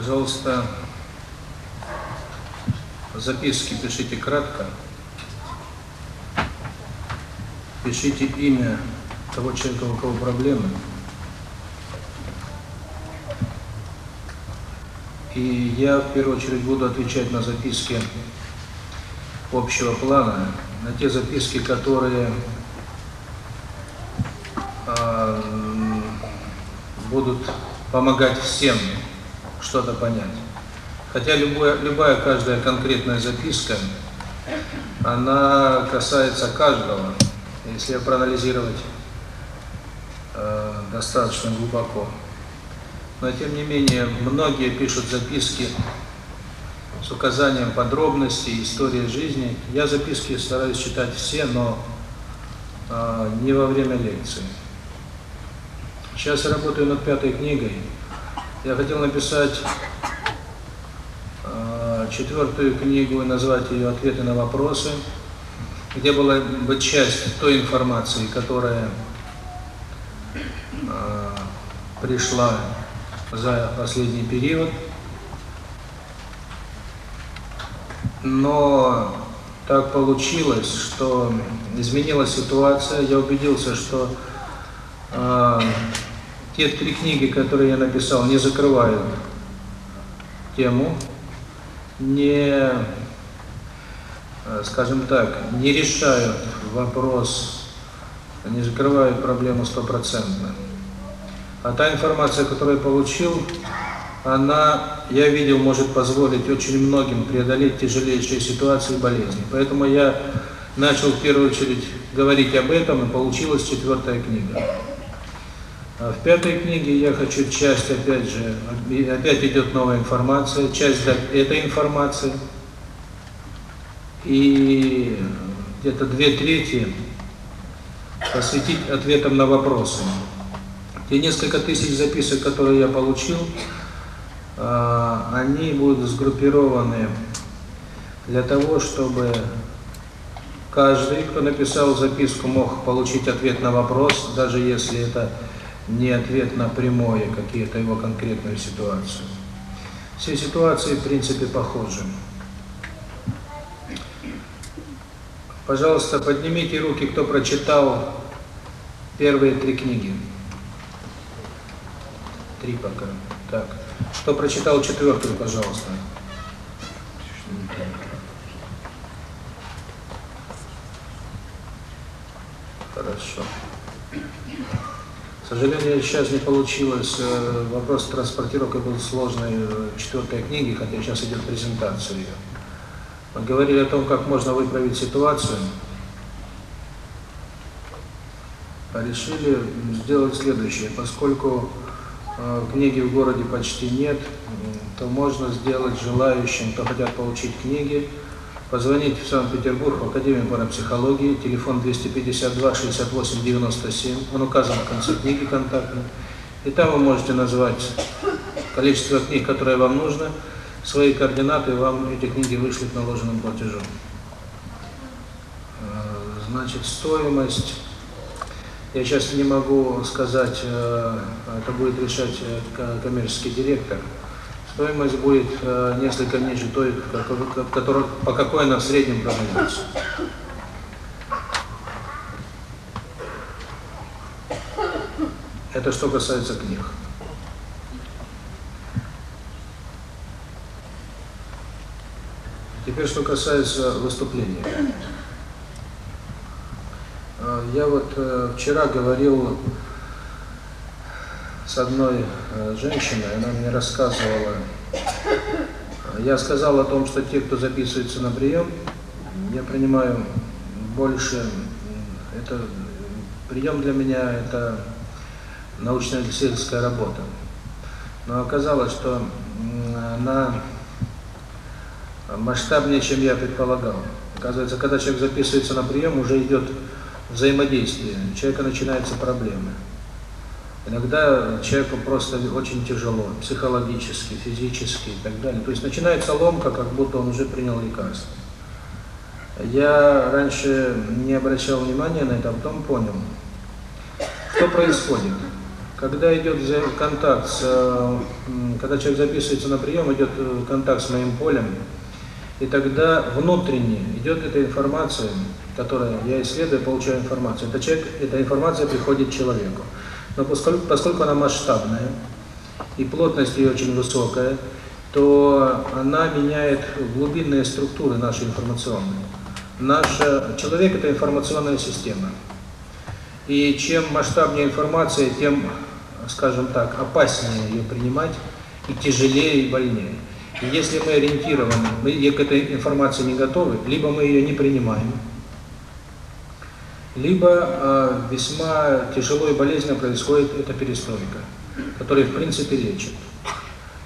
Пожалуйста, записки пишите кратко. Пишите имя того человека, у кого проблемы. И я в первую очередь буду отвечать на записки общего плана, на те записки, которые а, будут помогать всем что-то понять. Хотя любое, любая каждая конкретная записка, она касается каждого. Если проанализировать э, достаточно глубоко. Но тем не менее, многие пишут записки с указанием подробностей, истории жизни. Я записки стараюсь читать все, но э, не во время лекции. Сейчас я работаю над пятой книгой. Я хотел написать четвертую книгу и назвать ее «Ответы на вопросы», где была бы часть той информации, которая пришла за последний период. Но так получилось, что изменилась ситуация. Я убедился, что э, те три книги, которые я написал, не закрывают тему, не, скажем так, не решают вопрос, не закрывают проблему стопроцентно. А та информация, которую я получил, она, я видел, может позволить очень многим преодолеть тяжелейшие ситуации и болезни. Поэтому я начал в первую очередь говорить об этом, и получилась четвертая книга. В пятой книге я хочу часть, опять же, опять идет новая информация, часть этой информации. И где-то две трети посвятить ответам на вопросы. Те несколько тысяч записок, которые я получил, а, они будут сгруппированы для того, чтобы каждый, кто написал записку, мог получить ответ на вопрос, даже если это не ответ на прямое какие-то его конкретную ситуацию. Все ситуации, в принципе, похожи. Пожалуйста, поднимите руки, кто прочитал первые три книги. Три пока. Так. Кто прочитал четвертую, пожалуйста. Хорошо сожалению, сейчас не получилось. Э, вопрос транспортировки был сложный э, четвертой книги, хотя сейчас идет презентация ее. Мы говорили о том, как можно выправить ситуацию. Решили сделать следующее. Поскольку э, книги в городе почти нет, то можно сделать желающим, кто хотят получить книги, позвонить в Санкт-Петербург в Академию парапсихологии, телефон 252 68 97, он указан в конце книги контакта. И там вы можете назвать количество книг, которые вам нужно, свои координаты, вам эти книги вышлют наложенным платежом. Э, значит, стоимость. Я сейчас не могу сказать, э, это будет решать э, коммерческий директор стоимость будет э, несколько ниже той, который, по какой она в среднем продается. Это что касается книг. Теперь, что касается выступления. Э, я вот э, вчера говорил с одной женщиной, она мне рассказывала, я сказал о том, что те, кто записывается на прием, я принимаю больше, это прием для меня это научно-исследовательская работа. Но оказалось, что она масштабнее, чем я предполагал. Оказывается, когда человек записывается на прием, уже идет взаимодействие, у человека начинаются проблемы. Иногда человеку просто очень тяжело, психологически, физически и так далее. То есть начинается ломка, как будто он уже принял лекарство. Я раньше не обращал внимания на это, а потом понял, что происходит. Когда идет контакт, с, когда человек записывается на прием, идет э, контакт с моим полем, и тогда внутренне идет эта информация, которую я исследую, получаю информацию. Это человек, эта информация приходит человеку. Но поскольку, поскольку она масштабная и плотность ее очень высокая, то она меняет глубинные структуры нашей информационной. Наш человек – это информационная система. И чем масштабнее информация, тем, скажем так, опаснее ее принимать, и тяжелее, и больнее. И если мы ориентированы, мы к этой информации не готовы, либо мы ее не принимаем, либо э, весьма тяжелой болезнью происходит эта перестройка, которая в принципе лечит.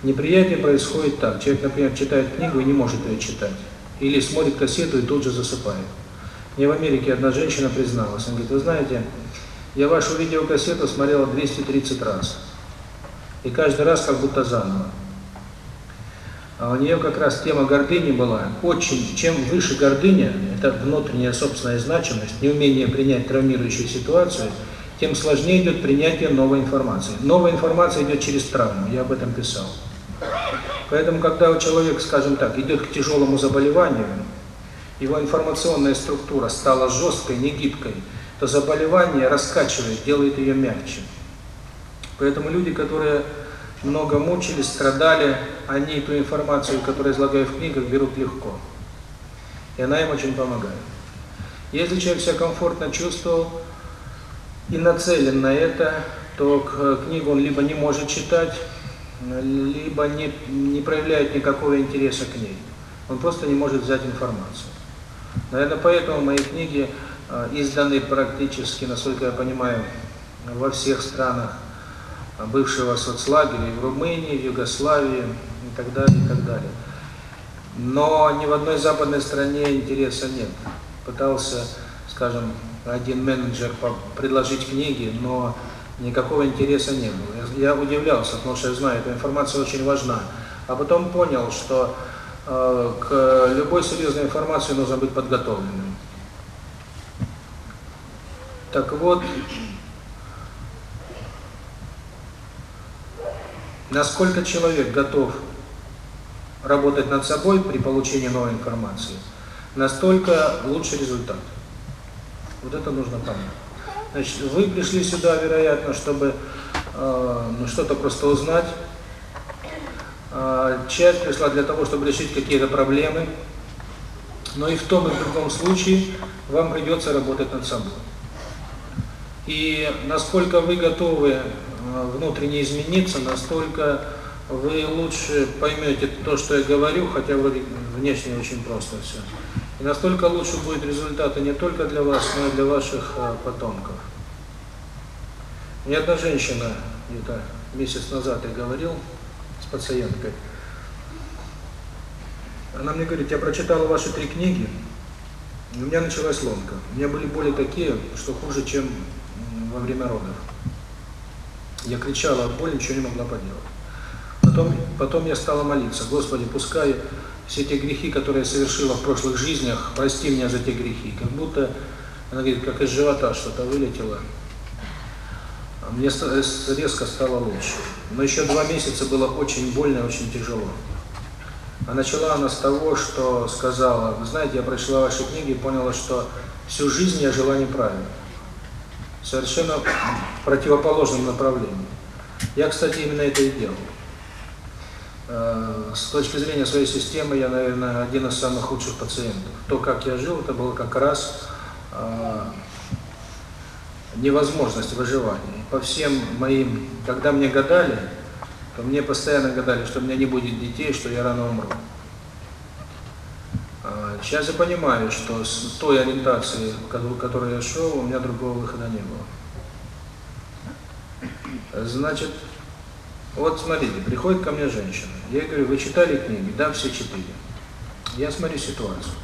Неприятие происходит так. Человек, например, читает книгу и не может ее читать. Или смотрит кассету и тут же засыпает. Мне в Америке одна женщина призналась. Она говорит, вы знаете, я вашу видеокассету смотрела 230 раз. И каждый раз как будто заново. А у нее как раз тема гордыни была. Очень, чем выше гордыня, это внутренняя собственная значимость, неумение принять травмирующую ситуацию, тем сложнее идет принятие новой информации. Новая информация идет через травму, я об этом писал. Поэтому, когда у человека, скажем так, идет к тяжелому заболеванию, его информационная структура стала жесткой, негибкой, то заболевание раскачивает, делает ее мягче. Поэтому люди, которые много мучились, страдали, они ту информацию, которую излагаю в книгах, берут легко. И она им очень помогает. Если человек себя комфортно чувствовал и нацелен на это, то э, книгу он либо не может читать, либо не, не проявляет никакого интереса к ней. Он просто не может взять информацию. Наверное, поэтому мои книги э, изданы практически, насколько я понимаю, во всех странах бывшего соцлагеря и в Румынии, в Югославии и так далее, и так далее. Но ни в одной западной стране интереса нет. Пытался, скажем, один менеджер предложить книги, но никакого интереса не было. Я удивлялся, потому что я знаю, эта информация очень важна. А потом понял, что э, к любой серьезной информации нужно быть подготовленным. Так вот, насколько человек готов работать над собой при получении новой информации, настолько лучше результат. Вот это нужно понять. Значит, вы пришли сюда, вероятно, чтобы э, ну, что-то просто узнать. Э, часть пришла для того, чтобы решить какие-то проблемы. Но и в том и в другом случае вам придется работать над собой. И насколько вы готовы э, внутренне измениться, настолько вы лучше поймете то, что я говорю, хотя вроде внешне очень просто все. И настолько лучше будет результаты не только для вас, но и для ваших э, потомков. Мне одна женщина, где-то месяц назад я говорил с пациенткой, она мне говорит, я прочитала ваши три книги, и у меня началась ломка. У меня были боли такие, что хуже, чем во время родов. Я кричала от боли, ничего не могла поделать. Потом, потом я стала молиться, Господи, пускай все те грехи, которые я совершила в прошлых жизнях, прости меня за те грехи. Как будто, она говорит, как из живота что-то вылетело. Мне резко стало лучше. Но еще два месяца было очень больно и очень тяжело. А начала она с того, что сказала, вы знаете, я прочла ваши книги и поняла, что всю жизнь я жила неправильно совершенно противоположном направлении. Я, кстати, именно это и делал. Э, с точки зрения своей системы я, наверное, один из самых худших пациентов. То, как я жил, это было как раз э, невозможность выживания. По всем моим, когда мне гадали, то мне постоянно гадали, что у меня не будет детей, что я рано умру. Сейчас я понимаю, что с той ориентации, которой я шел, у меня другого выхода не было. Значит, вот смотрите, приходит ко мне женщина. Я говорю, вы читали книги? Да, все четыре. Я смотрю ситуацию.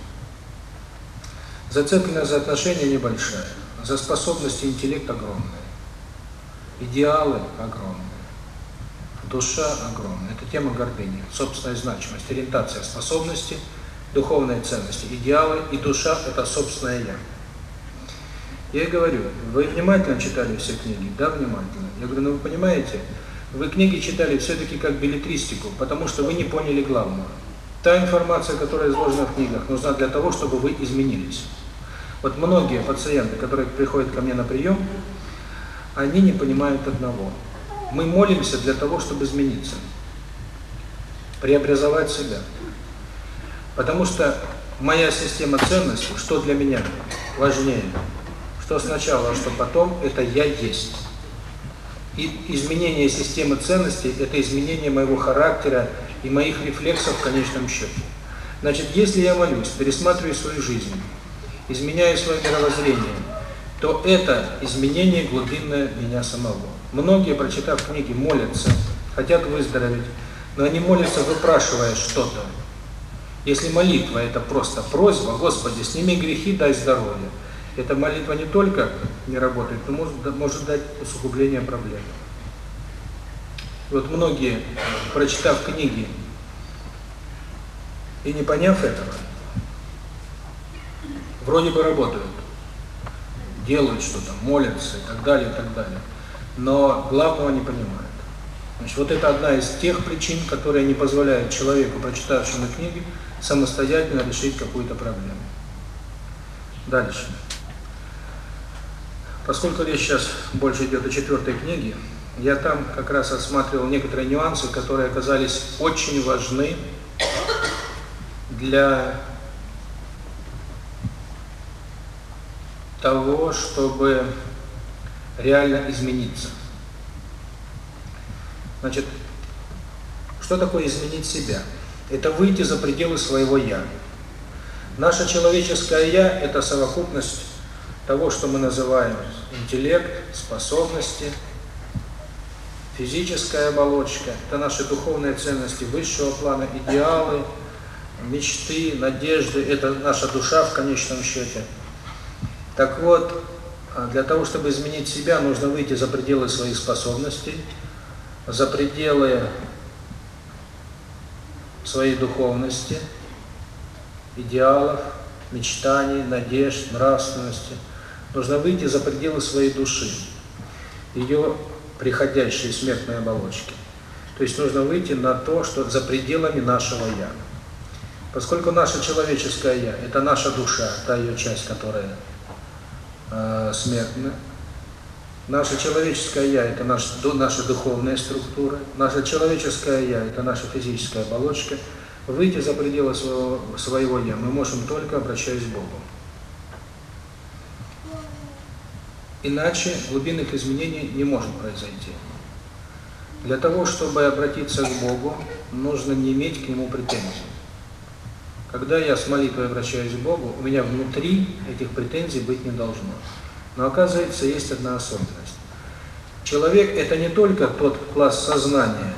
Зацепленность за отношения небольшая, за способности интеллект огромная, идеалы огромные, душа огромная. Это тема гордыни, собственная значимость, ориентация способности – духовные ценности, идеалы и душа – это собственное «я». Я говорю, вы внимательно читали все книги? Да, внимательно. Я говорю, ну вы понимаете, вы книги читали все-таки как билетристику, потому что вы не поняли главного. Та информация, которая изложена в книгах, нужна для того, чтобы вы изменились. Вот многие пациенты, которые приходят ко мне на прием, они не понимают одного. Мы молимся для того, чтобы измениться, преобразовать себя. Потому что моя система ценностей, что для меня важнее, что сначала, а что потом, это я есть. И изменение системы ценностей – это изменение моего характера и моих рефлексов в конечном счете. Значит, если я молюсь, пересматриваю свою жизнь, изменяю свое мировоззрение, то это изменение глубинное меня самого. Многие, прочитав книги, молятся, хотят выздороветь, но они молятся, выпрашивая что-то. Если молитва – это просто просьба, Господи, сними грехи, дай здоровье, эта молитва не только не работает, но может, может дать усугубление проблемы. Вот многие, прочитав книги и не поняв этого, вроде бы работают, делают что-то, молятся и так далее, и так далее, но главного не понимают. Значит, вот это одна из тех причин, которая не позволяет человеку, прочитавшему книги, самостоятельно решить какую-то проблему. Дальше. Поскольку речь сейчас больше идет о четвертой книге, я там как раз осматривал некоторые нюансы, которые оказались очень важны для того, чтобы реально измениться. Значит, что такое изменить себя? это выйти за пределы своего «я». Наше человеческое «я» – это совокупность того, что мы называем интеллект, способности, физическая оболочка, это наши духовные ценности высшего плана, идеалы, мечты, надежды, это наша душа в конечном счете. Так вот, для того, чтобы изменить себя, нужно выйти за пределы своих способностей, за пределы своей духовности, идеалов, мечтаний, надежд, нравственности. Нужно выйти за пределы своей души, ее приходящей смертной оболочки. То есть нужно выйти на то, что за пределами нашего «я». Поскольку наше человеческое «я» – это наша душа, та ее часть, которая э, смертна, Наше человеческое «я» – это наш, наша духовная структура, наше человеческое «я» – это наша физическая оболочка. Выйти за пределы своего, своего «я» мы можем только обращаясь к Богу. Иначе глубинных изменений не может произойти. Для того, чтобы обратиться к Богу, нужно не иметь к Нему претензий. Когда я с молитвой обращаюсь к Богу, у меня внутри этих претензий быть не должно. Но оказывается, есть одна особенность. Человек – это не только тот класс сознания,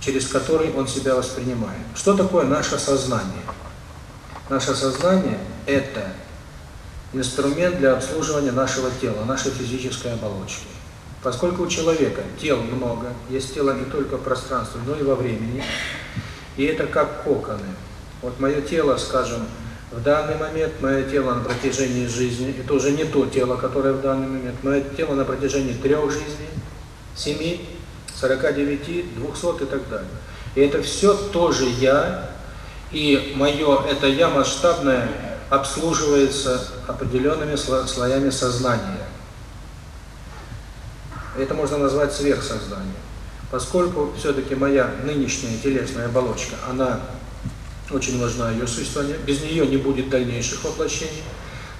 через который он себя воспринимает. Что такое наше сознание? Наше сознание – это инструмент для обслуживания нашего тела, нашей физической оболочки. Поскольку у человека тел много, есть тело не только в пространстве, но и во времени, и это как коконы. Вот мое тело, скажем, в данный момент мое тело на протяжении жизни, это уже не то тело, которое в данный момент, мое тело на протяжении трех жизней, семи, сорока девяти, двухсот и так далее. И это все тоже я, и мое это я масштабное обслуживается определенными слоями сознания. Это можно назвать сверхсознанием. Поскольку все-таки моя нынешняя телесная оболочка, она очень важна ее существование, без нее не будет дальнейших воплощений,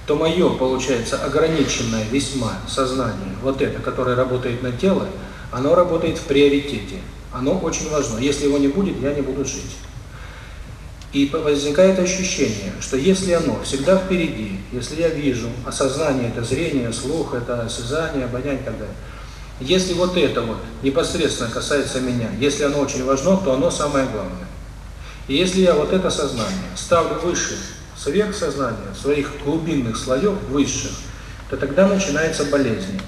то мое, получается, ограниченное весьма сознание, вот это, которое работает на тело, оно работает в приоритете. Оно очень важно. Если его не будет, я не буду жить. И возникает ощущение, что если оно всегда впереди, если я вижу осознание, это зрение, слух, это осязание, обоняние и так далее, если вот это вот непосредственно касается меня, если оно очень важно, то оно самое главное. Если я вот это сознание ставлю выше сверх сознания, своих глубинных слоев высших, то тогда начинается болезнь.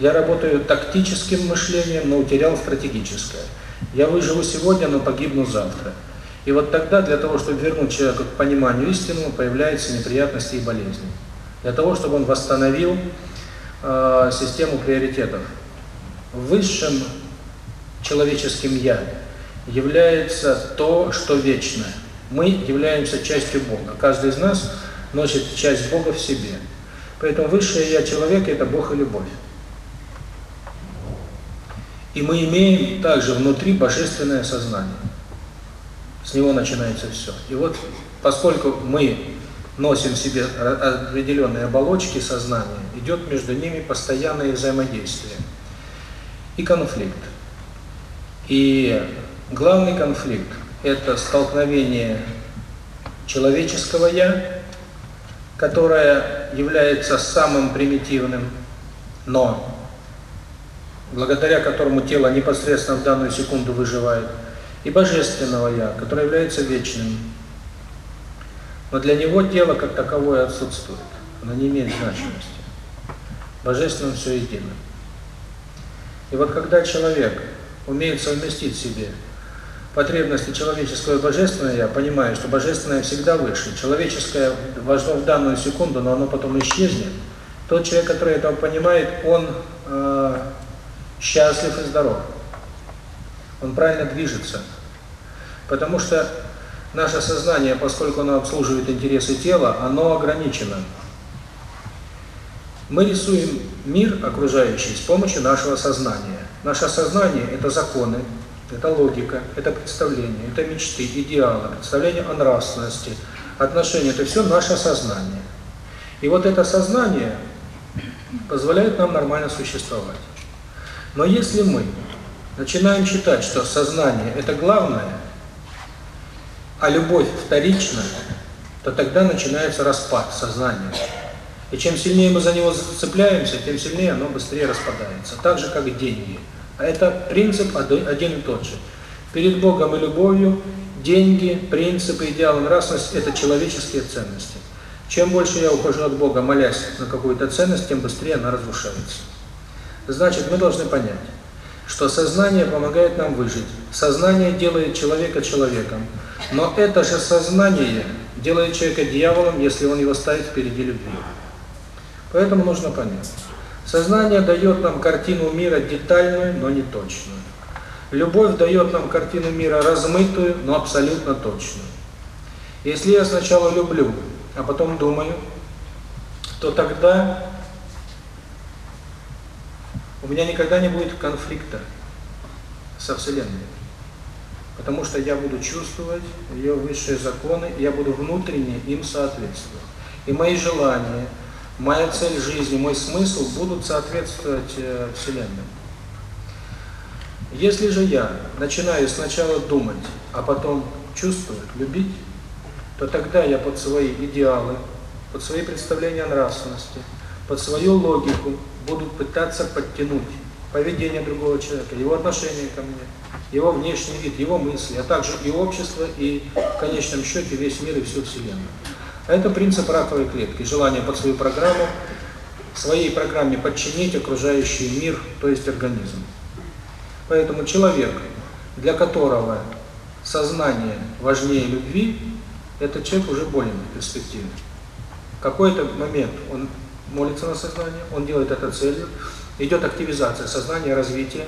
Я работаю тактическим мышлением, но утерял стратегическое. Я выживу сегодня, но погибну завтра. И вот тогда для того, чтобы вернуть человека к пониманию истинному, появляются неприятности и болезни. Для того, чтобы он восстановил э, систему приоритетов. высшим человеческим человеческом «я» является то, что вечное. Мы являемся частью Бога. Каждый из нас носит часть Бога в себе. Поэтому высшее я человека – это Бог и любовь. И мы имеем также внутри божественное сознание. С него начинается все. И вот поскольку мы носим в себе определенные оболочки сознания, идет между ними постоянное взаимодействие и конфликт. И Главный конфликт – это столкновение человеческого «я», которое является самым примитивным, но благодаря которому тело непосредственно в данную секунду выживает, и божественного «я», которое является вечным. Но для него тело как таковое отсутствует, оно не имеет значимости. Божественным все едино. И вот когда человек умеет совместить в себе потребности человеческое и божественное, я понимаю, что божественное всегда выше. Человеческое важно в данную секунду, но оно потом исчезнет. Тот человек, который этого понимает, он э, счастлив и здоров. Он правильно движется. Потому что наше сознание, поскольку оно обслуживает интересы тела, оно ограничено. Мы рисуем мир окружающий с помощью нашего сознания. Наше сознание – это законы, это логика, это представление, это мечты, идеалы, представление о нравственности, отношения, это все наше сознание. И вот это сознание позволяет нам нормально существовать. Но если мы начинаем считать, что сознание – это главное, а любовь вторичная, то тогда начинается распад сознания. И чем сильнее мы за него зацепляемся, тем сильнее оно быстрее распадается. Так же, как деньги – это принцип один и тот же. Перед Богом и любовью деньги, принципы, идеалы, нравственность – это человеческие ценности. Чем больше я ухожу от Бога, молясь на какую-то ценность, тем быстрее она разрушается. Значит, мы должны понять, что сознание помогает нам выжить. Сознание делает человека человеком. Но это же сознание делает человека дьяволом, если он его ставит впереди любви. Поэтому нужно понять. Сознание дает нам картину мира детальную, но не точную. Любовь дает нам картину мира размытую, но абсолютно точную. Если я сначала люблю, а потом думаю, то тогда у меня никогда не будет конфликта со Вселенной. Потому что я буду чувствовать ее высшие законы, я буду внутренне им соответствовать. И мои желания, моя цель жизни, мой смысл будут соответствовать э, Вселенной. Если же я начинаю сначала думать, а потом чувствовать, любить, то тогда я под свои идеалы, под свои представления о нравственности, под свою логику буду пытаться подтянуть поведение другого человека, его отношение ко мне, его внешний вид, его мысли, а также и общество, и в конечном счете весь мир и всю Вселенную. Это принцип раковой клетки. Желание под свою программу, своей программе подчинить окружающий мир, то есть организм. Поэтому человек, для которого сознание важнее любви, этот человек уже болен в перспективе. Какой-то момент он молится на сознание, он делает это целью, идет активизация сознания, развитие,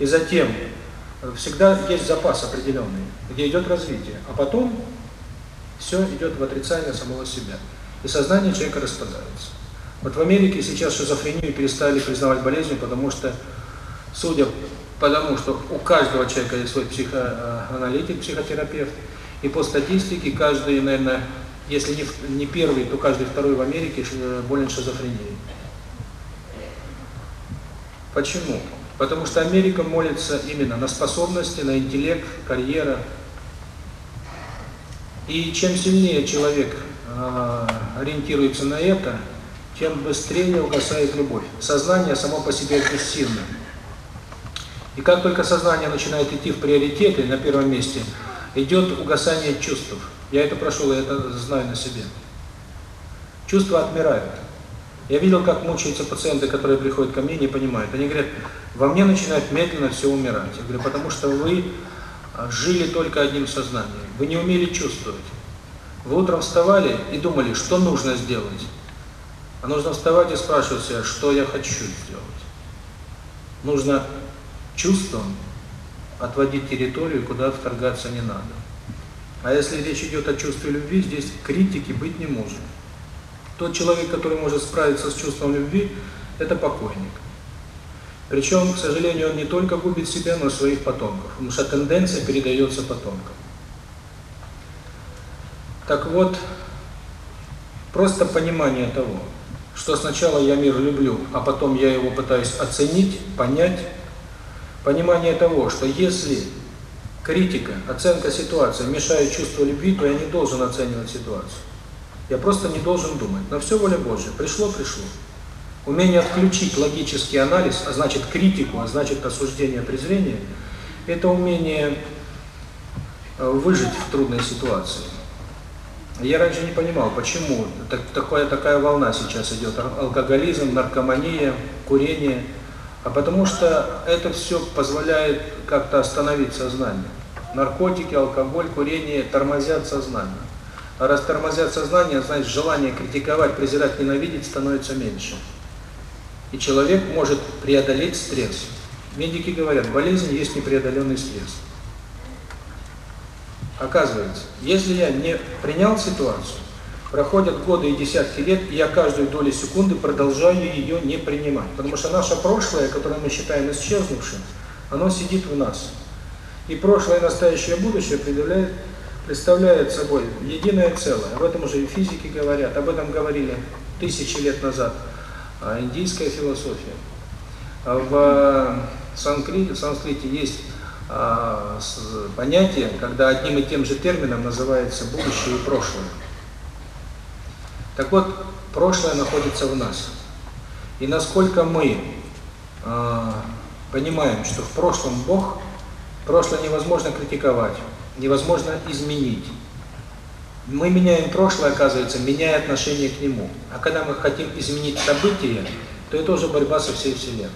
и затем всегда есть запас определенный, где идет развитие, а потом все идет в отрицание самого себя. И сознание человека распадается. Вот в Америке сейчас шизофрению перестали признавать болезнью, потому что, судя потому что у каждого человека есть свой психоаналитик, э, психотерапевт, и по статистике каждый, наверное, если не, не первый, то каждый второй в Америке э, болен шизофренией. Почему? Потому что Америка молится именно на способности, на интеллект, карьера, и чем сильнее человек а, ориентируется на это, тем быстрее угасает любовь. Сознание само по себе агрессивно. И как только сознание начинает идти в приоритеты на первом месте, идет угасание чувств. Я это прошел, я это знаю на себе. Чувства отмирают. Я видел, как мучаются пациенты, которые приходят ко мне, не понимают. Они говорят, во мне начинает медленно все умирать. Я говорю, потому что вы жили только одним сознанием. Вы не умели чувствовать. Вы утром вставали и думали, что нужно сделать. А нужно вставать и спрашивать себя, что я хочу сделать. Нужно чувством отводить территорию, куда вторгаться не надо. А если речь идет о чувстве любви, здесь критики быть не может. Тот человек, который может справиться с чувством любви, это покойник. Причем, к сожалению, он не только губит себя, но и своих потомков, потому что тенденция передается потомкам. Так вот, просто понимание того, что сначала я мир люблю, а потом я его пытаюсь оценить, понять, понимание того, что если критика, оценка ситуации мешает чувству любви, то я не должен оценивать ситуацию. Я просто не должен думать. На все воля Божья. Пришло, пришло. Умение отключить логический анализ, а значит критику, а значит осуждение, презрение, это умение э, выжить в трудной ситуации. Я раньше не понимал, почему так, такое, такая волна сейчас идет. Алкоголизм, наркомания, курение. А потому что это все позволяет как-то остановить сознание. Наркотики, алкоголь, курение тормозят сознание. А раз тормозят сознание, значит желание критиковать, презирать, ненавидеть становится меньше. И человек может преодолеть стресс. Медики говорят, болезнь есть непреодоленный стресс. Оказывается, если я не принял ситуацию, проходят годы и десятки лет, и я каждую долю секунды продолжаю ее не принимать. Потому что наше прошлое, которое мы считаем исчезнувшим, оно сидит в нас. И прошлое и настоящее будущее предъявляет, представляет собой единое целое. Об этом уже и физики говорят, об этом говорили тысячи лет назад. А, индийская философия. А в э, санскрите, в санскрите есть понятие, когда одним и тем же термином называется будущее и прошлое. Так вот, прошлое находится в нас. И насколько мы э, понимаем, что в прошлом Бог, прошлое невозможно критиковать, невозможно изменить. Мы меняем прошлое, оказывается, меняя отношение к нему. А когда мы хотим изменить события, то это уже борьба со всей Вселенной.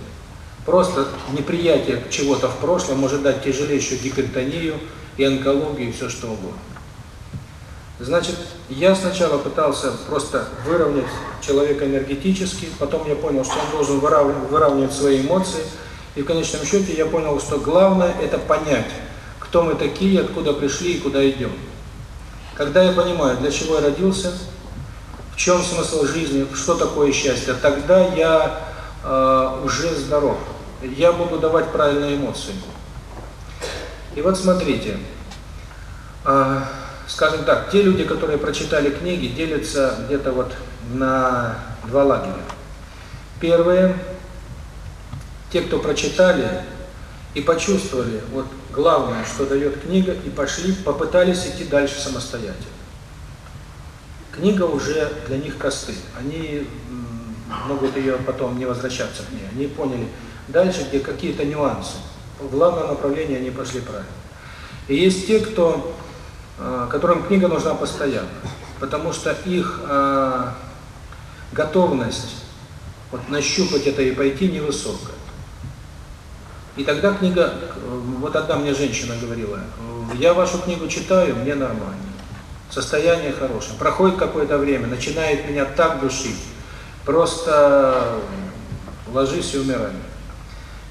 Просто неприятие чего-то в прошлом может дать тяжелейшую гипертонию и онкологию, и все что угодно. Значит, я сначала пытался просто выровнять человека энергетически, потом я понял, что он должен выравнивать свои эмоции, и в конечном счете я понял, что главное – это понять, кто мы такие, откуда пришли и куда идем. Когда я понимаю, для чего я родился, в чем смысл жизни, что такое счастье, тогда я э, уже здоров я буду давать правильные эмоции. И вот смотрите, а, скажем так, те люди, которые прочитали книги, делятся где-то вот на два лагеря. Первые, те, кто прочитали и почувствовали вот главное, что дает книга, и пошли, попытались идти дальше самостоятельно. Книга уже для них косты. Они могут ее потом не возвращаться к ней. Они поняли, Дальше, где какие-то нюансы. В главном направлении они пошли правильно. И есть те, кто, э, которым книга нужна постоянно, потому что их э, готовность вот нащупать это и пойти невысокая. И тогда книга, э, вот одна мне женщина говорила, я вашу книгу читаю, мне нормально, состояние хорошее. Проходит какое-то время, начинает меня так душить, просто ложись и умирай.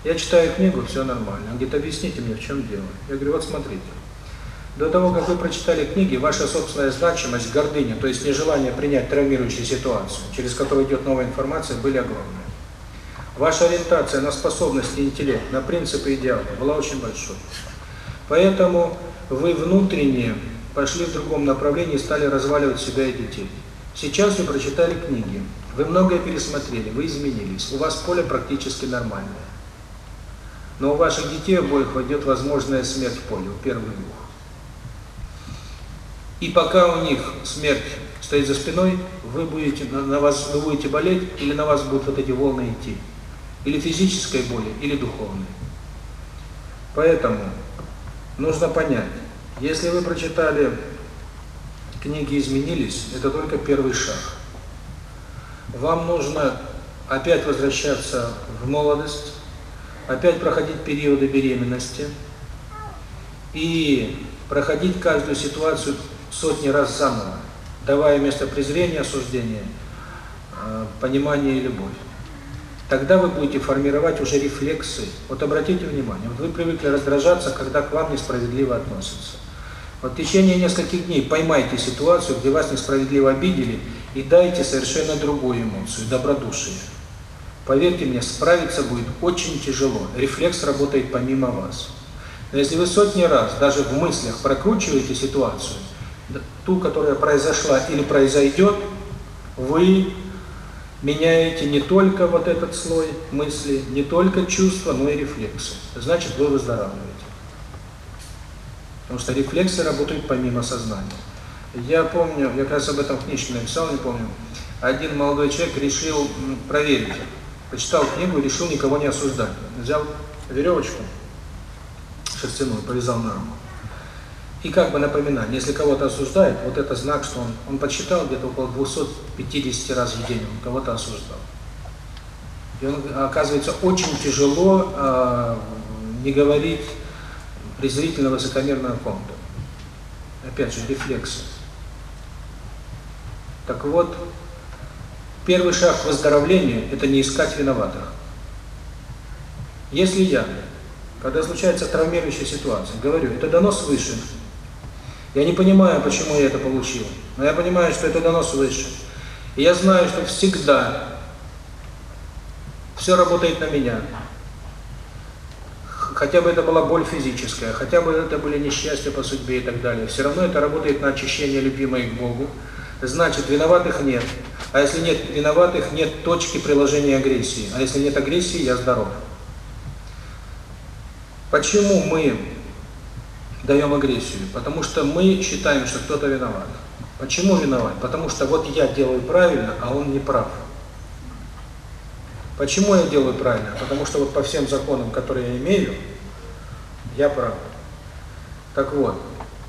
Я читаю книгу, все нормально. Он говорит, объясните мне, в чем дело. Я говорю, вот смотрите. До того, как вы прочитали книги, ваша собственная значимость, гордыня, то есть нежелание принять травмирующую ситуацию, через которую идет новая информация, были огромны. Ваша ориентация на способности и интеллект, на принципы идеала была очень большой. Поэтому вы внутренне пошли в другом направлении и стали разваливать себя и детей. Сейчас вы прочитали книги, вы многое пересмотрели, вы изменились, у вас поле практически нормальное но у ваших детей обоих войдет возможная смерть в поле, у первых двух. И пока у них смерть стоит за спиной, вы будете на, на вас вы будете болеть, или на вас будут вот эти волны идти, или физической боли, или духовной. Поэтому нужно понять, если вы прочитали книги изменились, это только первый шаг. Вам нужно опять возвращаться в молодость, опять проходить периоды беременности и проходить каждую ситуацию сотни раз заново, давая вместо презрения, осуждения, э, понимание и любовь. Тогда вы будете формировать уже рефлексы. Вот обратите внимание, вот вы привыкли раздражаться, когда к вам несправедливо относятся. Вот в течение нескольких дней поймайте ситуацию, где вас несправедливо обидели, и дайте совершенно другую эмоцию – добродушие. Поверьте мне, справиться будет очень тяжело. Рефлекс работает помимо вас. Но если вы сотни раз даже в мыслях прокручиваете ситуацию, ту, которая произошла или произойдет, вы меняете не только вот этот слой мысли, не только чувства, но и рефлексы. Значит, вы выздоравливаете. Потому что рефлексы работают помимо сознания. Я помню, я как раз об этом книжке написал, не помню, один молодой человек решил проверить, Почитал книгу и решил никого не осуждать. Взял веревочку шерстяную, повязал на руку. И как бы напоминание, если кого-то осуждает, вот это знак, что он, он подсчитал где-то около 250 раз в день, он кого-то осуждал. И он, оказывается, очень тяжело э, не говорить презрительно высокомерно о ком-то. Опять же, рефлексы. Так вот, Первый шаг выздоровления – это не искать виноватых. Если я, когда случается травмирующая ситуация, говорю, это донос выше, я не понимаю, почему я это получил, но я понимаю, что это донос выше. И я знаю, что всегда все работает на меня. Хотя бы это была боль физическая, хотя бы это были несчастья по судьбе и так далее, все равно это работает на очищение любимой к Богу, Значит, виноватых нет. А если нет виноватых, нет точки приложения агрессии. А если нет агрессии, я здоров. Почему мы даем агрессию? Потому что мы считаем, что кто-то виноват. Почему виноват? Потому что вот я делаю правильно, а он не прав. Почему я делаю правильно? Потому что вот по всем законам, которые я имею, я прав. Так вот,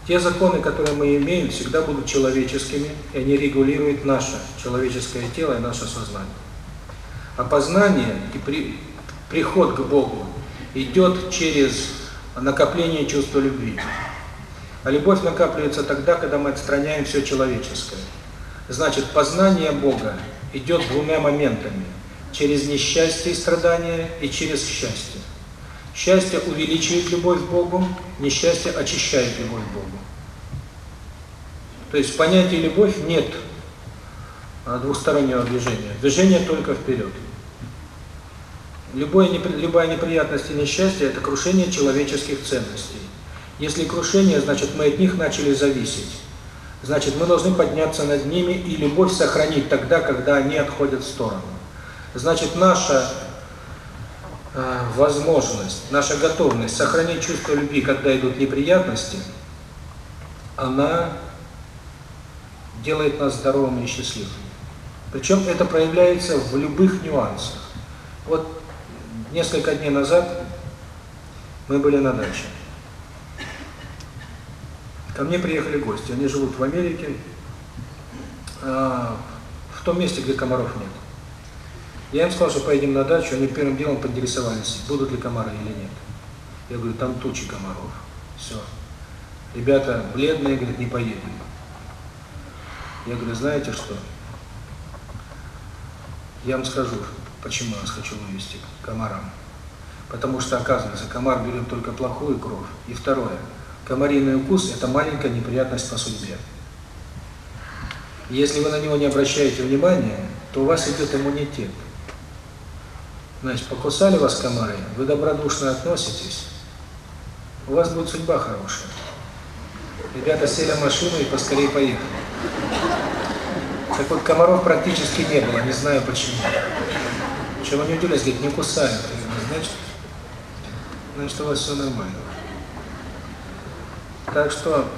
те законы, которые мы имеем, всегда будут человеческими, и они регулируют наше человеческое тело и наше сознание. А познание и при, приход к Богу идет через накопление чувства любви. А любовь накапливается тогда, когда мы отстраняем все человеческое. Значит, познание Бога идет двумя моментами. Через несчастье и страдания и через счастье. Счастье увеличивает любовь к Богу, несчастье очищает любовь к Богу. То есть в «любовь» нет двустороннего движения. Движение только вперед. Любое, любая неприятность и несчастье – это крушение человеческих ценностей. Если крушение, значит, мы от них начали зависеть. Значит, мы должны подняться над ними и любовь сохранить тогда, когда они отходят в сторону. Значит, наша возможность, наша готовность сохранить чувство любви, когда идут неприятности, она делает нас здоровыми и счастливыми. Причем это проявляется в любых нюансах. Вот несколько дней назад мы были на даче. Ко мне приехали гости, они живут в Америке, а, в том месте, где комаров нет. Я им сказал, что поедем на дачу, они первым делом поинтересовались, будут ли комары или нет. Я говорю, там тучи комаров. Все. Ребята бледные, говорят, не поедем. Я говорю, знаете что? Я вам скажу, почему я вас хочу вывести к комарам. Потому что, оказывается, комар берет только плохую кровь. И второе, комариный укус – это маленькая неприятность по судьбе. Если вы на него не обращаете внимания, то у вас идет иммунитет. Значит, покусали вас комары, вы добродушно относитесь, у вас будет судьба хорошая. Ребята сели в машину и поскорее поехали. Так вот, комаров практически не было, не знаю почему. Чем они удивились, говорят, не кусают. Значит, значит, у вас все нормально. Так что,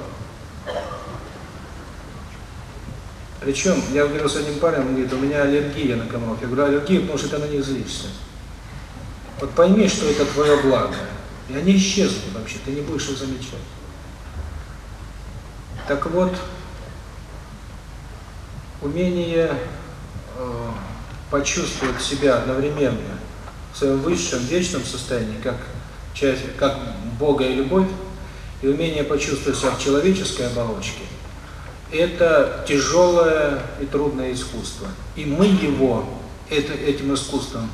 причем, я говорил с одним парнем, он говорит, у меня аллергия на комаров. Я говорю, аллергия, потому что ты на них злишься. Вот пойми, что это твое благо. И они исчезнут вообще, ты не будешь их замечать. Так вот, умение э, почувствовать себя одновременно в своем высшем, вечном состоянии, как, часть, как Бога и любовь, и умение почувствовать себя в человеческой оболочке, это тяжелое и трудное искусство. И мы его это, этим искусством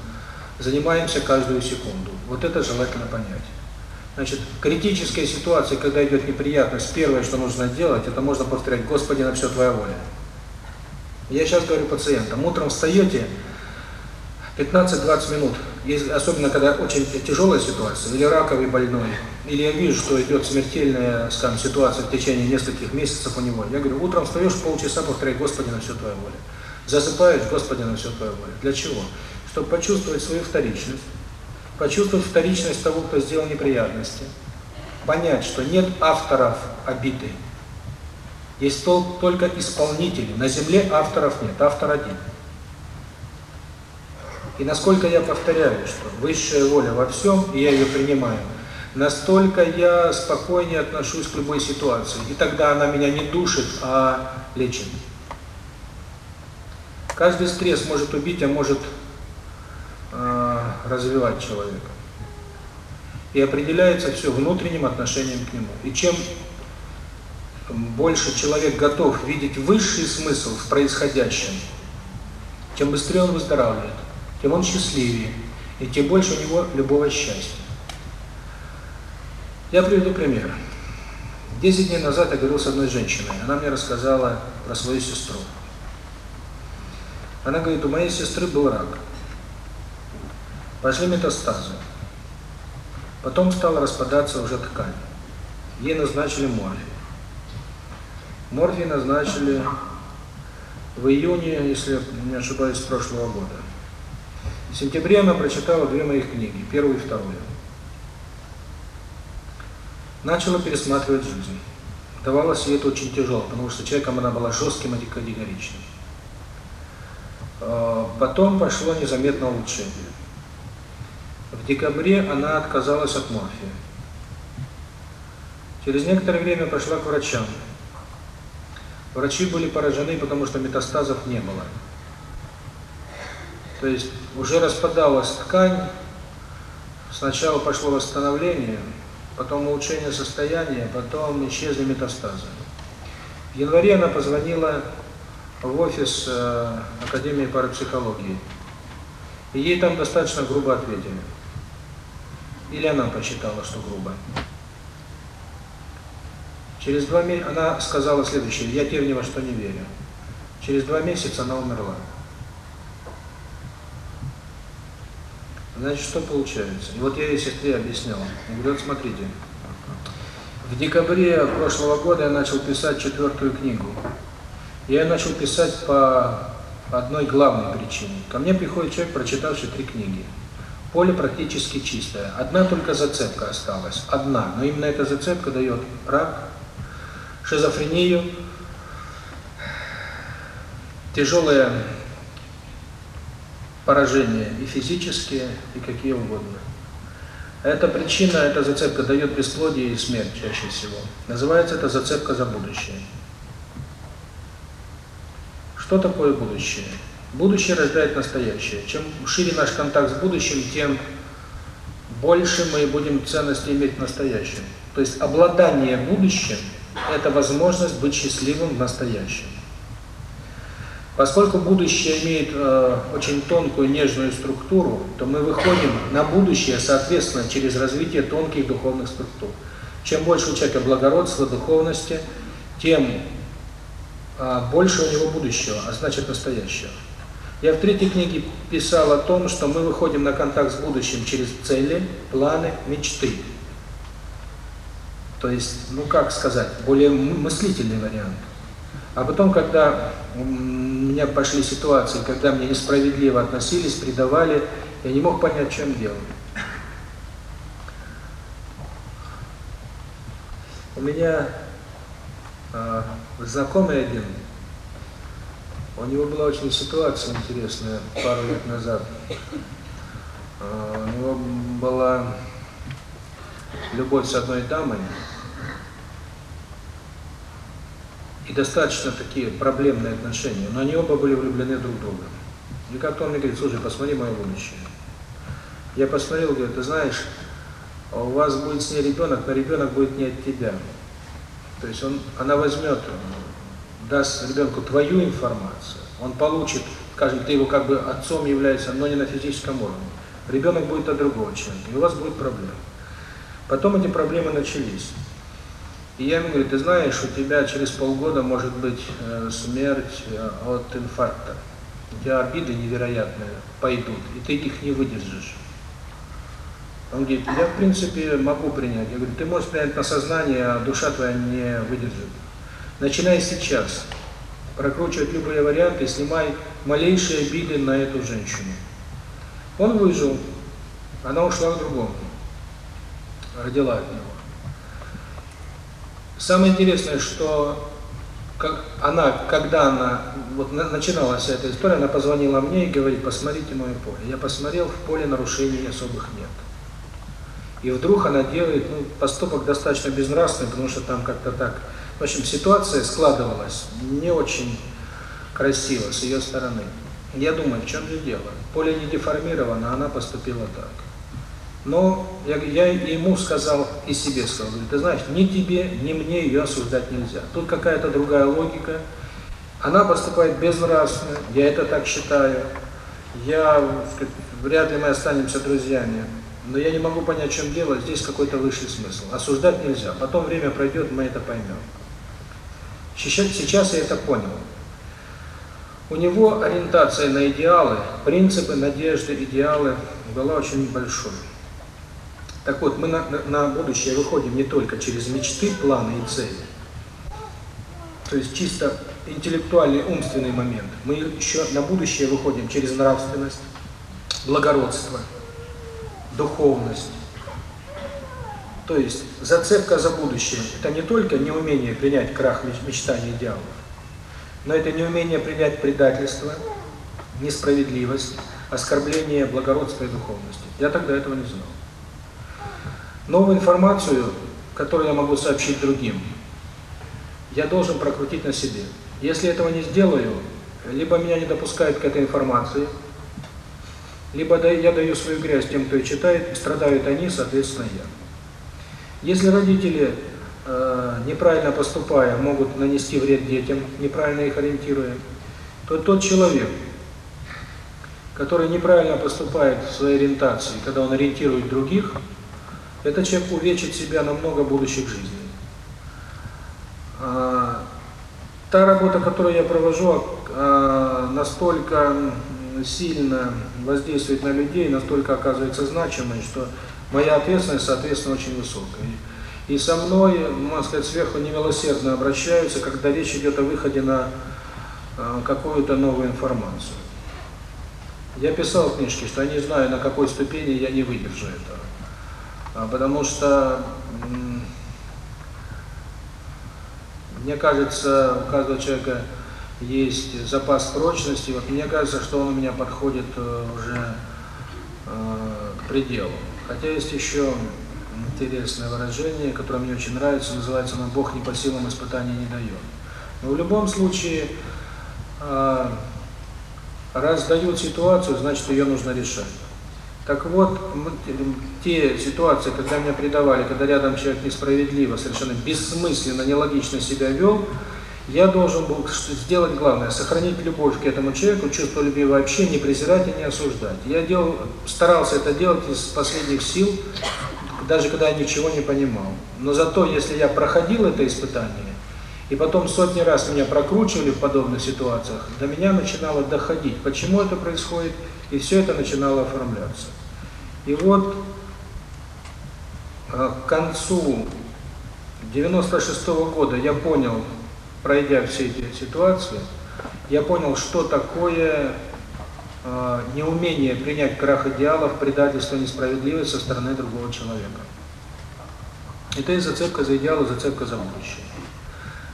занимаемся каждую секунду. Вот это желательно понять. Значит, критическая ситуация, когда идет неприятность, первое, что нужно делать, это можно повторять, Господи, на все Твоя воля. Я сейчас говорю пациентам, утром встаете, 15-20 минут, если, особенно когда очень тяжелая ситуация, или раковый больной, или я вижу, что идет смертельная скажем, ситуация в течение нескольких месяцев у него, я говорю, утром встаешь, полчаса повторяй, Господи, на все Твоя воля. Засыпаешь, Господи, на все Твоя воля. Для чего? Для чего? чтобы почувствовать свою вторичность, почувствовать вторичность того, кто сделал неприятности, понять, что нет авторов обиды, есть только исполнители. На земле авторов нет, автор один. И насколько я повторяю, что высшая воля во всем, и я ее принимаю, настолько я спокойнее отношусь к любой ситуации. И тогда она меня не душит, а лечит. Каждый стресс может убить, а может развивать человека. И определяется все внутренним отношением к нему. И чем больше человек готов видеть высший смысл в происходящем, тем быстрее он выздоравливает, тем он счастливее, и тем больше у него любого счастья. Я приведу пример. Десять дней назад я говорил с одной женщиной. Она мне рассказала про свою сестру. Она говорит, у моей сестры был рак возле метастазы. Потом стала распадаться уже ткань. Ей назначили морфий. Морфий назначили в июне, если не ошибаюсь, прошлого года. В сентябре она прочитала две моих книги, первую и вторую. Начала пересматривать жизнь. Давалось ей это очень тяжело, потому что человеком она была жестким а и категоричным. А, потом пошло незаметное улучшение. В декабре она отказалась от морфия. Через некоторое время пошла к врачам. Врачи были поражены, потому что метастазов не было. То есть уже распадалась ткань, сначала пошло восстановление, потом улучшение состояния, потом исчезли метастазы. В январе она позвонила в офис э, Академии парапсихологии. И ей там достаточно грубо ответили – или она посчитала, что грубо. Через два месяца она сказала следующее, я теперь ни во что не верю. Через два месяца она умерла. Значит, что получается? И вот я ей сестре объяснял. Я говорю, вот смотрите, в декабре прошлого года я начал писать четвертую книгу. Я начал писать по одной главной причине. Ко мне приходит человек, прочитавший три книги. Поле практически чистое. Одна только зацепка осталась. Одна. Но именно эта зацепка дает рак, шизофрению, тяжелое поражения, и физические, и какие угодно. Эта причина, эта зацепка дает бесплодие и смерть чаще всего. Называется это зацепка за будущее. Что такое будущее? Будущее рождает настоящее. Чем шире наш контакт с будущим, тем больше мы будем ценности иметь в настоящем. То есть обладание будущим – это возможность быть счастливым в настоящем. Поскольку будущее имеет э, очень тонкую нежную структуру, то мы выходим на будущее, соответственно, через развитие тонких духовных структур. Чем больше у человека благородства, духовности, тем э, больше у него будущего, а значит настоящего. Я в третьей книге писал о том, что мы выходим на контакт с будущим через цели, планы, мечты. То есть, ну как сказать, более мыслительный вариант. А потом, когда у меня пошли ситуации, когда мне несправедливо относились, предавали, я не мог понять, чем дело. У меня э, знакомый один у него была очень ситуация интересная пару лет назад. У него была любовь с одной дамой. И достаточно такие проблемные отношения. Но они оба были влюблены друг в друга. И как-то он мне говорит, слушай, посмотри мое будущее. Я посмотрел, говорю, ты знаешь, у вас будет с ней ребенок, но ребенок будет не от тебя. То есть он, она возьмет даст ребенку твою информацию, он получит, скажем, ты его как бы отцом является, но не на физическом уровне. Ребенок будет от другого человека, и у вас будет проблема. Потом эти проблемы начались. И я ему говорю, ты знаешь, у тебя через полгода может быть смерть от инфаркта. У тебя обиды невероятные пойдут, и ты их не выдержишь. Он говорит, я в принципе могу принять. Я говорю, ты можешь принять на сознание, а душа твоя не выдержит. Начинай сейчас прокручивать любые варианты, снимай малейшие обиды на эту женщину. Он выжил, она ушла к другому, родила от него. Самое интересное, что как она, когда она вот начиналась эта история, она позвонила мне и говорит, посмотрите мое поле. Я посмотрел, в поле нарушений особых нет. И вдруг она делает ну, поступок достаточно безнравственный, потому что там как-то так в общем, ситуация складывалась не очень красиво с ее стороны. Я думаю, в чем же дело? Поле не деформировано, она поступила так. Но я, я ему сказал и себе сказал, говорит, ты знаешь, ни тебе, ни мне ее осуждать нельзя. Тут какая-то другая логика. Она поступает безнравственно, я это так считаю. Я, сказать, вряд ли мы останемся друзьями. Но я не могу понять, в чем дело, здесь какой-то высший смысл. Осуждать нельзя, потом время пройдет, мы это поймем. Сейчас я это понял. У него ориентация на идеалы, принципы, надежды, идеалы была очень большой. Так вот, мы на, на, будущее выходим не только через мечты, планы и цели. То есть чисто интеллектуальный, умственный момент. Мы еще на будущее выходим через нравственность, благородство, духовность, то есть зацепка за будущее – это не только неумение принять крах мечтаний идеалов, но это неумение принять предательство, несправедливость, оскорбление благородства и духовности. Я тогда этого не знал. Новую информацию, которую я могу сообщить другим, я должен прокрутить на себе. Если этого не сделаю, либо меня не допускают к этой информации, либо я даю свою грязь тем, кто ее читает, и страдают они, соответственно, я. Если родители, э, неправильно поступая, могут нанести вред детям, неправильно их ориентируя, то тот человек, который неправильно поступает в своей ориентации, когда он ориентирует других, этот человек увечит себя на много будущих жизней. А, та работа, которую я провожу, а, настолько сильно воздействует на людей, настолько оказывается значимой, что Моя ответственность, соответственно, очень высокая. И со мной, можно сказать, сверху немилосердно обращаются, когда речь идет о выходе на э, какую-то новую информацию. Я писал в книжке, что я не знаю, на какой ступени я не выдержу этого. А, потому что, мне кажется, у каждого человека есть запас прочности. Вот мне кажется, что он у меня подходит э, уже э, к пределу. Хотя есть еще интересное выражение, которое мне очень нравится, называется «Нам Бог не по силам испытаний не дает». Но ну, в любом случае, а, раз дают ситуацию, значит ее нужно решать. Так вот, те ситуации, когда меня предавали, когда рядом человек несправедливо, совершенно бессмысленно, нелогично себя вел, я должен был сделать главное, сохранить любовь к этому человеку, чувство любви вообще не презирать и не осуждать. Я делал, старался это делать из последних сил, даже когда я ничего не понимал. Но зато, если я проходил это испытание, и потом сотни раз меня прокручивали в подобных ситуациях, до меня начинало доходить, почему это происходит, и все это начинало оформляться. И вот а, к концу 96 -го года я понял, пройдя все эти ситуации, я понял, что такое э, неумение принять крах идеалов, предательство, несправедливость со стороны другого человека. Это и зацепка за идеалы, зацепка за будущее.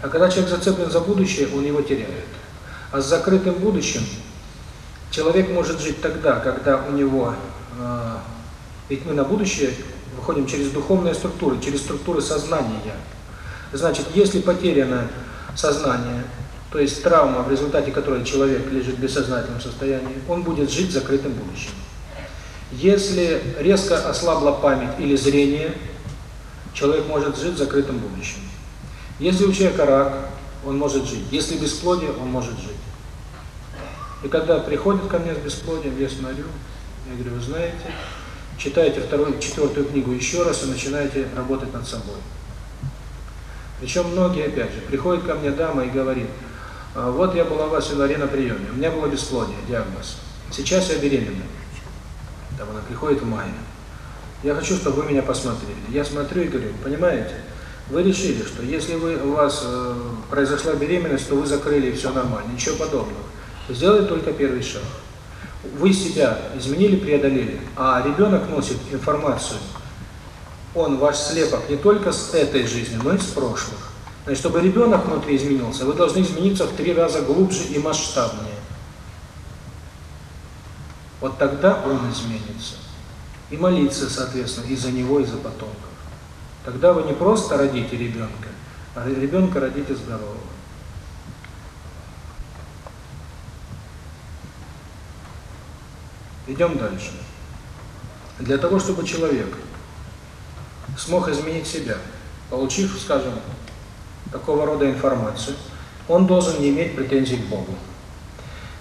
А когда человек зацеплен за будущее, он его теряет. А с закрытым будущим человек может жить тогда, когда у него... Э, ведь мы на будущее выходим через духовные структуры, через структуры сознания. Значит, если потеряно Сознание, то есть травма, в результате которой человек лежит в бессознательном состоянии, он будет жить закрытым будущим. Если резко ослабла память или зрение, человек может жить закрытым будущим. Если у человека рак, он может жить. Если бесплодие, он может жить. И когда приходит ко мне с бесплодием, я смотрю, я говорю, вы знаете, читайте вторую, четвертую книгу еще раз и начинаете работать над собой. Причем многие, опять же, приходят ко мне дама и говорит, «А, вот я была у вас в январе на приеме, у меня было бесплодие, диагноз. Сейчас я беременна. Там она приходит в мае. Я хочу, чтобы вы меня посмотрели. Я смотрю и говорю, понимаете, вы решили, что если вы, у вас э, произошла беременность, то вы закрыли и все нормально, ничего подобного. Сделали только первый шаг. Вы себя изменили, преодолели, а ребенок носит информацию он ваш слепок не только с этой жизни, но и с прошлых. Значит, чтобы ребенок внутри изменился, вы должны измениться в три раза глубже и масштабнее. Вот тогда он изменится. И молиться, соответственно, и за него, и за потомков. Тогда вы не просто родите ребенка, а ребенка родите здорового. Идем дальше. Для того, чтобы человек смог изменить себя, получив, скажем, такого рода информацию, он должен не иметь претензий к Богу.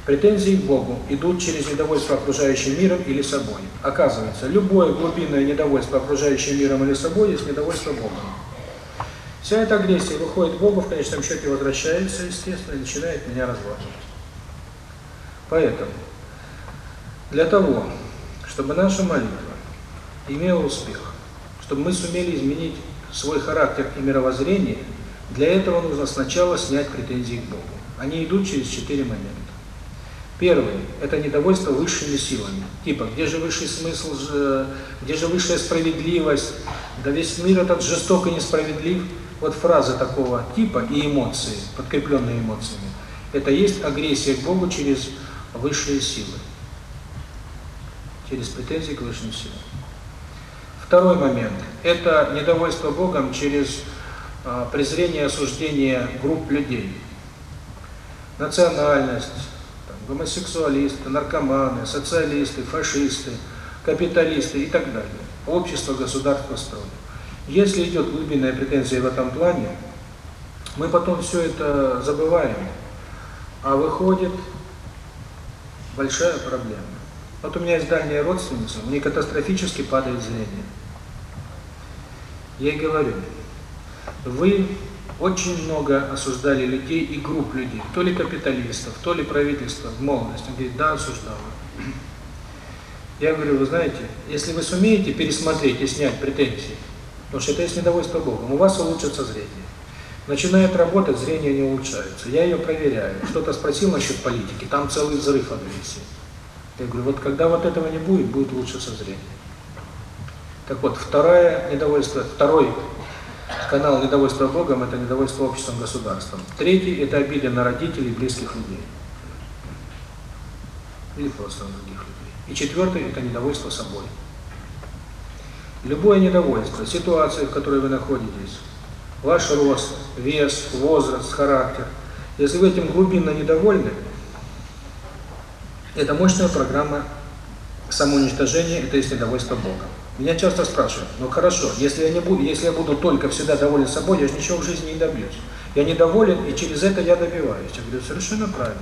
Претензии к Богу идут через недовольство окружающим миром или собой. Оказывается, любое глубинное недовольство окружающим миром или собой есть недовольство Богом. Вся эта агрессия выходит к Богу, в конечном счете возвращается, естественно, и начинает меня разваливать. Поэтому, для того, чтобы наша молитва имела успех, чтобы мы сумели изменить свой характер и мировоззрение, для этого нужно сначала снять претензии к Богу. Они идут через четыре момента. Первый – это недовольство высшими силами. Типа, где же высший смысл, где же высшая справедливость, да весь мир этот жесток и несправедлив. Вот фразы такого типа и эмоции, подкрепленные эмоциями, это есть агрессия к Богу через высшие силы, через претензии к высшим силам. Второй момент – это недовольство Богом через а, презрение и осуждение групп людей. Национальность, там, гомосексуалисты, наркоманы, социалисты, фашисты, капиталисты и так далее. Общество, государство, страны. Если идет глубинная претензия в этом плане, мы потом все это забываем, а выходит большая проблема. Вот у меня есть дальняя родственница, у нее катастрофически падает зрение. Я говорю, вы очень много осуждали людей и групп людей, то ли капиталистов, то ли правительства в молодости. Он говорит, да, осуждал. Я говорю, вы знаете, если вы сумеете пересмотреть и снять претензии, потому что это есть недовольство Богом, у вас улучшится зрение. Начинает работать, зрение не улучшается. Я ее проверяю. Что-то спросил насчет политики, там целый взрыв агрессии. Я говорю, вот когда вот этого не будет, будет лучше зрение. Так вот, второе недовольство, второй канал недовольства Богом – это недовольство обществом, государством. Третий – это обиды на родителей, близких людей. Или просто на других людей. И четвертый – это недовольство собой. Любое недовольство, ситуация, в которой вы находитесь, ваш рост, вес, возраст, характер. Если вы этим глубинно недовольны, это мощная программа самоуничтожения, это есть недовольство Богом. Меня часто спрашивают, ну хорошо, если я не буду, если я буду только всегда доволен собой, я же ничего в жизни не добьюсь. Я недоволен, и через это я добиваюсь. Я говорю, совершенно правильно.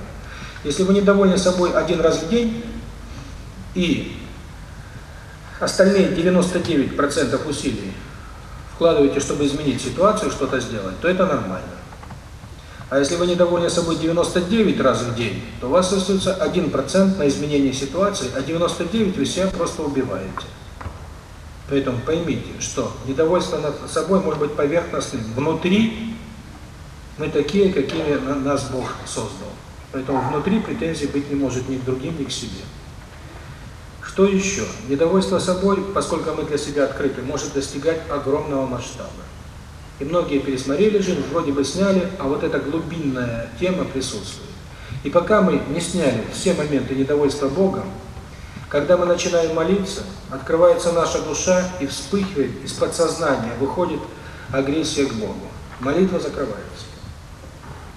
Если вы недовольны собой один раз в день, и остальные 99% усилий вкладываете, чтобы изменить ситуацию, что-то сделать, то это нормально. А если вы недовольны собой 99 раз в день, то у вас остается 1% на изменение ситуации, а 99 вы себя просто убиваете. При этом поймите, что недовольство над собой может быть поверхностным. Внутри мы такие, какими нас Бог создал. Поэтому внутри претензий быть не может ни к другим, ни к себе. Что еще? Недовольство собой, поскольку мы для себя открыты, может достигать огромного масштаба. И многие пересмотрели жизнь, вроде бы сняли, а вот эта глубинная тема присутствует. И пока мы не сняли все моменты недовольства Богом, когда мы начинаем молиться, открывается наша душа и вспыхивает из подсознания, выходит агрессия к Богу. Молитва закрывается.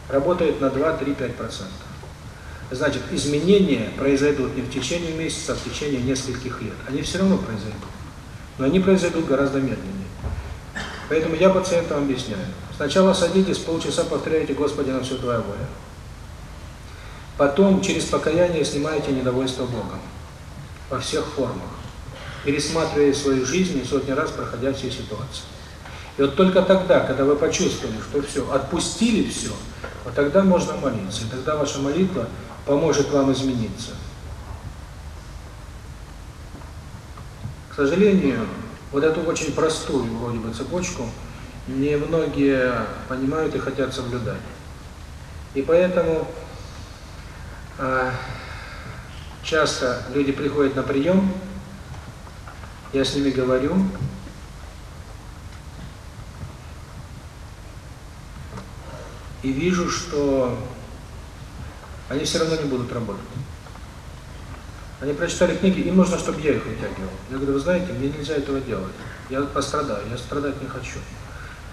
Работает на 2-3-5%. Значит, изменения произойдут не в течение месяца, а в течение нескольких лет. Они все равно произойдут. Но они произойдут гораздо медленнее. Поэтому я пациентам объясняю. Сначала садитесь, полчаса повторяйте «Господи, на все Твоя воля». Потом через покаяние снимаете недовольство Богом во всех формах, пересматривая свою жизнь и сотни раз проходя все ситуации. И вот только тогда, когда вы почувствовали, что все, отпустили все, вот тогда можно молиться, и тогда ваша молитва поможет вам измениться. К сожалению, вот эту очень простую вроде бы цепочку немногие понимают и хотят соблюдать. И поэтому э, часто люди приходят на прием, я с ними говорю, и вижу, что они все равно не будут работать. Они прочитали книги, им нужно, чтобы я их вытягивал. Я говорю, вы знаете, мне нельзя этого делать. Я пострадаю, я страдать не хочу.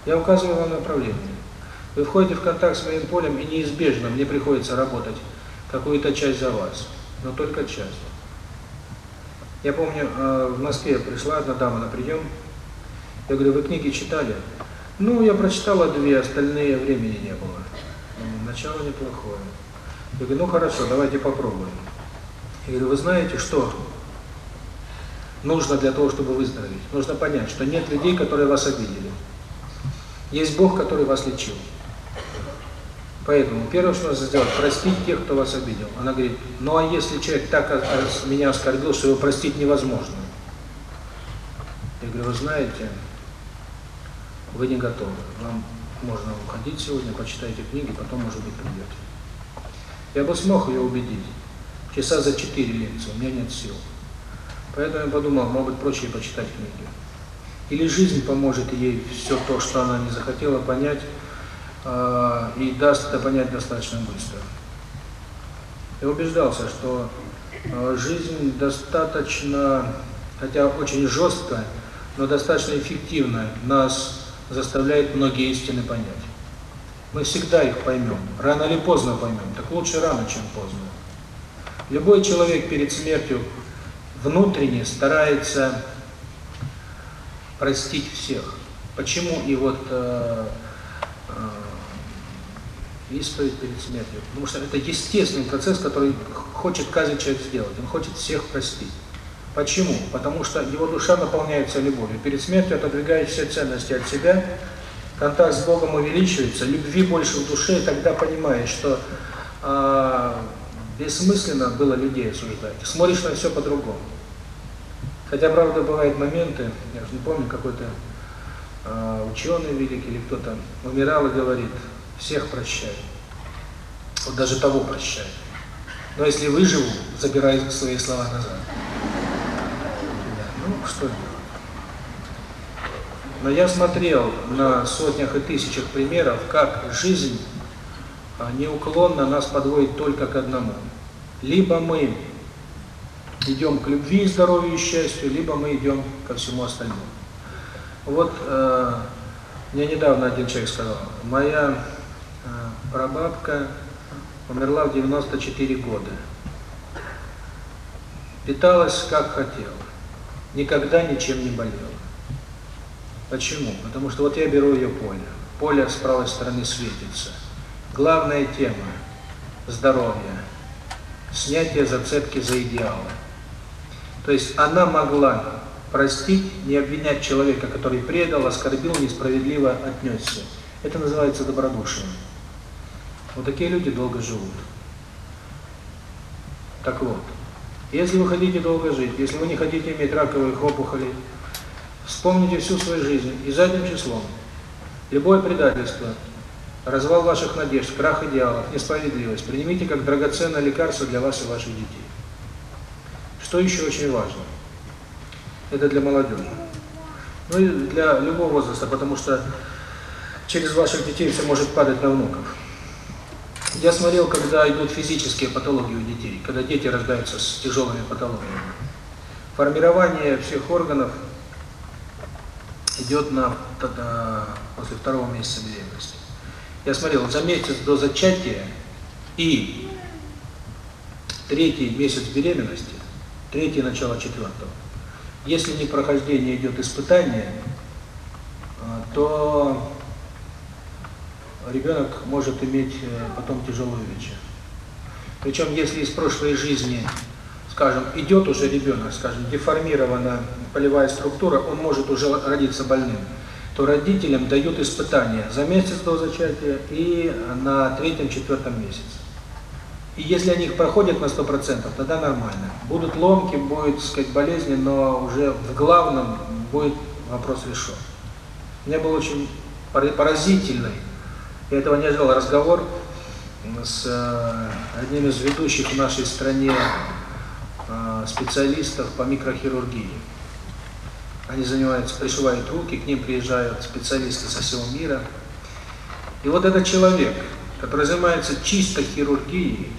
Я указываю вам направление. Вы входите в контакт с моим полем, и неизбежно мне приходится работать какую-то часть за вас но только часть. Я помню, э, в Москве пришла одна дама на прием, я говорю, вы книги читали? Ну, я прочитала две, остальные времени не было. Начало неплохое. Я говорю, ну хорошо, давайте попробуем. Я говорю, вы знаете, что нужно для того, чтобы выздороветь? Нужно понять, что нет людей, которые вас обидели. Есть Бог, который вас лечил. Поэтому первое, что нужно сделать, простить тех, кто вас обидел. Она говорит, ну а если человек так а, а, меня оскорбил, что его простить невозможно? Я говорю, вы знаете, вы не готовы. Вам можно уходить сегодня, почитайте книги, потом, может быть, придете. Я бы смог ее убедить. Часа за четыре лекции, у меня нет сил. Поэтому я подумал, может быть, проще почитать книги. Или жизнь поможет ей все то, что она не захотела понять, и даст это понять достаточно быстро. Я убеждался, что жизнь достаточно, хотя очень жесткая, но достаточно эффективно нас заставляет многие истины понять. Мы всегда их поймем, рано или поздно поймем, так лучше рано, чем поздно. Любой человек перед смертью внутренне старается простить всех. Почему и вот э, э, и стоит перед смертью. Потому что это естественный процесс, который хочет каждый человек сделать. Он хочет всех простить. Почему? Потому что его душа наполняется любовью. Перед смертью отодвигает все ценности от себя, контакт с Богом увеличивается, любви больше в душе, и тогда понимаешь, что э, бессмысленно было людей осуждать. Смотришь на все по-другому. Хотя, правда, бывают моменты, я же не помню, какой-то а, ученый великий или кто-то умирал и говорит, всех прощаю. Вот даже того прощаю. Но если выживу, забираю свои слова назад. Да, ну, что делать? Но я смотрел на сотнях и тысячах примеров, как жизнь а, неуклонно нас подводит только к одному. Либо мы идем к любви, здоровью и счастью, либо мы идем ко всему остальному. Вот э, мне недавно один человек сказал, моя прабабка умерла в 94 года. Питалась как хотела. Никогда ничем не болела. Почему? Потому что вот я беру ее поле. Поле с правой стороны светится. Главная тема – здоровье. Снятие зацепки за идеалы. То есть она могла простить, не обвинять человека, который предал, оскорбил, несправедливо отнесся. Это называется добродушием. Вот такие люди долго живут. Так вот, если вы хотите долго жить, если вы не хотите иметь раковых опухолей, вспомните всю свою жизнь и задним числом. Любое предательство, развал ваших надежд, крах идеалов, несправедливость принимите как драгоценное лекарство для вас и ваших детей. Что еще очень важно? Это для молодежи. Ну и для любого возраста, потому что через ваших детей все может падать на внуков. Я смотрел, когда идут физические патологии у детей, когда дети рождаются с тяжелыми патологиями. Формирование всех органов идет на, тогда, после второго месяца беременности. Я смотрел, за месяц до зачатия и третий месяц беременности, третий начало четвертого, если не прохождение идет испытание, а, то ребенок может иметь э, потом тяжелую вечер. Причем, если из прошлой жизни, скажем, идет уже ребенок, скажем, деформирована полевая структура, он может уже родиться больным, то родителям дают испытания за месяц до зачатия и на третьем-четвертом месяце. И если они их проходят на 100%, тогда нормально. Будут ломки, будет, сказать, болезни, но уже в главном будет вопрос решен. У меня был очень поразительный я этого не ждал. Разговор с э, одним из ведущих в нашей стране э, специалистов по микрохирургии. Они занимаются, пришивают руки, к ним приезжают специалисты со всего мира. И вот этот человек, который занимается чисто хирургией,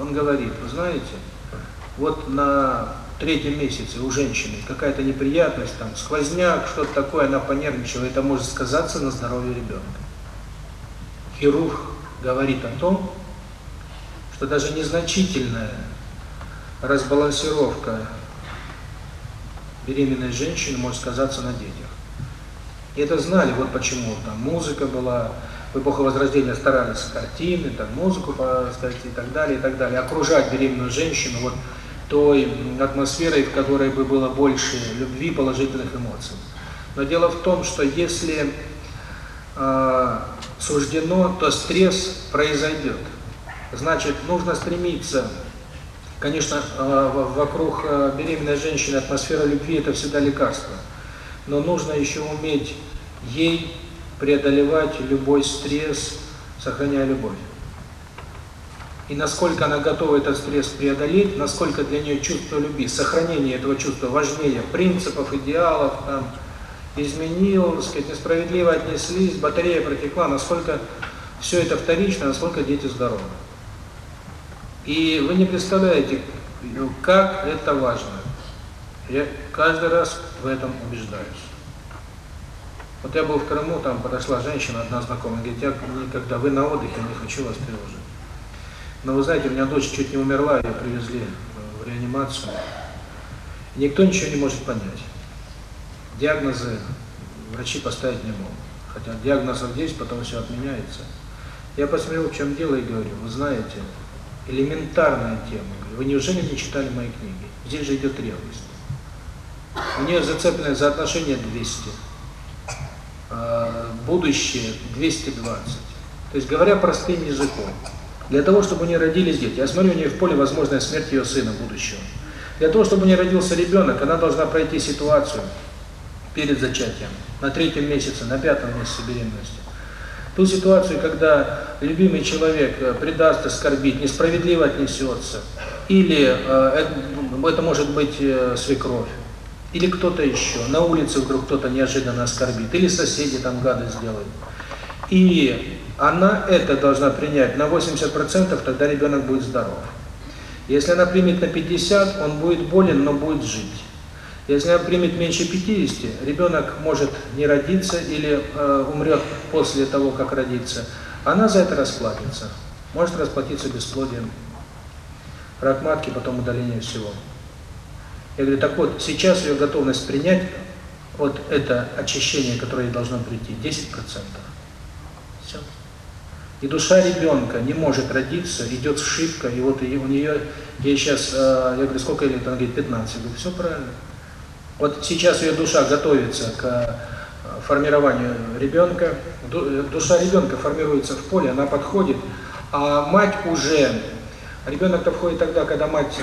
он говорит, вы знаете, вот на третьем месяце у женщины какая-то неприятность, там сквозняк, что-то такое, она понервничала, это может сказаться на здоровье ребенка хирург говорит о том, что даже незначительная разбалансировка беременной женщины может сказаться на детях. И это знали, вот почему там музыка была, в эпоху Возрождения старались картины, там музыку поставить и так далее, и так далее. Окружать беременную женщину вот той атмосферой, в которой бы было больше любви, положительных эмоций. Но дело в том, что если суждено, то стресс произойдет. Значит, нужно стремиться, конечно, э, вокруг э, беременной женщины атмосфера любви – это всегда лекарство, но нужно еще уметь ей преодолевать любой стресс, сохраняя любовь. И насколько она готова этот стресс преодолеть, насколько для нее чувство любви, сохранение этого чувства важнее принципов, идеалов, там, изменил, так сказать, несправедливо отнеслись, батарея протекла, насколько все это вторично, насколько дети здоровы. И вы не представляете, ну, как это важно. Я каждый раз в этом убеждаюсь. Вот я был в Крыму, там подошла женщина, одна знакомая, говорит, я никогда вы на отдыхе, не хочу вас тревожить. Но вы знаете, у меня дочь чуть не умерла, ее привезли в реанимацию. Никто ничего не может понять диагнозы врачи поставить не могут. Хотя диагнозов 10, потом все отменяется. Я посмотрел, в чем дело, и говорю, вы знаете, элементарная тема. Вы неужели не читали мои книги? Здесь же идет ревность. У нее зацепленное за отношения 200. Будущее 220. То есть, говоря простым языком, для того, чтобы не родились дети, я смотрю, у нее в поле возможная смерть ее сына будущего. Для того, чтобы не родился ребенок, она должна пройти ситуацию, перед зачатием, на третьем месяце, на пятом месяце беременности. Ту ситуацию, когда любимый человек э, предаст, оскорбит, несправедливо отнесется, или э, это может быть э, свекровь, или кто-то еще, на улице вдруг кто-то неожиданно оскорбит, или соседи там гады сделают. И она это должна принять на 80%, тогда ребенок будет здоров. Если она примет на 50, он будет болен, но будет жить. Если, примет меньше 50, ребенок может не родиться или э, умрет после того, как родится, она за это расплатится. Может расплатиться бесплодием, рак матки, потом удаление всего. Я говорю, так вот, сейчас ее готовность принять вот это очищение, которое ей должно прийти, 10%. Все. И душа ребенка не может родиться, идет ошибка, и вот у нее, ей сейчас, э, я говорю, сколько лет, она говорит, 15. Я говорю, все правильно. Вот сейчас ее душа готовится к э, формированию ребенка. Э, душа ребенка формируется в поле, она подходит, а мать уже... Ребенок-то входит тогда, когда мать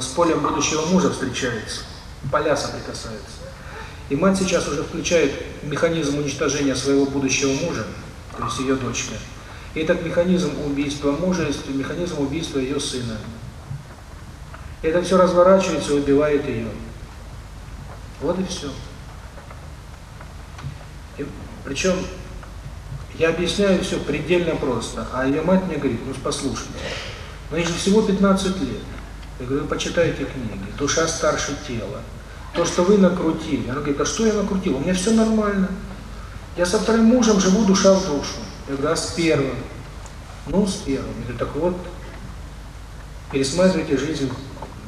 с полем будущего мужа встречается, поля соприкасается, И мать сейчас уже включает механизм уничтожения своего будущего мужа, то есть ее дочка. И этот механизм убийства мужа, механизм убийства ее сына. И это все разворачивается и убивает ее. Вот и все. И, причем я объясняю все предельно просто, а ее мать мне говорит, ну послушай, но ей же всего 15 лет. Я говорю, почитайте книги, душа старше тела. То, что вы накрутили. Она говорит, а что я накрутил? У меня все нормально. Я со вторым мужем живу душа в душу. Я говорю, а с первым? Ну, с первым. Я говорю, так вот, пересматривайте жизнь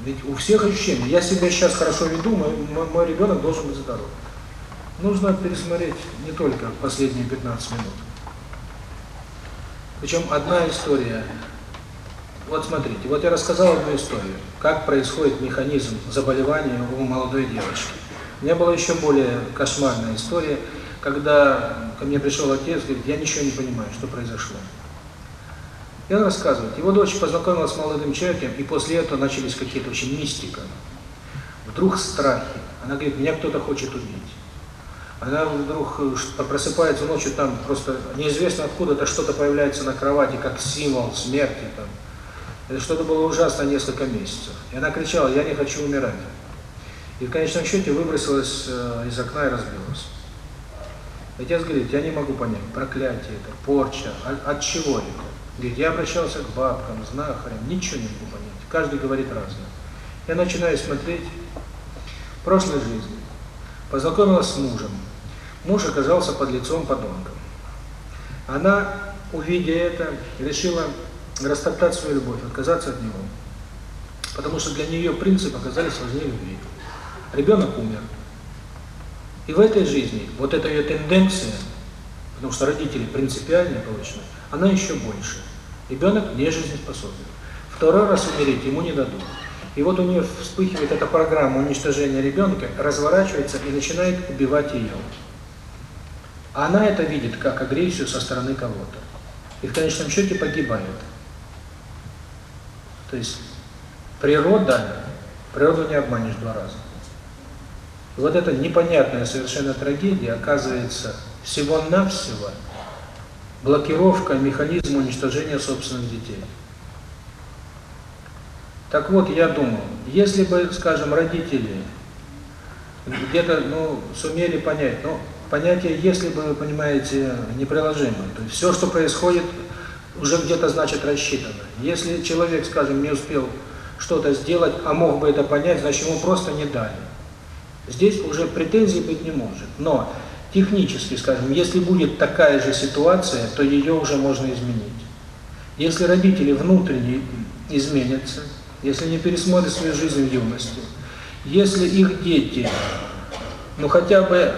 ведь у всех ощущения. Я себя сейчас хорошо веду, мой, мой, ребенок должен быть здоров. Нужно пересмотреть не только последние 15 минут. Причем одна история. Вот смотрите, вот я рассказал одну историю, как происходит механизм заболевания у молодой девочки. У меня была еще более кошмарная история, когда ко мне пришел отец, говорит, я ничего не понимаю, что произошло. И он рассказывает, его дочь познакомилась с молодым человеком, и после этого начались какие-то очень мистика. Вдруг страхи. Она говорит, меня кто-то хочет убить. Она вдруг э, просыпается ночью, там просто неизвестно откуда-то что-то появляется на кровати, как символ смерти. Там. Это что-то было ужасно несколько месяцев. И она кричала, я не хочу умирать. И в конечном счете выбросилась э, из окна и разбилась. Отец говорит, я не могу понять, проклятие это, порча, от, от чего это? Говорит, я обращался к бабкам, знахарям, ничего не могу понять. Каждый говорит разное. Я начинаю смотреть в прошлой жизни. Познакомилась с мужем. Муж оказался под лицом подонком. Она, увидя это, решила растоптать свою любовь, отказаться от него. Потому что для нее принципы оказались важнее любви. Ребенок умер. И в этой жизни вот эта ее тенденция, потому что родители принципиальные повышены, она еще больше. Ребенок не жизнеспособен. Второй раз умереть ему не дадут. И вот у нее вспыхивает эта программа уничтожения ребенка, разворачивается и начинает убивать ее. Она это видит как агрессию со стороны кого-то. И в конечном счете погибает. То есть природа, природу не обманешь два раза. Вот эта непонятная совершенно трагедия оказывается всего-навсего – блокировка механизм уничтожения собственных детей. Так вот, я думаю, если бы, скажем, родители где-то ну, сумели понять, ну, понятие, если бы, вы понимаете, неприложимое, то есть все, что происходит, уже где-то, значит, рассчитано. Если человек, скажем, не успел что-то сделать, а мог бы это понять, значит, ему просто не дали. Здесь уже претензий быть не может. Но Технически, скажем, если будет такая же ситуация, то ее уже можно изменить. Если родители внутренне изменятся, если не пересмотрят свою жизнь в юности, если их дети, ну хотя бы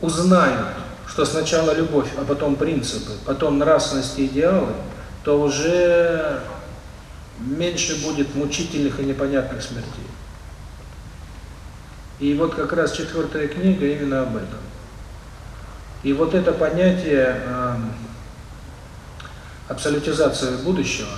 узнают, что сначала любовь, а потом принципы, потом нравственность и идеалы, то уже меньше будет мучительных и непонятных смертей. И вот как раз четвертая книга именно об этом. И вот это понятие э, абсолютизации будущего,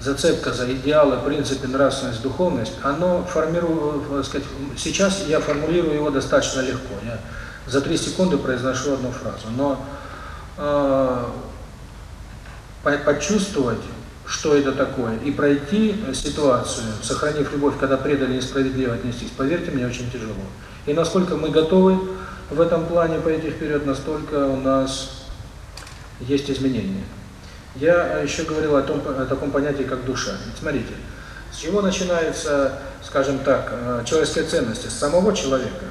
зацепка за идеалы, принципы, нравственность, духовность, оно формирует, э, э, сказать, сейчас я формулирую его достаточно легко. Я за три секунды произношу одну фразу. Но э, почувствовать, что это такое, и пройти ситуацию, сохранив любовь, когда предали несправедливо отнестись, поверьте мне, очень тяжело. И насколько мы готовы в этом плане по этих вперед настолько у нас есть изменения. Я еще говорил о, том, о таком понятии, как душа. Ведь смотрите, с чего начинаются, скажем так, э, человеческие ценности? С самого человека.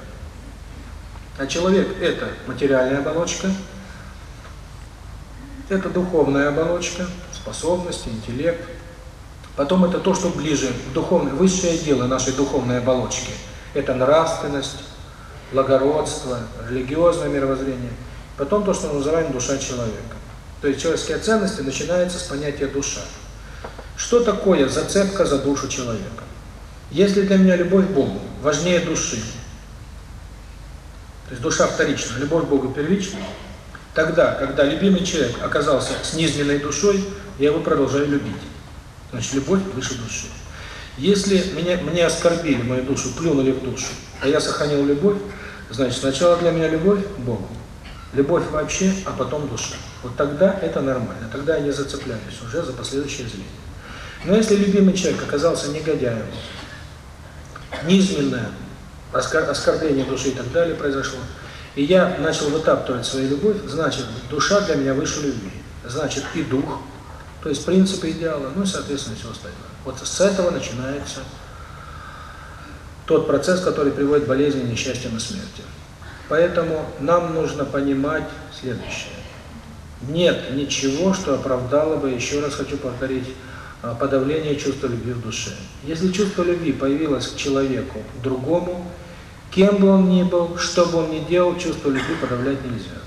А человек – это материальная оболочка, это духовная оболочка, способности, интеллект. Потом это то, что ближе, духовное, высшее дело нашей духовной оболочки. Это нравственность, благородство, религиозное мировоззрение. Потом то, что мы называем душа человека. То есть человеческие ценности начинаются с понятия душа. Что такое зацепка за душу человека? Если для меня любовь к Богу важнее души, то есть душа вторична, любовь к Богу первична, тогда, когда любимый человек оказался с низменной душой, я его продолжаю любить. Значит, любовь выше души. Если меня, меня оскорбили, мою душу, плюнули в душу, а я сохранил любовь, Значит, сначала для меня любовь – Богу, любовь вообще, а потом душа. Вот тогда это нормально, тогда я не зацепляюсь уже за последующие зрения. Но если любимый человек оказался негодяем, низменное оскорбление души и так далее произошло, и я начал вытаптывать свою любовь, значит, душа для меня выше любви, значит, и дух, то есть принципы идеала, ну и, соответственно, все остальное. Вот с этого начинается тот процесс, который приводит болезни, несчастья и смерти. Поэтому нам нужно понимать следующее. Нет ничего, что оправдало бы, еще раз хочу повторить, подавление чувства любви в душе. Если чувство любви появилось к человеку, к другому, кем бы он ни был, что бы он ни делал, чувство любви подавлять нельзя.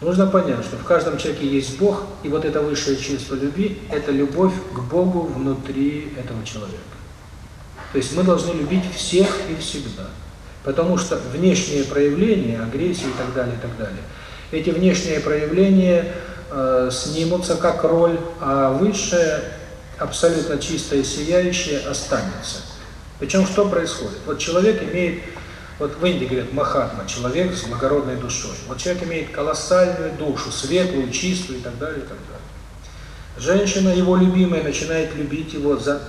Нужно понять, что в каждом человеке есть Бог, и вот это высшее чувство любви – это любовь к Богу внутри этого человека. То есть мы должны любить всех и всегда. Потому что внешние проявления, агрессии и так далее, и так далее, эти внешние проявления э, снимутся как роль, а высшее, абсолютно чистое, сияющее останется. Причем что происходит? Вот человек имеет, вот в Индии говорят Махатма, человек с благородной душой. Вот человек имеет колоссальную душу, светлую, чистую и так далее, и так далее. Женщина, его любимая, начинает любить его за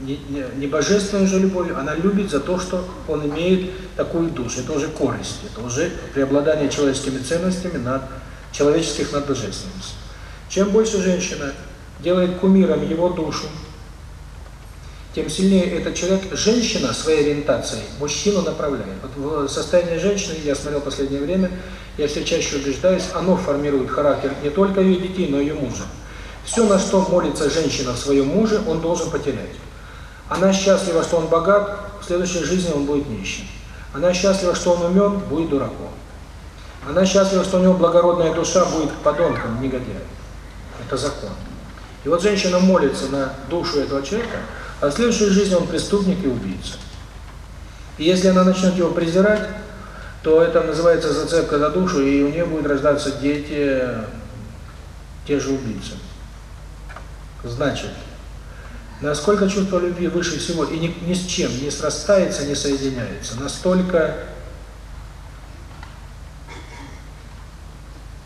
не божественной же любовью, она любит за то, что он имеет такую душу. Это уже корость, это уже преобладание человеческими ценностями над человеческих над божественными. Чем больше женщина делает кумиром его душу, тем сильнее этот человек, женщина своей ориентацией, мужчину направляет. Вот в состоянии женщины, я смотрел последнее время, я все чаще убеждаюсь, оно формирует характер не только ее детей, но и ее мужа. Все, на что молится женщина в своем муже, он должен потерять. Она счастлива, что он богат, в следующей жизни он будет нищим. Она счастлива, что он умен, будет дураком. Она счастлива, что у него благородная душа будет подонком, негодяем. Это закон. И вот женщина молится на душу этого человека, а в следующей жизни он преступник и убийца. И если она начнет его презирать, то это называется зацепка на душу, и у нее будут рождаться дети, те же убийцы. Значит, Насколько чувство любви выше всего и ни, ни с чем не срастается, не соединяется, настолько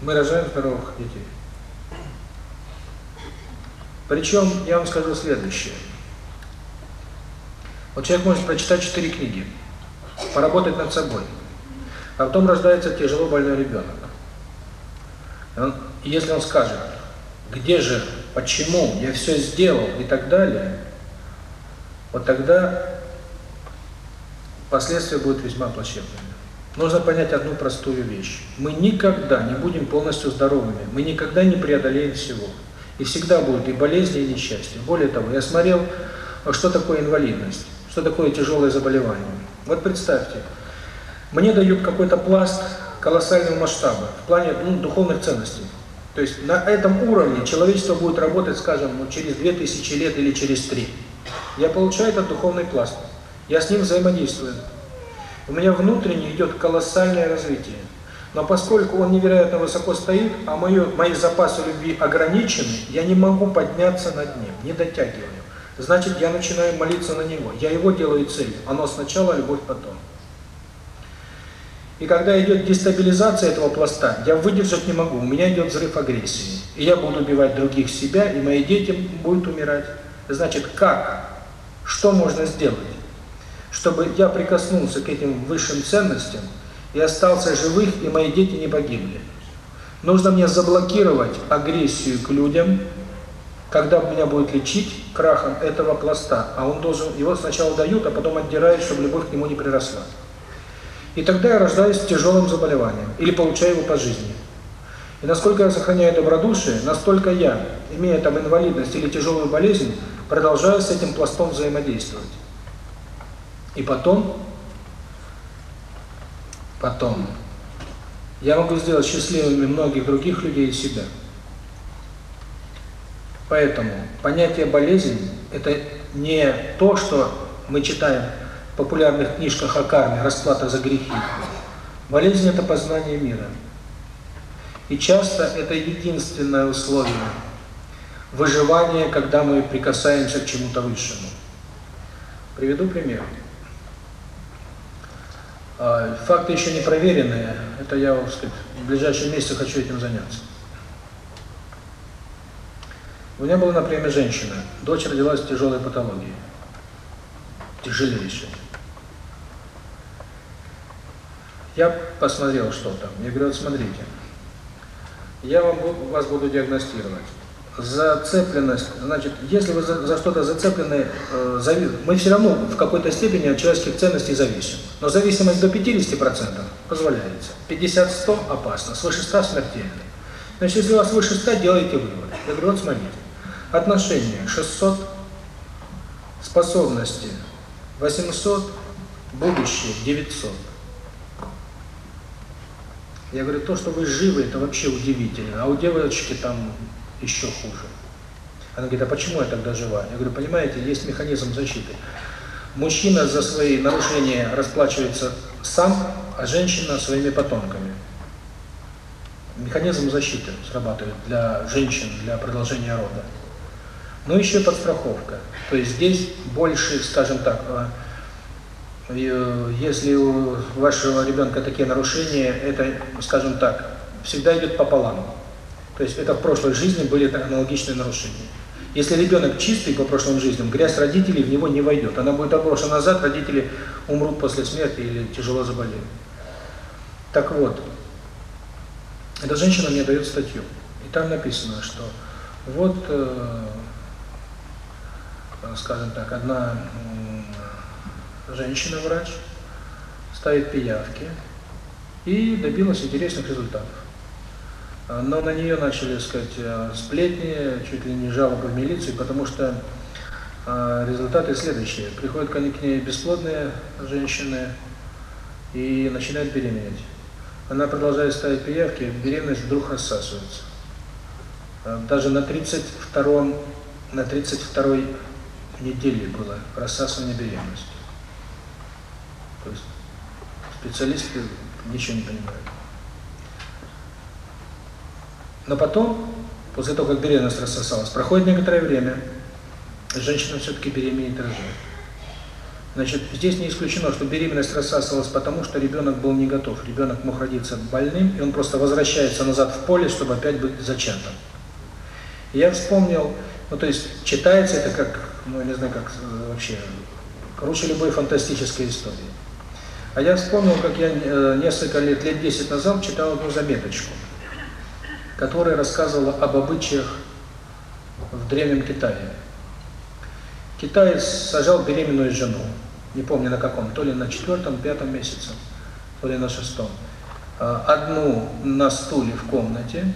мы рожаем здоровых детей. Причем, я вам скажу следующее. Вот человек может прочитать четыре книги, поработать над собой, а потом рождается тяжело больной ребенок. И он, если он скажет, где же почему, я все сделал и так далее, вот тогда последствия будут весьма плачевными. Нужно понять одну простую вещь. Мы никогда не будем полностью здоровыми, мы никогда не преодолеем всего. И всегда будут и болезни, и несчастья. Более того, я смотрел, что такое инвалидность, что такое тяжелое заболевание. Вот представьте, мне дают какой-то пласт колоссального масштаба в плане ну, духовных ценностей. То есть на этом уровне человечество будет работать, скажем, ну, через 2000 лет или через 3. Я получаю этот духовный пласт. Я с ним взаимодействую. У меня внутренне идет колоссальное развитие. Но поскольку он невероятно высоко стоит, а моё, мои запасы любви ограничены, я не могу подняться над ним, не дотягиваю. Значит, я начинаю молиться на него. Я его делаю целью. Оно сначала, любовь потом. И когда идет дестабилизация этого пласта, я выдержать не могу, у меня идет взрыв агрессии. И я буду убивать других себя, и мои дети будут умирать. Значит, как? Что можно сделать? Чтобы я прикоснулся к этим высшим ценностям и остался живых, и мои дети не погибли. Нужно мне заблокировать агрессию к людям, когда меня будет лечить крахом этого пласта. А он должен, его сначала дают, а потом отдирают, чтобы любовь к нему не приросла. И тогда я рождаюсь с тяжелым заболеванием или получаю его по жизни. И насколько я сохраняю добродушие, настолько я, имея там инвалидность или тяжелую болезнь, продолжаю с этим пластом взаимодействовать. И потом, потом, я могу сделать счастливыми многих других людей и себя. Поэтому понятие болезнь – это не то, что мы читаем популярных книжках о карме «Расплата за грехи». Болезнь – это познание мира. И часто это единственное условие выживания, когда мы прикасаемся к чему-то высшему. Приведу пример. А, факты еще не проверенные, это я, так сказать, в ближайшие месяцы хочу этим заняться. У меня была на премии женщина, дочь родилась с тяжелой патологии тяжелее решение. Я посмотрел, что там. Я говорю, смотрите, я вам, вас буду диагностировать. Зацепленность, значит, если вы за, за что-то зацеплены, э, зави... мы все равно в какой-то степени от человеческих ценностей зависим. Но зависимость до 50% позволяется. 50-100 опасно, свыше 100 смертельно. Значит, если у вас выше 100, делайте вывод. Я говорю, вот смотрите, отношение 600, способности 800 будущее 900. Я говорю, то, что вы живы, это вообще удивительно, а у девочки там еще хуже. Она говорит, а почему я тогда жива? Я говорю, понимаете, есть механизм защиты. Мужчина за свои нарушения расплачивается сам, а женщина своими потомками. Механизм защиты срабатывает для женщин, для продолжения рода. Ну еще подстраховка. То есть здесь больше, скажем так, э, э, если у вашего ребенка такие нарушения, это, скажем так, всегда идет пополам. То есть это в прошлой жизни были аналогичные нарушения. Если ребенок чистый по прошлым жизням, грязь родителей в него не войдет. Она будет отброшена назад, родители умрут после смерти или тяжело заболеют. Так вот, эта женщина мне дает статью. И там написано, что вот э, скажем так, одна женщина-врач ставит пиявки и добилась интересных результатов. А, но на нее начали, сказать, э, сплетни, чуть ли не жалобы в милицию, потому что а, результаты следующие. Приходят к ней бесплодные женщины и начинают беременеть. Она продолжает ставить пиявки, беременность вдруг рассасывается. А, даже на 32-м, на 32-й недели было рассасывание беременности. То есть специалисты ничего не понимают. Но потом, после того, как беременность рассосалась, проходит некоторое время, женщина все-таки беременеет и рожает. Значит, здесь не исключено, что беременность рассасывалась потому, что ребенок был не готов. Ребенок мог родиться больным, и он просто возвращается назад в поле, чтобы опять быть зачатым. Я вспомнил, ну то есть читается это как ну, я не знаю, как э, вообще, короче, любой фантастической истории. А я вспомнил, как я э, несколько лет, лет 10 назад читал одну заметочку, которая рассказывала об обычаях в Древнем Китае. Китаец сажал беременную жену, не помню на каком, то ли на четвертом, пятом месяце, то ли на шестом. Э, одну на стуле в комнате,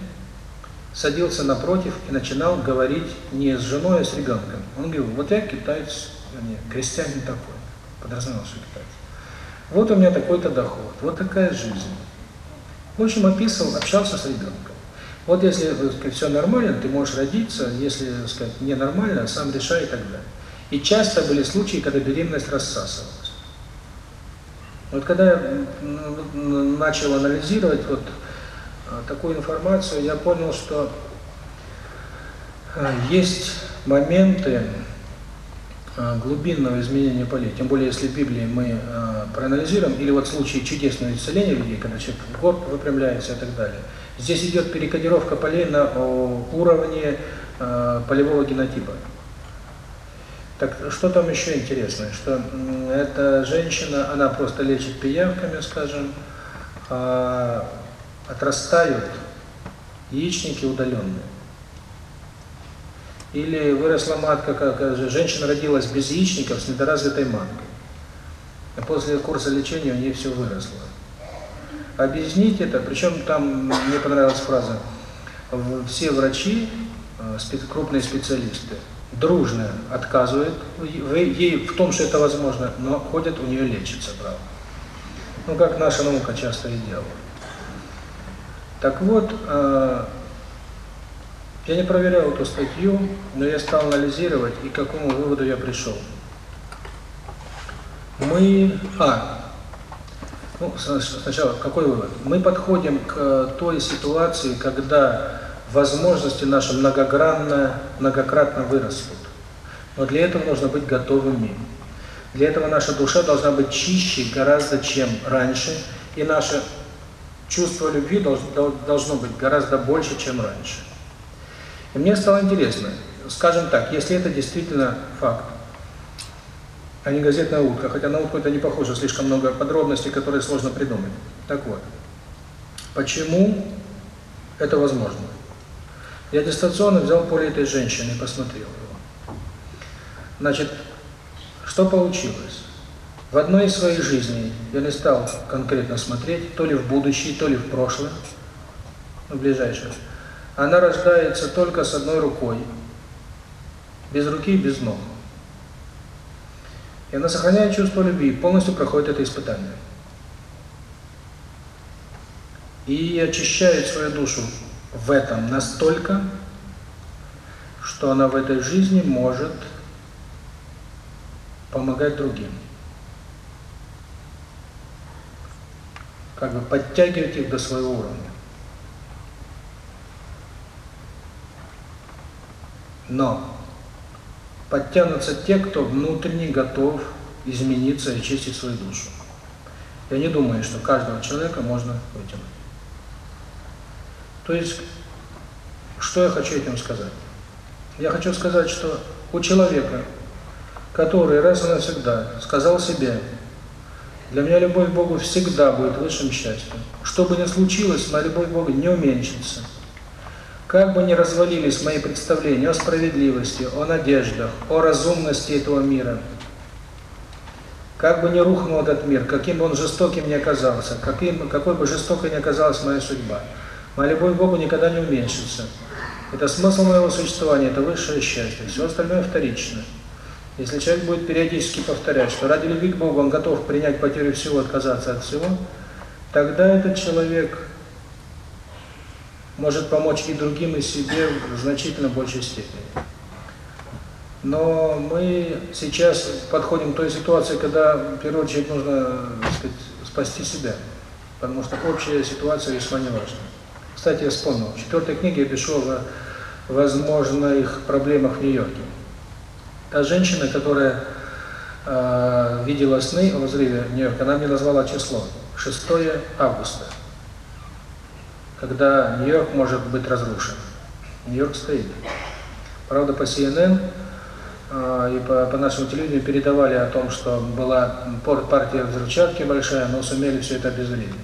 садился напротив и начинал говорить не с женой, а с ребенком. Он говорил, вот я китаец, а вернее, крестьянин такой, подразумевал, что китаец. Вот у меня такой-то доход, вот такая жизнь. В общем, описывал, общался с ребенком. Вот если все нормально, ты можешь родиться, если сказать, не нормально, а сам решай и так далее. И часто были случаи, когда беременность рассасывалась. Вот когда я начал анализировать, вот такую информацию, я понял, что есть моменты глубинного изменения полей. Тем более, если в Библии мы проанализируем, или вот в случае чудесного исцеления людей, когда человек горб выпрямляется и так далее. Здесь идет перекодировка полей на уровне полевого генотипа. Так что там еще интересное, что эта женщина, она просто лечит пиявками, скажем, а отрастают яичники удаленные. Или выросла матка, как женщина родилась без яичников с недоразвитой маткой. А после курса лечения у нее все выросло. Объяснить это, причем там мне понравилась фраза, все врачи, крупные специалисты, дружно отказывают ей в том, что это возможно, но ходят у нее лечиться, правда. Ну, как наша наука часто и делала. Так вот, э, я не проверял эту статью, но я стал анализировать и к какому выводу я пришел. Мы... А, ну, сначала, какой вывод? Мы подходим к э, той ситуации, когда возможности наши многогранно, многократно вырастут. Но для этого нужно быть готовыми. Для этого наша душа должна быть чище гораздо, чем раньше, и наша чувство любви должно быть гораздо больше, чем раньше. И мне стало интересно, скажем так, если это действительно факт, а не газетная утка, хотя на утку это не похоже, слишком много подробностей, которые сложно придумать. Так вот, почему это возможно? Я дистанционно взял поле этой женщины и посмотрел его. Значит, что получилось? В одной из своих жизней я не стал конкретно смотреть, то ли в будущее, то ли в прошлое, в ближайшее. Она рождается только с одной рукой, без руки и без ног. И она сохраняет чувство любви, полностью проходит это испытание. И очищает свою душу в этом настолько, что она в этой жизни может помогать другим. как бы подтягивать их до своего уровня. Но подтянутся те, кто внутренне готов измениться и чистить свою душу. Я не думаю, что каждого человека можно вытянуть. То есть, что я хочу этим сказать? Я хочу сказать, что у человека, который раз и навсегда сказал себе, для меня любовь к Богу всегда будет высшим счастьем. Что бы ни случилось, моя любовь к Богу не уменьшится. Как бы ни развалились мои представления о справедливости, о надеждах, о разумности этого мира, как бы ни рухнул этот мир, каким бы он жестоким ни оказался, каким, какой бы жестокой ни оказалась моя судьба, моя любовь к Богу никогда не уменьшится. Это смысл моего существования, это высшее счастье. Все остальное вторичное. Если человек будет периодически повторять, что ради любви к Богу он готов принять потерю всего, отказаться от всего, тогда этот человек может помочь и другим, и себе в значительно большей степени. Но мы сейчас подходим к той ситуации, когда в первую очередь нужно сказать, спасти себя, потому что общая ситуация весьма не важна. Кстати, я вспомнил, в четвертой книге я пишу о возможных проблемах в Нью-Йорке женщина, которая э, видела сны о взрыве Нью-Йорка, она мне назвала число 6 августа, когда Нью-Йорк может быть разрушен. Нью-Йорк стоит. Правда, по CNN э, а, и по, по нашему телевидению передавали о том, что была партия взрывчатки большая, но сумели все это обезвредить.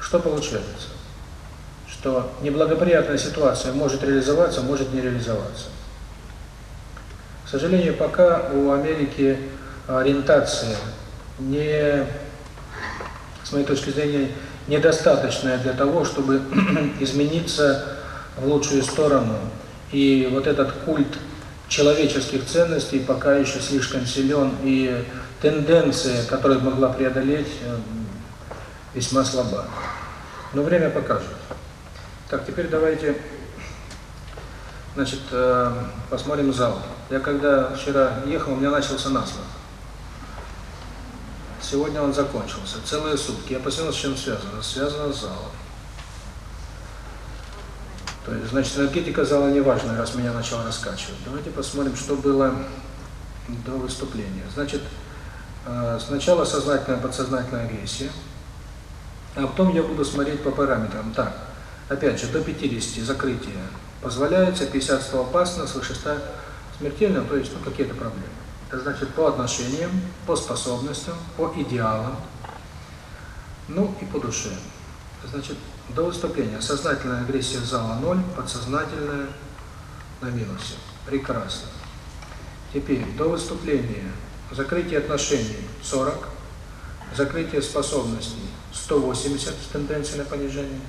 Что получается? что неблагоприятная ситуация может реализоваться, может не реализоваться. К сожалению, пока у Америки ориентация не, с моей точки зрения, недостаточная для того, чтобы измениться в лучшую сторону. И вот этот культ человеческих ценностей пока еще слишком силен, и тенденция, которую могла преодолеть, весьма слаба. Но время покажет. Так, теперь давайте значит, посмотрим зал. Я когда вчера ехал, у меня начался насморк. Сегодня он закончился. Целые сутки. Я посмотрел, с чем связано. Связано с залом. То есть, значит, энергетика зала не важна, раз меня начал раскачивать. Давайте посмотрим, что было до выступления. Значит, сначала сознательная, подсознательная агрессия, а потом я буду смотреть по параметрам. Так, опять же, до 50 закрытия, позволяется 50 стало опасно, свыше 100 смертельно, то есть ну, какие-то проблемы. Это значит по отношениям, по способностям, по идеалам, ну и по душе. Значит, до выступления сознательная агрессия зала 0, подсознательная на минусе. Прекрасно. Теперь до выступления закрытие отношений 40, закрытие способностей 180 с тенденцией на понижение,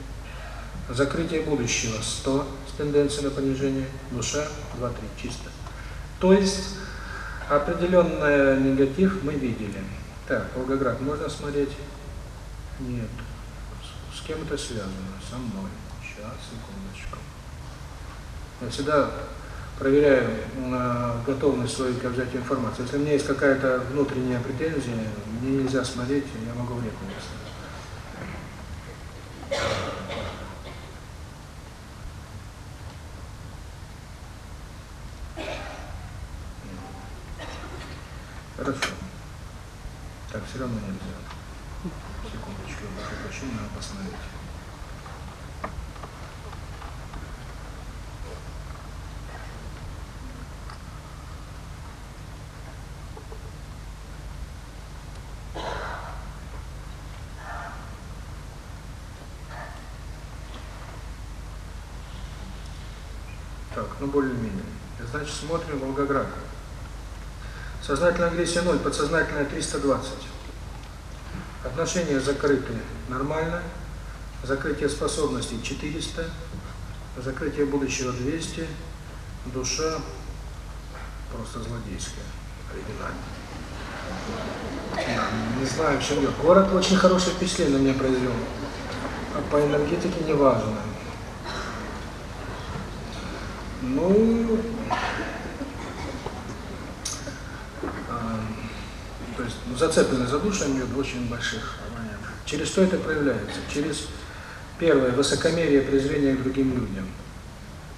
Закрытие будущего 100 с тенденцией на понижение, душа 2-3 чисто. То есть определенный негатив мы видели. Так, Волгоград можно смотреть? Нет. С, кем это связано? Со мной. Сейчас, секундочку. Я всегда проверяю э, готовность свою к взятию информации. Если у меня есть какая-то внутренняя претензия, мне нельзя смотреть, я могу в реку Хорошо. Так все равно нельзя. Секундочку, я прошу прощения, надо посмотреть? Так, ну более-менее. Значит, смотрим Волгоград. Сознательная агрессия 0, подсознательная 320. Отношения закрытые нормально, закрытие способностей 400, закрытие будущего 200, душа просто злодейская, оригинальная. Не знаю, в чем дело. Город очень хорошее впечатление мне меня произвел, а по энергетике не важно. Ну, зацеплены за душу, они в очень больших моментах. Через что это проявляется? Через, первое, высокомерие презрение к другим людям.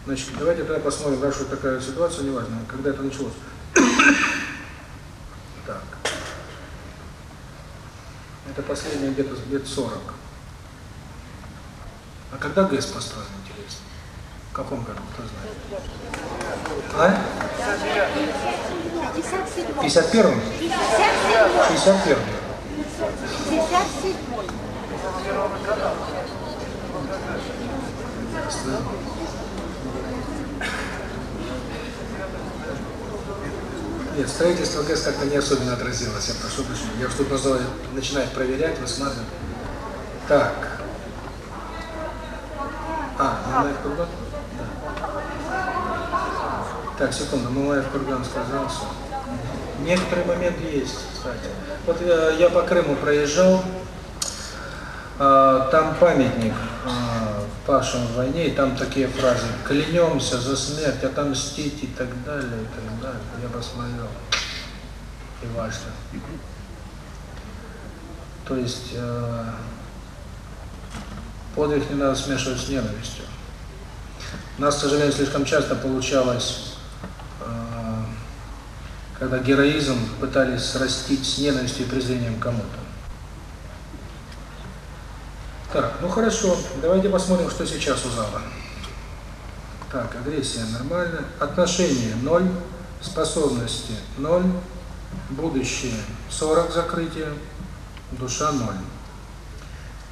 Значит, давайте тогда посмотрим, да, такая ситуация, неважно, когда это началось. так. Это последнее где-то лет 40. А когда ГЭС построен, интересно? В каком году, кто знает? А? 51. 51. Нет, строительство ГЭС как-то не особенно отразилось. Я прошу прощения. Я что-то назвал, начинает проверять, высматривать. Так. А, ну, надо их куда-то? Так, секунду, Мамаев, Курганская, Занса. Некоторые моменты есть, кстати. Вот э, я по Крыму проезжал, а, там памятник а, э, в войне, и там такие фразы «клянемся за смерть, а отомстить» и так далее, и так далее. Я посмотрел. И важно. То есть э, подвиг не надо смешивать с ненавистью. У нас, к сожалению, слишком часто получалось когда героизм пытались срастить с ненавистью и презрением кому-то. Так, ну хорошо, давайте посмотрим, что сейчас у зала. Так, агрессия нормальная, отношения 0, способности 0, будущее 40 закрытия, душа 0.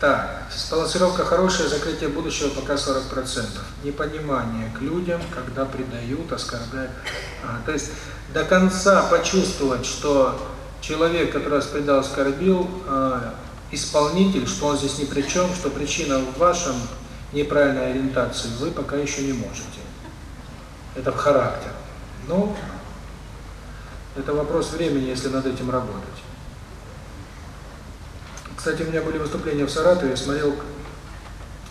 Так, сбалансировка хорошая, закрытие будущего пока 40%. Непонимание к людям, когда предают, оскорбляют. А, то есть до конца почувствовать, что человек, который вас предал, оскорбил, э, исполнитель, что он здесь ни при чем, что причина в вашем неправильной ориентации, вы пока еще не можете. Это в характер. Ну, это вопрос времени, если над этим работать. Кстати, у меня были выступления в Саратове, я смотрел,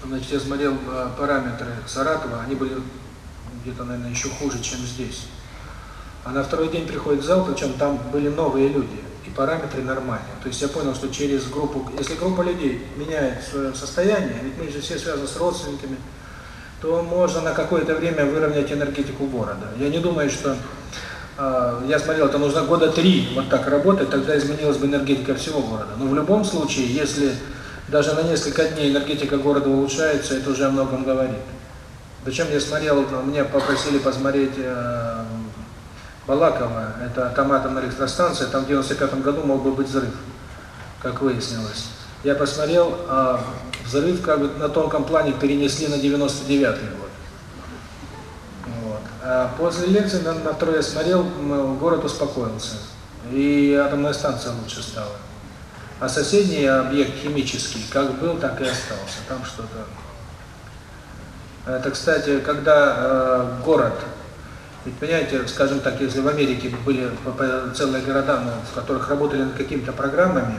значит, я смотрел э, параметры Саратова, они были где-то, наверное, еще хуже, чем здесь. А на второй день приходит зал, причем там были новые люди, и параметры нормальные. То есть я понял, что через группу, если группа людей меняет свое состояние, ведь мы же все связаны с родственниками, то можно на какое-то время выровнять энергетику города. Я не думаю, что а, я смотрел, это нужно года три вот так работать, тогда изменилась бы энергетика всего города. Но в любом случае, если даже на несколько дней энергетика города улучшается, это уже о многом говорит. Причем я смотрел, мне попросили посмотреть э, Балакова, это там атомная электростанция, там в 95 году мог бы быть взрыв, как выяснилось. Я посмотрел, э, взрыв как бы на тонком плане перенесли на 99 год. После лекции на, на которую я смотрел, город успокоился. И атомная станция лучше стала. А соседний объект химический, как был, так и остался. Там что-то... Это, кстати, когда э, город... Ведь, понимаете, скажем так, если в Америке были целые города, ну, в которых работали над какими-то программами,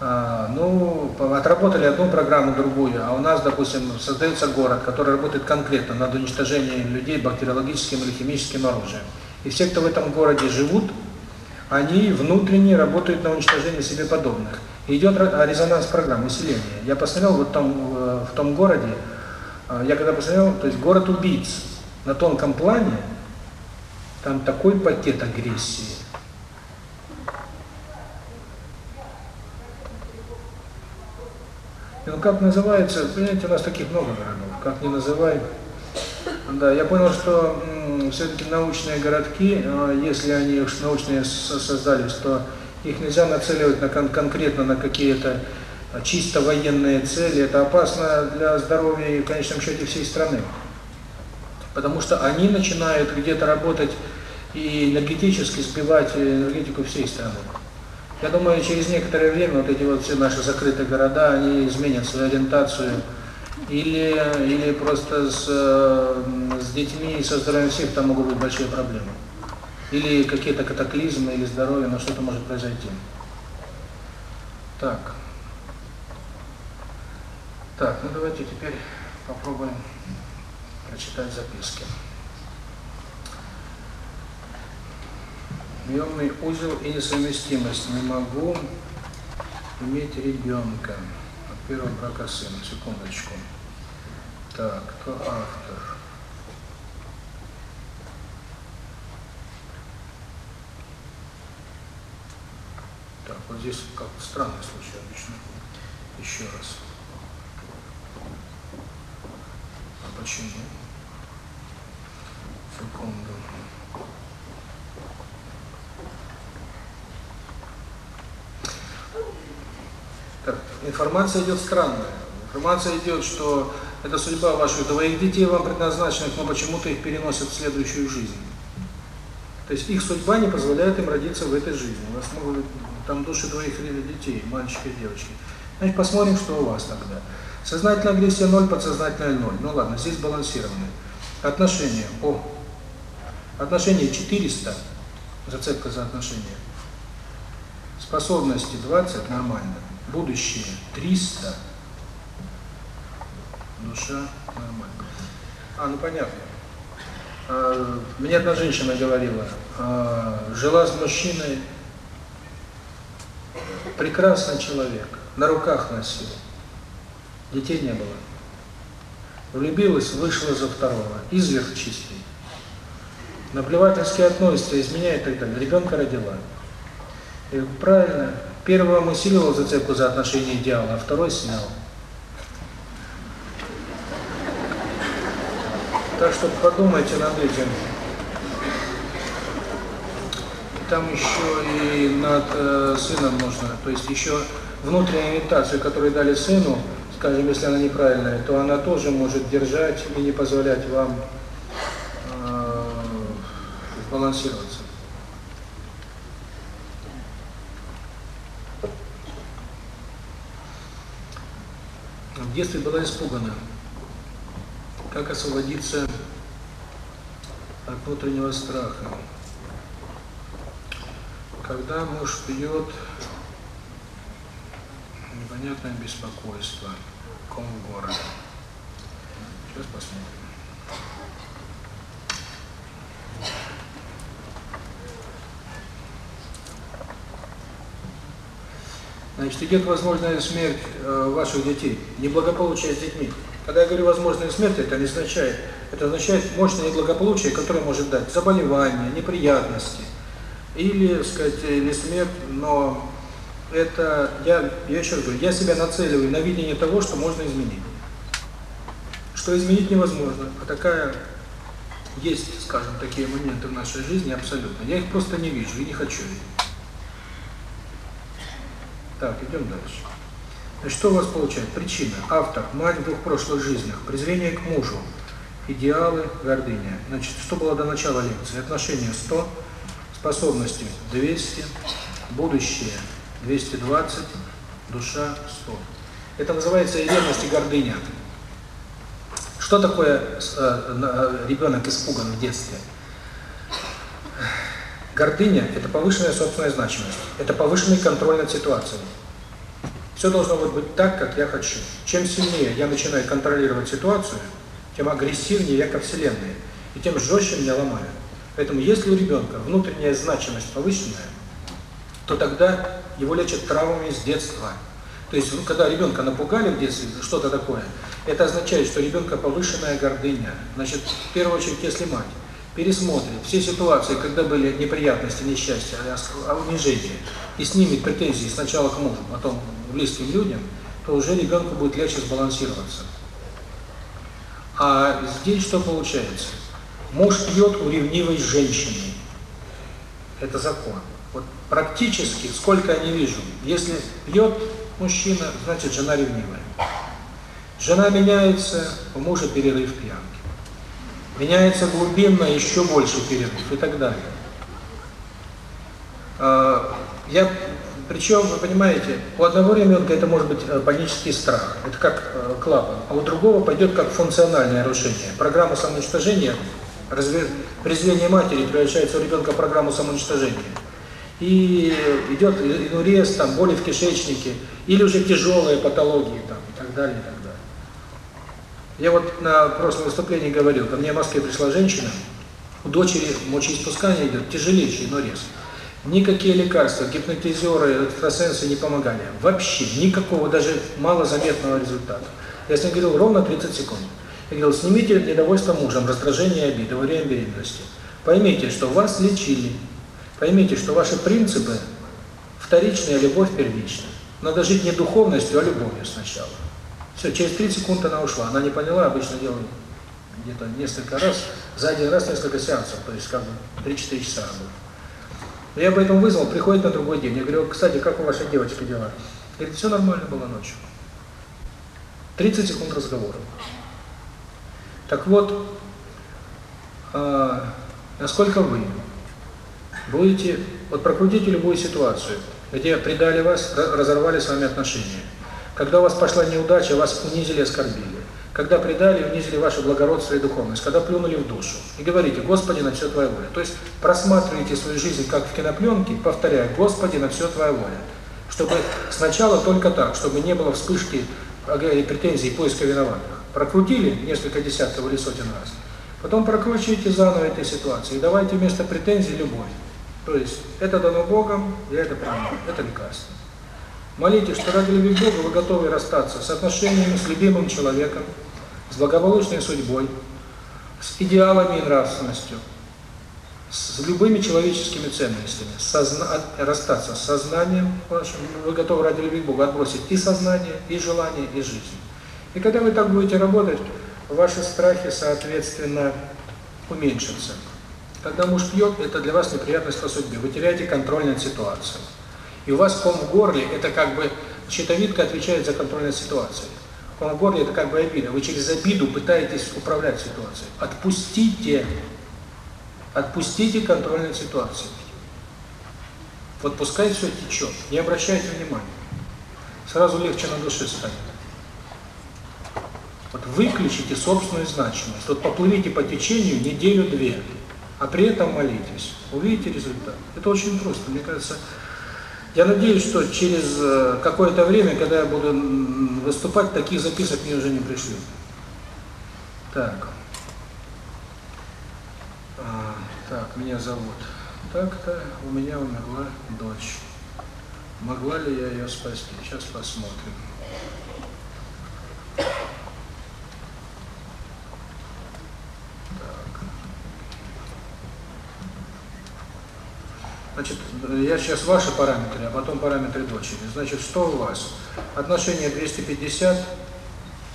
ну, отработали одну программу, другую, а у нас, допустим, создается город, который работает конкретно над уничтожением людей бактериологическим или химическим оружием. И все, кто в этом городе живут, они внутренне работают на уничтожение себе подобных. Идет резонанс программ усиления. Я посмотрел вот там, в том городе, я когда посмотрел, то есть город убийц на тонком плане, там такой пакет агрессии, Ну как называется, понимаете, у нас таких много городов, как не называй. Да, я понял, что все-таки научные городки, если они уж научные создались, то их нельзя нацеливать на кон конкретно на какие-то чисто военные цели. Это опасно для здоровья и в конечном счете всей страны. Потому что они начинают где-то работать и энергетически сбивать энергетику всей страны. Я думаю, через некоторое время вот эти вот все наши закрытые города, они изменят свою ориентацию. Или, или просто с, с детьми и со здоровьем всех там могут быть большие проблемы. Или какие-то катаклизмы, или здоровье, но что-то может произойти. Так. Так, ну давайте теперь попробуем прочитать записки. Объемный узел и несовместимость. Не могу иметь ребенка от первого брака сына. Секундочку. Так, кто автор? Так, вот здесь как странный случай обычно. Еще раз. А почему? Секунду. как информация идет странная. Информация идет, что это судьба ваших двоих детей вам предназначенных, но почему-то их переносят в следующую жизнь. То есть их судьба не позволяет им родиться в этой жизни. У вас могут там души двоих детей, мальчика и девочки. Значит, посмотрим, что у вас тогда. Сознательная агрессия 0, подсознательная 0. Ну ладно, здесь балансированные. Отношения. О! Отношения 400. Зацепка за отношения. Способности 20, нормально будущее 300, душа нормально. А, ну понятно. Мне одна женщина говорила, жила с мужчиной, прекрасный человек, на руках носил, детей не было. Влюбилась, вышла за второго, изверх чистый. Наплевательски относится, изменяет и так. Ребенка родила. и говорю, правильно, Первого мы усиливал зацепку за отношения идеала, а второй снял. Так что подумайте над этим. Там еще и над э, сыном нужно, то есть еще внутреннюю имитацию, которую дали сыну, скажем, если она неправильная, то она тоже может держать и не позволять вам э, балансироваться. в детстве была испугана, как освободиться от внутреннего страха. Когда муж пьет, непонятное беспокойство, ком в. Сейчас посмотрим. Значит, идет возможная смерть э, ваших детей, неблагополучие с детьми. Когда я говорю возможная смерть, это не означает, это означает мощное неблагополучие, которое может дать заболевания, неприятности или, сказать, или смерть, но это я, я еще раз говорю, я себя нацеливаю на видение того, что можно изменить. Что изменить невозможно, а такая есть, скажем, такие моменты в нашей жизни абсолютно. Я их просто не вижу и не хочу видеть. Так, идем дальше. Что у вас получается? Причина. Автор. Мать в двух прошлых жизнях. Презрение к мужу. Идеалы, гордыня. Значит, что было до начала лекции? Отношения 100, способности 200, будущее 220, душа 100. Это называется ревность и гордыня. Что такое э, э, ребенок испуган в детстве? Гордыня – это повышенная собственная значимость, это повышенный контроль над ситуацией. Все должно быть так, как я хочу. Чем сильнее я начинаю контролировать ситуацию, тем агрессивнее я ко Вселенной, и тем жестче меня ломают. Поэтому если у ребенка внутренняя значимость повышенная, то тогда его лечат травмами с детства. То есть, ну, когда ребенка напугали в детстве, что-то такое, это означает, что ребенка повышенная гордыня. Значит, в первую очередь, если мать пересмотрит все ситуации, когда были неприятности, несчастья, а унижение, и снимет претензии сначала к мужу, потом к близким людям, то уже ребенку будет легче сбалансироваться. А здесь что получается? Муж пьет у ревнивой женщины. Это закон. Вот практически, сколько я не вижу, если пьет мужчина, значит жена ревнивая. Жена меняется, у мужа перерыв пьянки меняется глубинно, еще больше перекуп и так далее. А, я, причем, вы понимаете, у одного ребенка это может быть э, панический страх, это как э, клапан, а у другого пойдет как функциональное нарушение. Программа самоуничтожения, разве, призвение матери превращается у ребенка программу самоуничтожения. И идет инурез, там, боли в кишечнике, или уже тяжелые патологии там, и так далее. И так далее. Я вот э, на прошлом выступлении говорил, ко мне в Москве пришла женщина, у дочери мочеиспускание идет тяжелейший, но резкий. Никакие лекарства, гипнотизеры, экстрасенсы не помогали. Вообще никакого, даже малозаметного результата. Я с ней говорил ровно 30 секунд. Я говорил, снимите недовольство мужем, раздражение и обиды во время беременности. Поймите, что вас лечили. Поймите, что ваши принципы вторичная любовь первичная. Надо жить не духовностью, а любовью сначала. Все, через 30 секунд она ушла. Она не поняла, обычно делаем где-то несколько раз, за один раз несколько сеансов, то есть как бы 3-4 часа работает. Я поэтому вызвал, приходит на другой день. Я говорю, кстати, как у вашей девочки дела? Говорит, все нормально было ночью. 30 секунд разговора. Так вот, э, насколько вы будете, вот прокрутите любую ситуацию, где предали вас, разорвали с вами отношения. Когда у вас пошла неудача, вас унизили оскорбили. Когда предали, унизили ваше благородство и духовность. Когда плюнули в душу. И говорите, Господи, на все Твоя воля. То есть просматривайте свою жизнь, как в кинопленке, повторяя, Господи, на все Твоя воля. Чтобы сначала только так, чтобы не было вспышки э, претензий поиска виноватых. Прокрутили несколько десятков или сотен раз. Потом прокручивайте заново этой ситуации и давайте вместо претензий любовь. То есть, это дано Богом, я это принимаю, это лекарство. Молитесь, что ради любви к Богу вы готовы расстаться с отношениями с любимым человеком, с благополучной судьбой, с идеалами и нравственностью, с любыми человеческими ценностями, созна... расстаться с сознанием вашим, вы готовы ради любви к Богу отбросить и сознание, и желание, и жизнь. И когда вы так будете работать, ваши страхи, соответственно, уменьшатся. Когда муж пьет, это для вас неприятность по судьбе, вы теряете контроль над ситуацией. И у вас ком в горле – это как бы щитовидка отвечает за контрольную ситуацию. Ком в горле – это как бы обида. Вы через обиду пытаетесь управлять ситуацией. Отпустите. Отпустите контрольную ситуацию. Вот пускай все течет. Не обращайте внимания. Сразу легче на душе станет. Вот выключите собственную значимость. Вот поплывите по течению неделю-две, а при этом молитесь. Увидите результат. Это очень просто. Мне кажется, я надеюсь, что через э, какое-то время, когда я буду выступать, таких записок мне уже не пришли. Так. А, так, меня зовут. Так-то у меня умерла дочь. Могла ли я ее спасти? Сейчас посмотрим. я сейчас ваши параметры, а потом параметры дочери. Значит, 100 у вас. Отношение 250,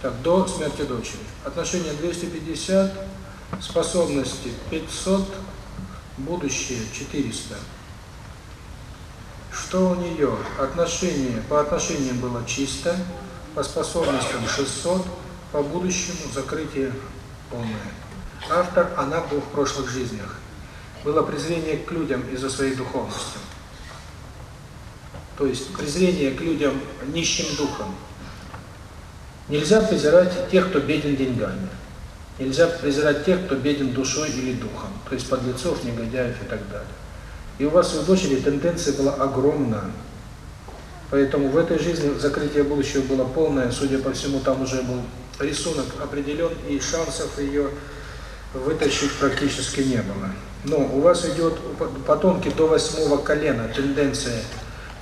так, до смерти дочери. Отношение 250, способности 500, будущее 400. Что у нее? Отношение, по отношениям было чисто, по способностям 600, по будущему закрытие полное. Автор она был в прошлых жизнях было презрение к людям из-за своей духовности. То есть презрение к людям нищим духом. Нельзя презирать тех, кто беден деньгами. Нельзя презирать тех, кто беден душой или духом, то есть подлецов, негодяев и так далее. И у вас в дочери тенденция была огромная. Поэтому в этой жизни закрытие будущего было полное, судя по всему, там уже был рисунок определен, и шансов ее вытащить практически не было. Но у вас идет потомки до восьмого колена тенденция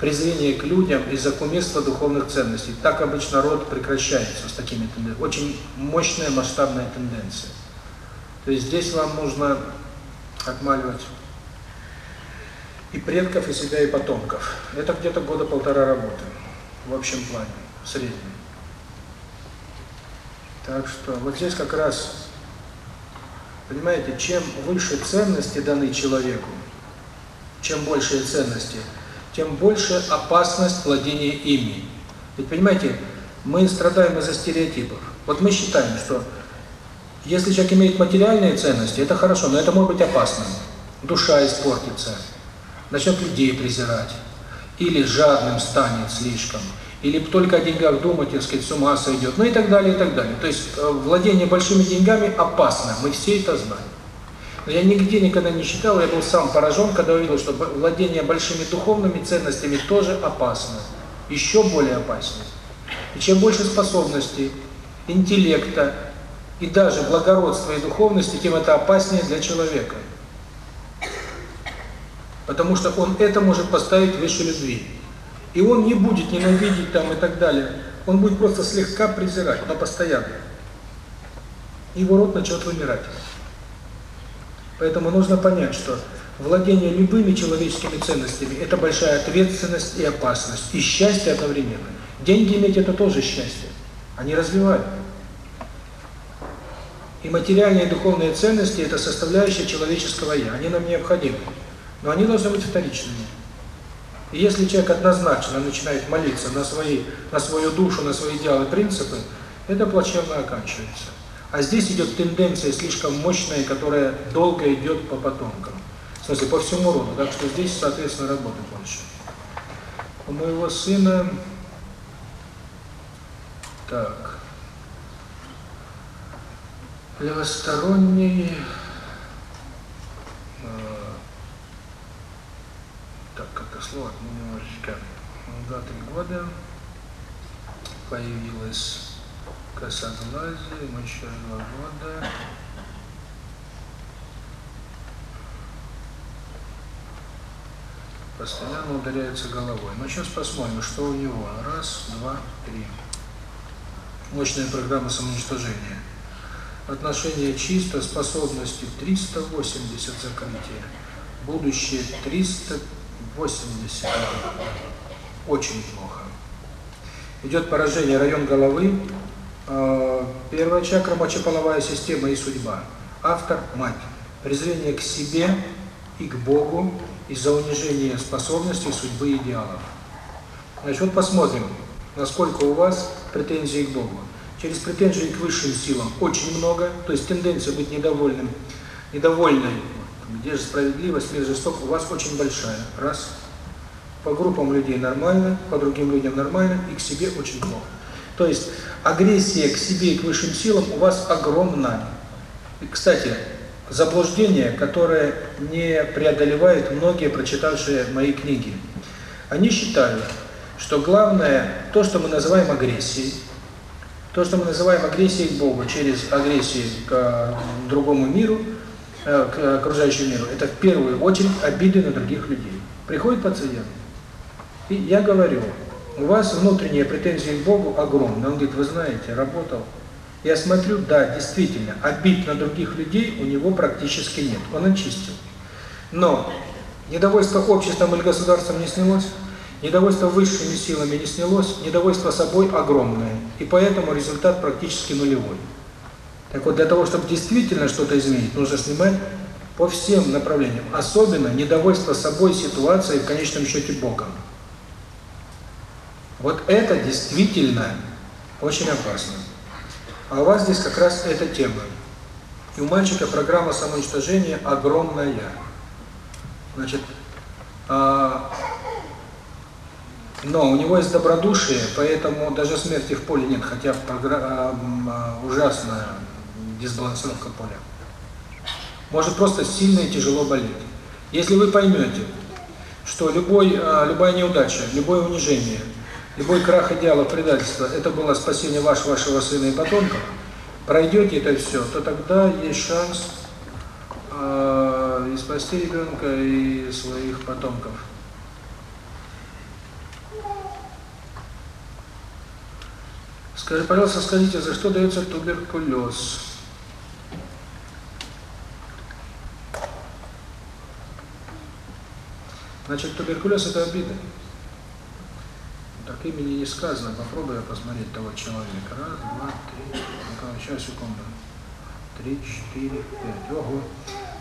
презрения к людям из-за кумирства духовных ценностей. Так обычно род прекращается с такими тенденциями. Очень мощная масштабная тенденция. То есть здесь вам нужно отмаливать и предков, и себя, и потомков. Это где-то года полтора работы в общем плане, в среднем. Так что вот здесь как раз Понимаете, чем выше ценности даны человеку, чем больше ценности, тем больше опасность владения ими. Ведь понимаете, мы страдаем из-за стереотипов. Вот мы считаем, что если человек имеет материальные ценности, это хорошо, но это может быть опасным. Душа испортится, начнет людей презирать, или жадным станет слишком, или только о деньгах думать, так сказать, с ума сойдет, ну и так далее, и так далее. То есть э, владение большими деньгами опасно, мы все это знаем. Но я нигде никогда не считал, я был сам поражен, когда увидел, что владение большими духовными ценностями тоже опасно, еще более опасно. И чем больше способностей, интеллекта и даже благородства и духовности, тем это опаснее для человека. Потому что он это может поставить выше любви. И он не будет ненавидеть там и так далее. Он будет просто слегка презирать, но постоянно. И Его рот начнет вымирать. Поэтому нужно понять, что владение любыми человеческими ценностями – это большая ответственность и опасность, и счастье одновременно. Деньги иметь – это тоже счастье. Они развивают. И материальные и духовные ценности – это составляющая человеческого «я». Они нам необходимы. Но они должны быть вторичными. Если человек однозначно начинает молиться на свои, на свою душу, на свои идеалы, принципы, это плачевно оканчивается. А здесь идет тенденция слишком мощная, которая долго идет по потомкам. В смысле, по всему роду. Так что здесь, соответственно, работы больше. У моего сына... Так... Левосторонний... сложно немножечко даты года появилась косоглазие, мы еще два года. Постоянно ударяется головой. Но сейчас посмотрим, что у него. Раз, два, три. Мощная программа самоуничтожения. Отношение чисто, способности 380 закрытия. Будущее 350. 80. Очень плохо. Идет поражение район головы, а, первая чакра, мочеполовая система и судьба. Автор – мать. Презрение к себе и к Богу из-за унижения способностей, судьбы, и идеалов. Значит, вот посмотрим, насколько у вас претензии к Богу. Через претензии к высшим силам очень много, то есть тенденция быть недовольным, недовольной где же справедливость или жестокость у вас очень большая. Раз. По группам людей нормально, по другим людям нормально и к себе очень плохо. То есть агрессия к себе и к высшим силам у вас огромна. И, кстати, заблуждение, которое не преодолевает многие прочитавшие мои книги. Они считают, что главное, то, что мы называем агрессией, то, что мы называем агрессией к Богу через агрессию к э, другому миру – к окружающему миру, это в первую очередь обиды на других людей. Приходит пациент, и я говорю, у вас внутренние претензии к Богу огромные. Он говорит, вы знаете, работал. Я смотрю, да, действительно, обид на других людей у него практически нет. Он очистил. Но недовольство обществом или государством не снялось, недовольство высшими силами не снялось, недовольство собой огромное. И поэтому результат практически нулевой. Так вот, для того, чтобы действительно что-то изменить, нужно снимать по всем направлениям, особенно недовольство собой, ситуацией, в конечном счете Богом. Вот это действительно очень опасно. А у вас здесь как раз эта тема. И у мальчика программа самоуничтожения огромная. Значит, а... но у него есть добродушие, поэтому даже смерти в поле нет, хотя програ... А, а, ужасная дисбалансировка поля. Может просто сильно и тяжело болеть. Если вы поймете, что любой, а, любая неудача, любое унижение, любой крах идеала, предательство – это было спасение ваш, вашего сына и потомков, пройдете это все, то тогда есть шанс э, и спасти ребенка, и своих потомков. Скажи, пожалуйста, скажите, за что дается туберкулез? Значит, туберкулез – это обида. Так имени не сказано. попробую посмотреть того человека. Раз, два, три. Сейчас, секунду. Три, четыре, пять. Ого.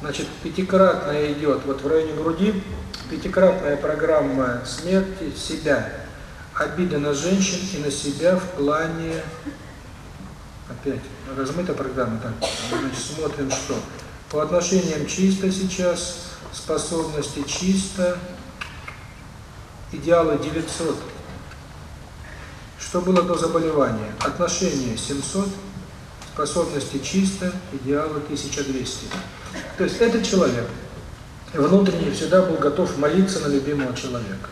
Значит, пятикратная идет вот в районе груди. Пятикратная программа смерти себя. Обида на женщин и на себя в плане... Опять, размыта программа. Так, значит, смотрим, что. По отношениям чисто сейчас, способности чисто, идеала 900, что было до заболевания, отношение 700, способности чисто, идеала 1200. То есть этот человек внутренне всегда был готов молиться на любимого человека.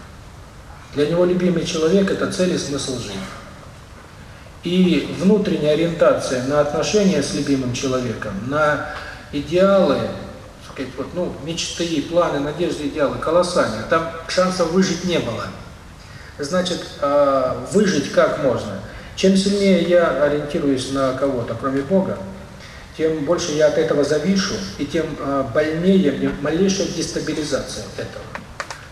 Для него любимый человек – это цель и смысл жизни. И внутренняя ориентация на отношения с любимым человеком, на идеалы, сказать, вот, ну, мечты, планы, надежды, идеалы колоссальные. Там шансов выжить не было. Значит, выжить как можно? Чем сильнее я ориентируюсь на кого-то, кроме Бога, тем больше я от этого завишу, и тем больнее мне малейшая дестабилизация этого.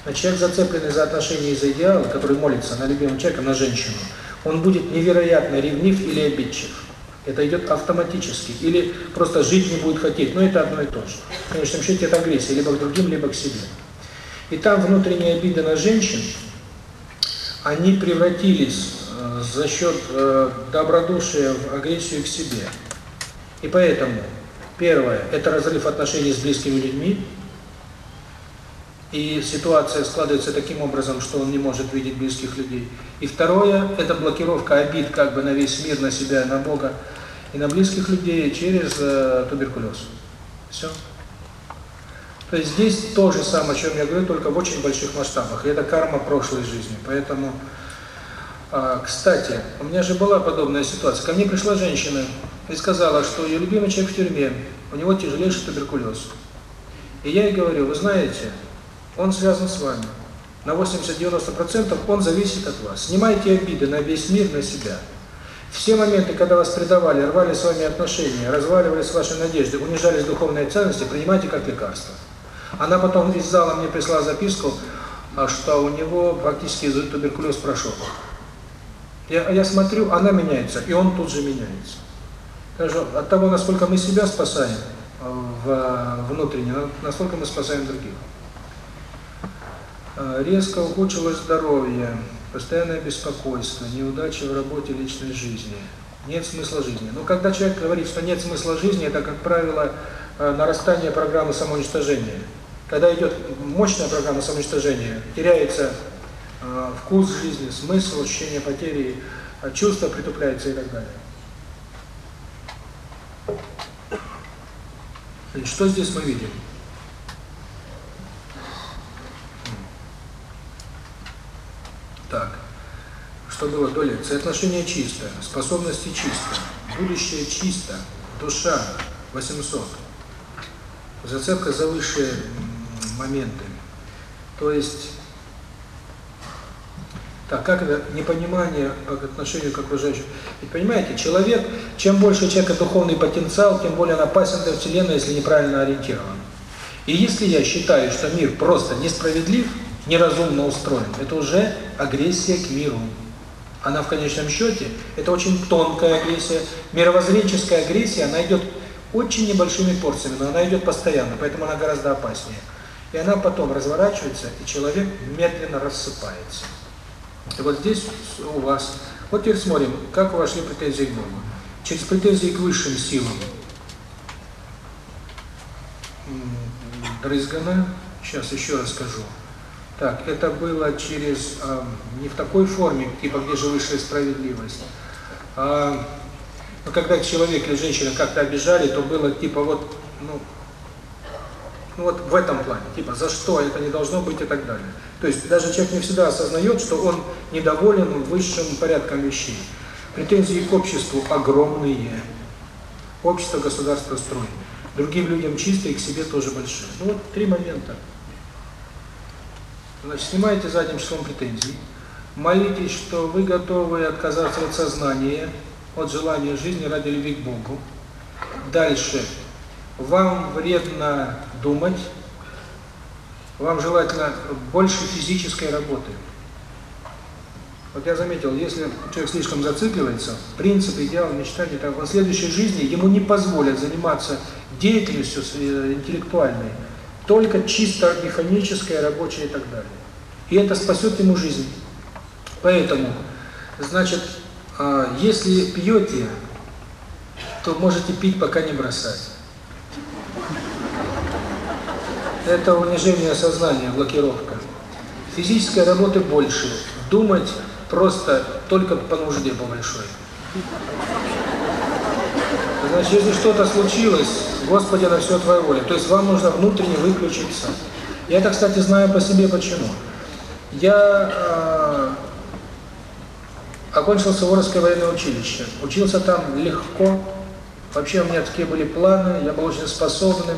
Но человек, зацепленный за отношения и за идеалы, который молится на любимого человека, на женщину, он будет невероятно ревнив или обидчив. Это идет автоматически. Или просто жить не будет хотеть. Но это одно и то же. В конечном счете это агрессия. Либо к другим, либо к себе. И там внутренние обиды на женщин, они превратились э, за счет э, добродушия в агрессию к себе. И поэтому, первое, это разрыв отношений с близкими людьми, и ситуация складывается таким образом, что он не может видеть близких людей. И второе, это блокировка обид как бы на весь мир, на себя, на Бога и на близких людей через туберкулез. Все. То есть здесь то же самое, о чем я говорю, только в очень больших масштабах. И это карма прошлой жизни. Поэтому, кстати, у меня же была подобная ситуация. Ко мне пришла женщина и сказала, что ее любимый человек в тюрьме, у него тяжелейший туберкулез. И я ей говорю, вы знаете, он связан с вами. На 80-90% он зависит от вас. Снимайте обиды на весь мир, на себя. Все моменты, когда вас предавали, рвали с вами отношения, разваливались ваши надежды, унижались духовные ценности, принимайте как лекарство. Она потом из зала мне прислала записку, а что у него практически туберкулез прошел. Я, я смотрю, она меняется, и он тут же меняется. Даже от того, насколько мы себя спасаем э, в, внутренне, насколько мы спасаем других. Э, резко ухудшилось здоровье постоянное беспокойство, неудачи в работе личной жизни, нет смысла жизни. Но когда человек говорит, что нет смысла жизни, это, как правило, э, нарастание программы самоуничтожения. Когда идет мощная программа самоуничтожения, теряется э, вкус жизни, смысл, ощущение потери, э, чувство притупляется и так далее. Что здесь мы видим? так, что было до лекции. Отношение чистое, способности чисто, будущее чисто, душа 800. Зацепка за высшие моменты. То есть, так как это непонимание по отношению к окружающим? Ведь понимаете, человек, чем больше у человека духовный потенциал, тем более он опасен для Вселенной, если неправильно ориентирован. И если я считаю, что мир просто несправедлив, неразумно устроен, это уже агрессия к миру. Она в конечном счете, это очень тонкая агрессия, мировоззренческая агрессия, она идет очень небольшими порциями, но она идет постоянно, поэтому она гораздо опаснее. И она потом разворачивается, и человек медленно рассыпается. И вот здесь у вас, вот теперь смотрим, как у вас шли претензии к Богу. Через претензии к высшим силам. Брызгана, сейчас еще расскажу. Так, это было через, э, не в такой форме, типа где же высшая справедливость. А, но когда человек или женщина как-то обижали, то было типа вот, ну, ну вот в этом плане, типа за что это не должно быть и так далее. То есть даже человек не всегда осознает, что он недоволен высшим порядком вещей. Претензии к обществу огромные. Общество, государство строит. Другим людям чисто и к себе тоже большие. Ну вот три момента. Значит, снимайте задним числом претензии, молитесь, что вы готовы отказаться от сознания, от желания жизни ради любви к Богу. Дальше. Вам вредно думать, вам желательно больше физической работы. Вот я заметил, если человек слишком зацикливается, принцип, идеал, мечтание, так, в следующей жизни ему не позволят заниматься деятельностью интеллектуальной, только чисто механической, рабочей и так далее. И это спасет ему жизнь. Поэтому, значит, а, если пьете, то можете пить, пока не бросать. Это унижение сознания, блокировка. Физической работы больше. Думать просто только по нужде по большой. Значит, если что-то случилось, Господи, на все Твоя воля. То есть вам нужно внутренне выключиться. Я это, кстати, знаю по себе почему. Я окончил Суворовское военное училище. Учился там легко. Вообще у меня такие были планы, я был очень способным.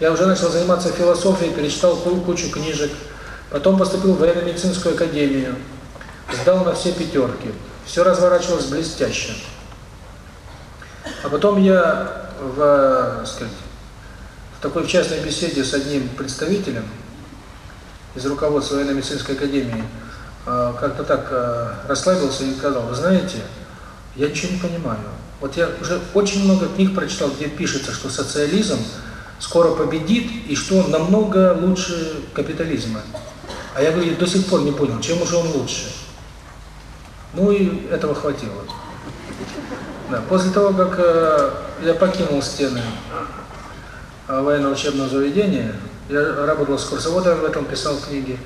Я уже начал заниматься философией, перечитал кучу книжек. Потом поступил в военно-медицинскую академию. Сдал на все пятерки. Все разворачивалось блестяще. А потом я в, сказать, в такой частной беседе с одним представителем из руководства военной медицинской академии как-то так расслабился и сказал, вы знаете, я ничего не понимаю. Вот я уже очень много книг прочитал, где пишется, что социализм скоро победит и что он намного лучше капитализма. А я говорю, до сих пор не понял, чем уже он лучше. Ну и этого хватило. Да, после того, как я покинул стены э, военно-учебного заведения, я работал с курсоводом в этом, писал книги.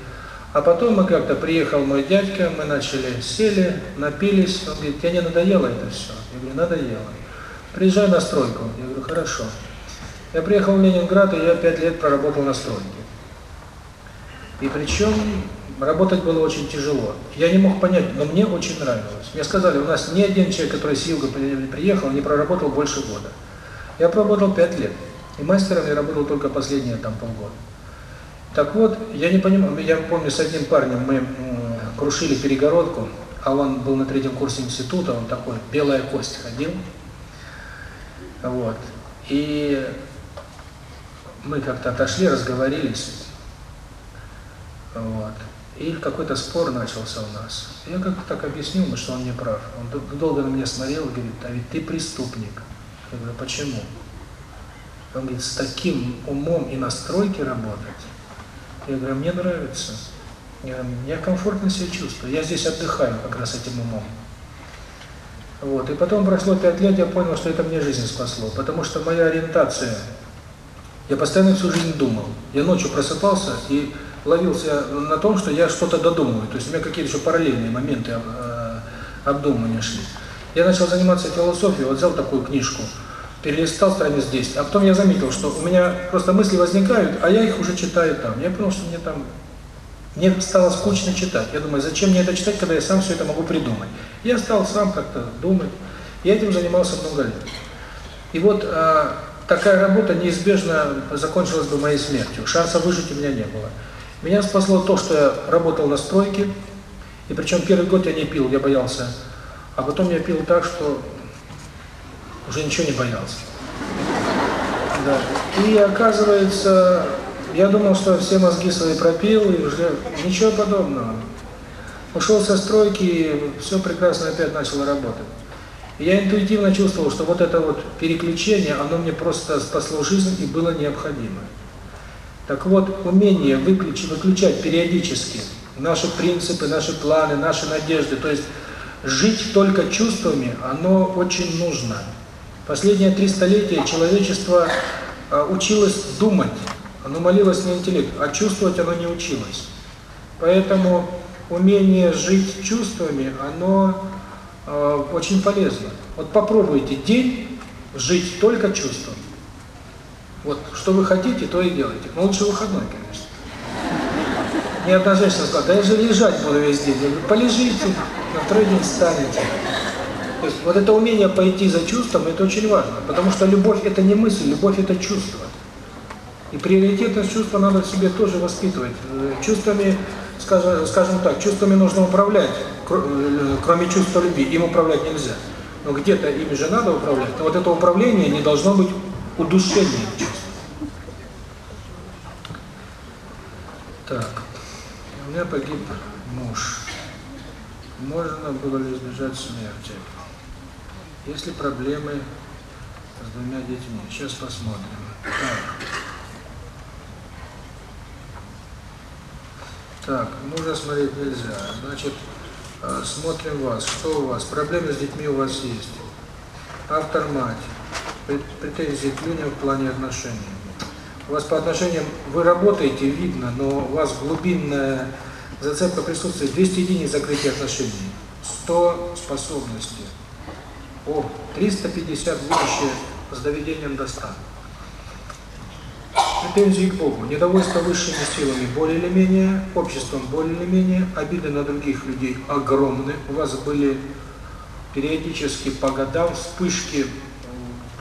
А потом мы как-то приехал мой дядька, мы начали, сели, напились. Он говорит, я не надоело это все? Я говорю, надоело. Приезжай на стройку. Я говорю, хорошо. Я приехал в Ленинград, и я пять лет проработал на стройке. И причем работать было очень тяжело. Я не мог понять, но мне очень нравилось. Мне сказали, у нас ни один человек, который с юга приехал, не проработал больше года. Я проработал пять лет. И мастером я работал только последние там полгода. Так вот, я не понимаю, я помню, с одним парнем мы крушили перегородку, а он был на третьем курсе института, он такой, белая кость ходил. Вот. И мы как-то отошли, разговорились. Вот. И какой-то спор начался у нас. Я как-то так объяснил ему, что он не прав. Он долго на меня смотрел и говорит, а ведь ты преступник. Я говорю, почему? Он говорит, с таким умом и настройки работать. Я говорю, мне нравится. Я, я комфортно себя чувствую. Я здесь отдыхаю как раз этим умом. Вот. И потом прошло пять лет, я понял, что это мне жизнь спасло. Потому что моя ориентация... Я постоянно всю жизнь думал. Я ночью просыпался и ловился на том, что я что-то додумываю. То есть у меня какие-то еще параллельные моменты э, обдумывания шли. Я начал заниматься философией, вот взял такую книжку – перестал страниц 10. А потом я заметил, что у меня просто мысли возникают, а я их уже читаю там. Я просто мне там... Мне стало скучно читать. Я думаю, зачем мне это читать, когда я сам все это могу придумать. Я стал сам как-то думать. Я этим занимался много лет. И вот а, такая работа неизбежно закончилась бы моей смертью. Шанса выжить у меня не было. Меня спасло то, что я работал на стройке. И причем первый год я не пил, я боялся. А потом я пил так, что уже ничего не боялся. Да. И оказывается, я думал, что все мозги свои пропил, и уже ничего подобного. Ушел со стройки, и все прекрасно опять начало работать. И я интуитивно чувствовал, что вот это вот переключение, оно мне просто спасло жизнь и было необходимо. Так вот, умение выключ, выключать периодически наши принципы, наши планы, наши надежды, то есть жить только чувствами, оно очень нужно. Последние три столетия человечество а, училось думать, оно молилось на интеллект, а чувствовать оно не училось. Поэтому умение жить чувствами, оно э, очень полезно. Вот попробуйте день жить только чувством. Вот, что вы хотите, то и делайте. Но лучше выходной, конечно. Не одна женщина сказала, да я же лежать буду весь день. Я говорю, полежите, на второй день встанете. То есть вот это умение пойти за чувством, это очень важно, потому что любовь – это не мысль, любовь – это чувство. И приоритетность чувства надо себе тоже воспитывать. Э, чувствами, скажем, скажем так, чувствами нужно управлять, э, кроме чувства любви, им управлять нельзя. Но где-то ими же надо управлять. Но вот это управление не должно быть удушением чувств. Так, у меня погиб муж. Можно было ли избежать смерти? Есть ли проблемы с двумя детьми? Сейчас посмотрим. Так. Так, ну, мужа смотреть нельзя. Значит, э, смотрим вас. Что у вас? Проблемы с детьми у вас есть. Автор мать. Претензии к людям в плане отношений. У вас по отношениям вы работаете, видно, но у вас глубинная зацепка присутствует. 200 единиц закрытия отношений. 100 способностей. О, 350 будущее с доведением до 100. Претензии к Богу, недовольство высшими силами более или менее, обществом более или менее, обиды на других людей огромны. У вас были периодически по годам вспышки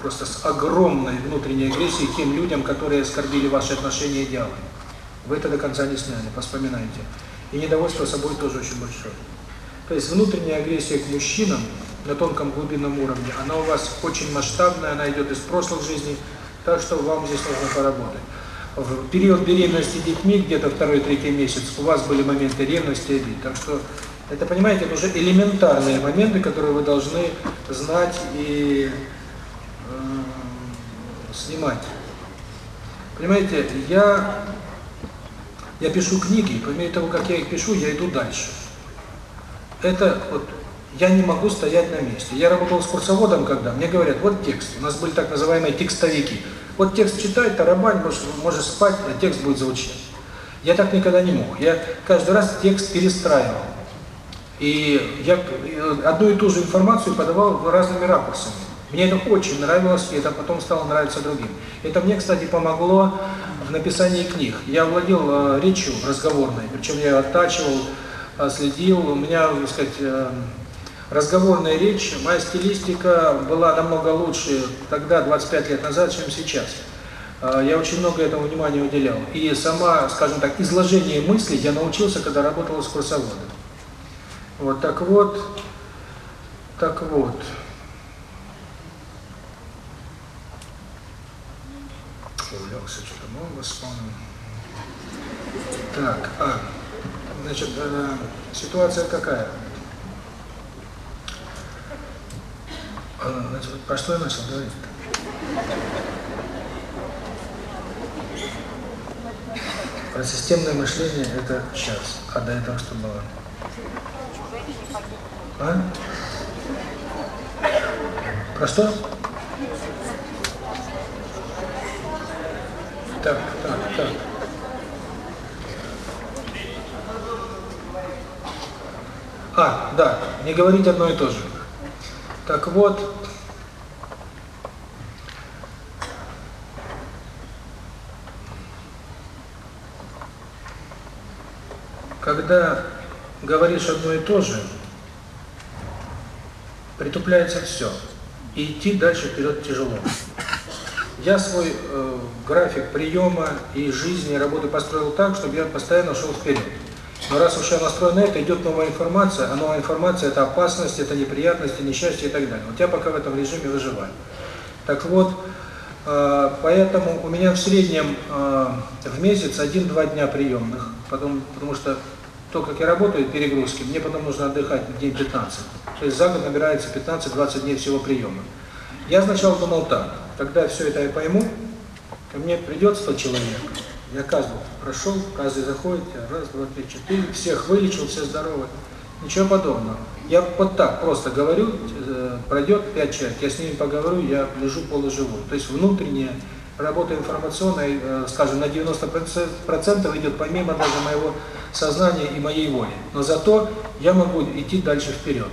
просто с огромной внутренней агрессией тем людям, которые оскорбили ваши отношения и идеалы. Вы это до конца не сняли, вспоминайте. И недовольство собой тоже очень большое. То есть внутренняя агрессия к мужчинам на тонком глубинном уровне, она у вас очень масштабная, она идет из прошлых жизней, так что вам здесь нужно поработать. В период беременности детьми, где-то второй-третий месяц, у вас были моменты ревности и обид. Так что это, понимаете, это уже элементарные моменты, которые вы должны знать и э, снимать. Понимаете, я, я пишу книги, по мере того, как я их пишу, я иду дальше это вот я не могу стоять на месте. Я работал с курсоводом, когда мне говорят, вот текст, у нас были так называемые текстовики. Вот текст читай, тарабань, можешь, можешь спать, а текст будет звучать. Я так никогда не мог. Я каждый раз текст перестраивал. И я одну и ту же информацию подавал разными ракурсами. Мне это очень нравилось, и это потом стало нравиться другим. Это мне, кстати, помогло в написании книг. Я владел э, речью разговорной, причем я оттачивал, следил, у меня, так эм, разговорная речь, моя стилистика была намного лучше тогда, 25 лет назад, чем сейчас. Э, я очень много этому внимания уделял. И сама, скажем так, изложение мыслей я научился, когда работал с курсоводом. Вот так вот, так вот. Увлекся что-то нового, вспомнил. Так, а... Значит, э, ситуация какая? Про что я начал говорить? Про системное мышление это сейчас, а до этого что было? А? Про что? Так, так, так. А, да, не говорить одно и то же. Так вот, когда говоришь одно и то же, притупляется все, и идти дальше вперед тяжело. Я свой э, график приема и жизни, и работы построил так, чтобы я постоянно шел вперед. Но раз уж я настроен на это, идет новая информация, а новая информация – это опасность, это неприятности, несчастье и так далее. У тебя пока в этом режиме выживаю. Так вот, э, поэтому у меня в среднем э, в месяц 1-2 дня приемных, потом, потому что то, как я работаю, перегрузки, мне потом нужно отдыхать день 15. То есть за год набирается 15-20 дней всего приема. Я сначала думал так, когда все это я пойму, ко мне придет 100 человек, я казну прошел, каждый заходит, я раз, два, три, четыре, всех вылечил, все здоровы. Ничего подобного. Я вот так просто говорю, э, пройдет пять человек, я с ними поговорю, я лежу полуживой. То есть внутренняя работа информационная, э, скажем, на 90% идет помимо даже моего сознания и моей воли. Но зато я могу идти дальше вперед.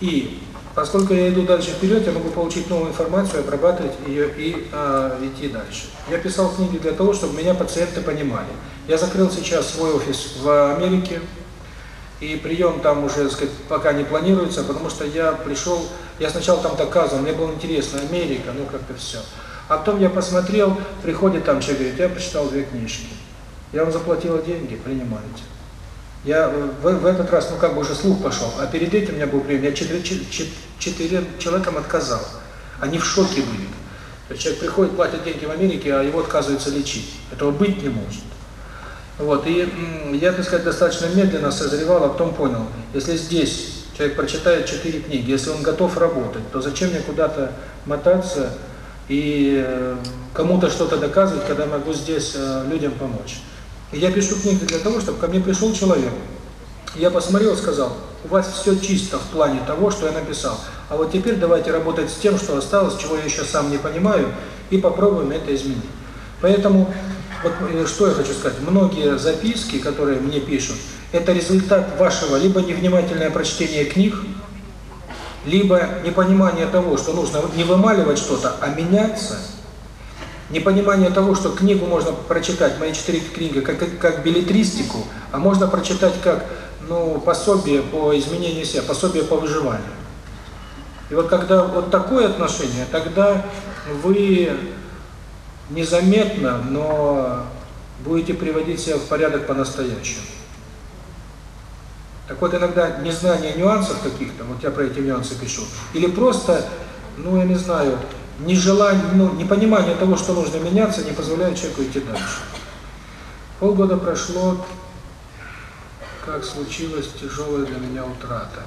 И Поскольку я иду дальше вперед, я могу получить новую информацию, обрабатывать ее и а, идти дальше. Я писал книги для того, чтобы меня пациенты понимали. Я закрыл сейчас свой офис в Америке, и прием там уже, так сказать, пока не планируется, потому что я пришел, я сначала там доказывал, мне было интересно, Америка, ну как-то все. А потом я посмотрел, приходит там человек, говорит, я прочитал две книжки. Я вам заплатила деньги, принимаете. Я в, в этот раз, ну как бы уже слух пошел, а перед этим у меня был прием, я четыре, четыре, четырем человекам отказал. Они в шоке были. Человек приходит, платит деньги в Америке, а его отказывается лечить. Этого быть не может. Вот, и я, так сказать, достаточно медленно созревал, а потом понял, если здесь человек прочитает четыре книги, если он готов работать, то зачем мне куда-то мотаться и кому-то что-то доказывать, когда могу здесь людям помочь. Я пишу книги для того, чтобы ко мне пришел человек. Я посмотрел, сказал, у вас все чисто в плане того, что я написал. А вот теперь давайте работать с тем, что осталось, чего я еще сам не понимаю, и попробуем это изменить. Поэтому, вот э, что я хочу сказать, многие записки, которые мне пишут, это результат вашего либо невнимательное прочтение книг, либо непонимание того, что нужно не вымаливать что-то, а меняться – непонимание того, что книгу можно прочитать, мои четыре книги, как, как, как билетристику, а можно прочитать как ну, пособие по изменению себя, пособие по выживанию. И вот когда вот такое отношение, тогда вы незаметно, но будете приводить себя в порядок по-настоящему. Так вот, иногда незнание нюансов каких-то, вот я про эти нюансы пишу, или просто, ну, я не знаю, нежелание, ну, непонимание того, что нужно меняться, не позволяет человеку идти дальше. Полгода прошло, как случилась тяжелая для меня утрата.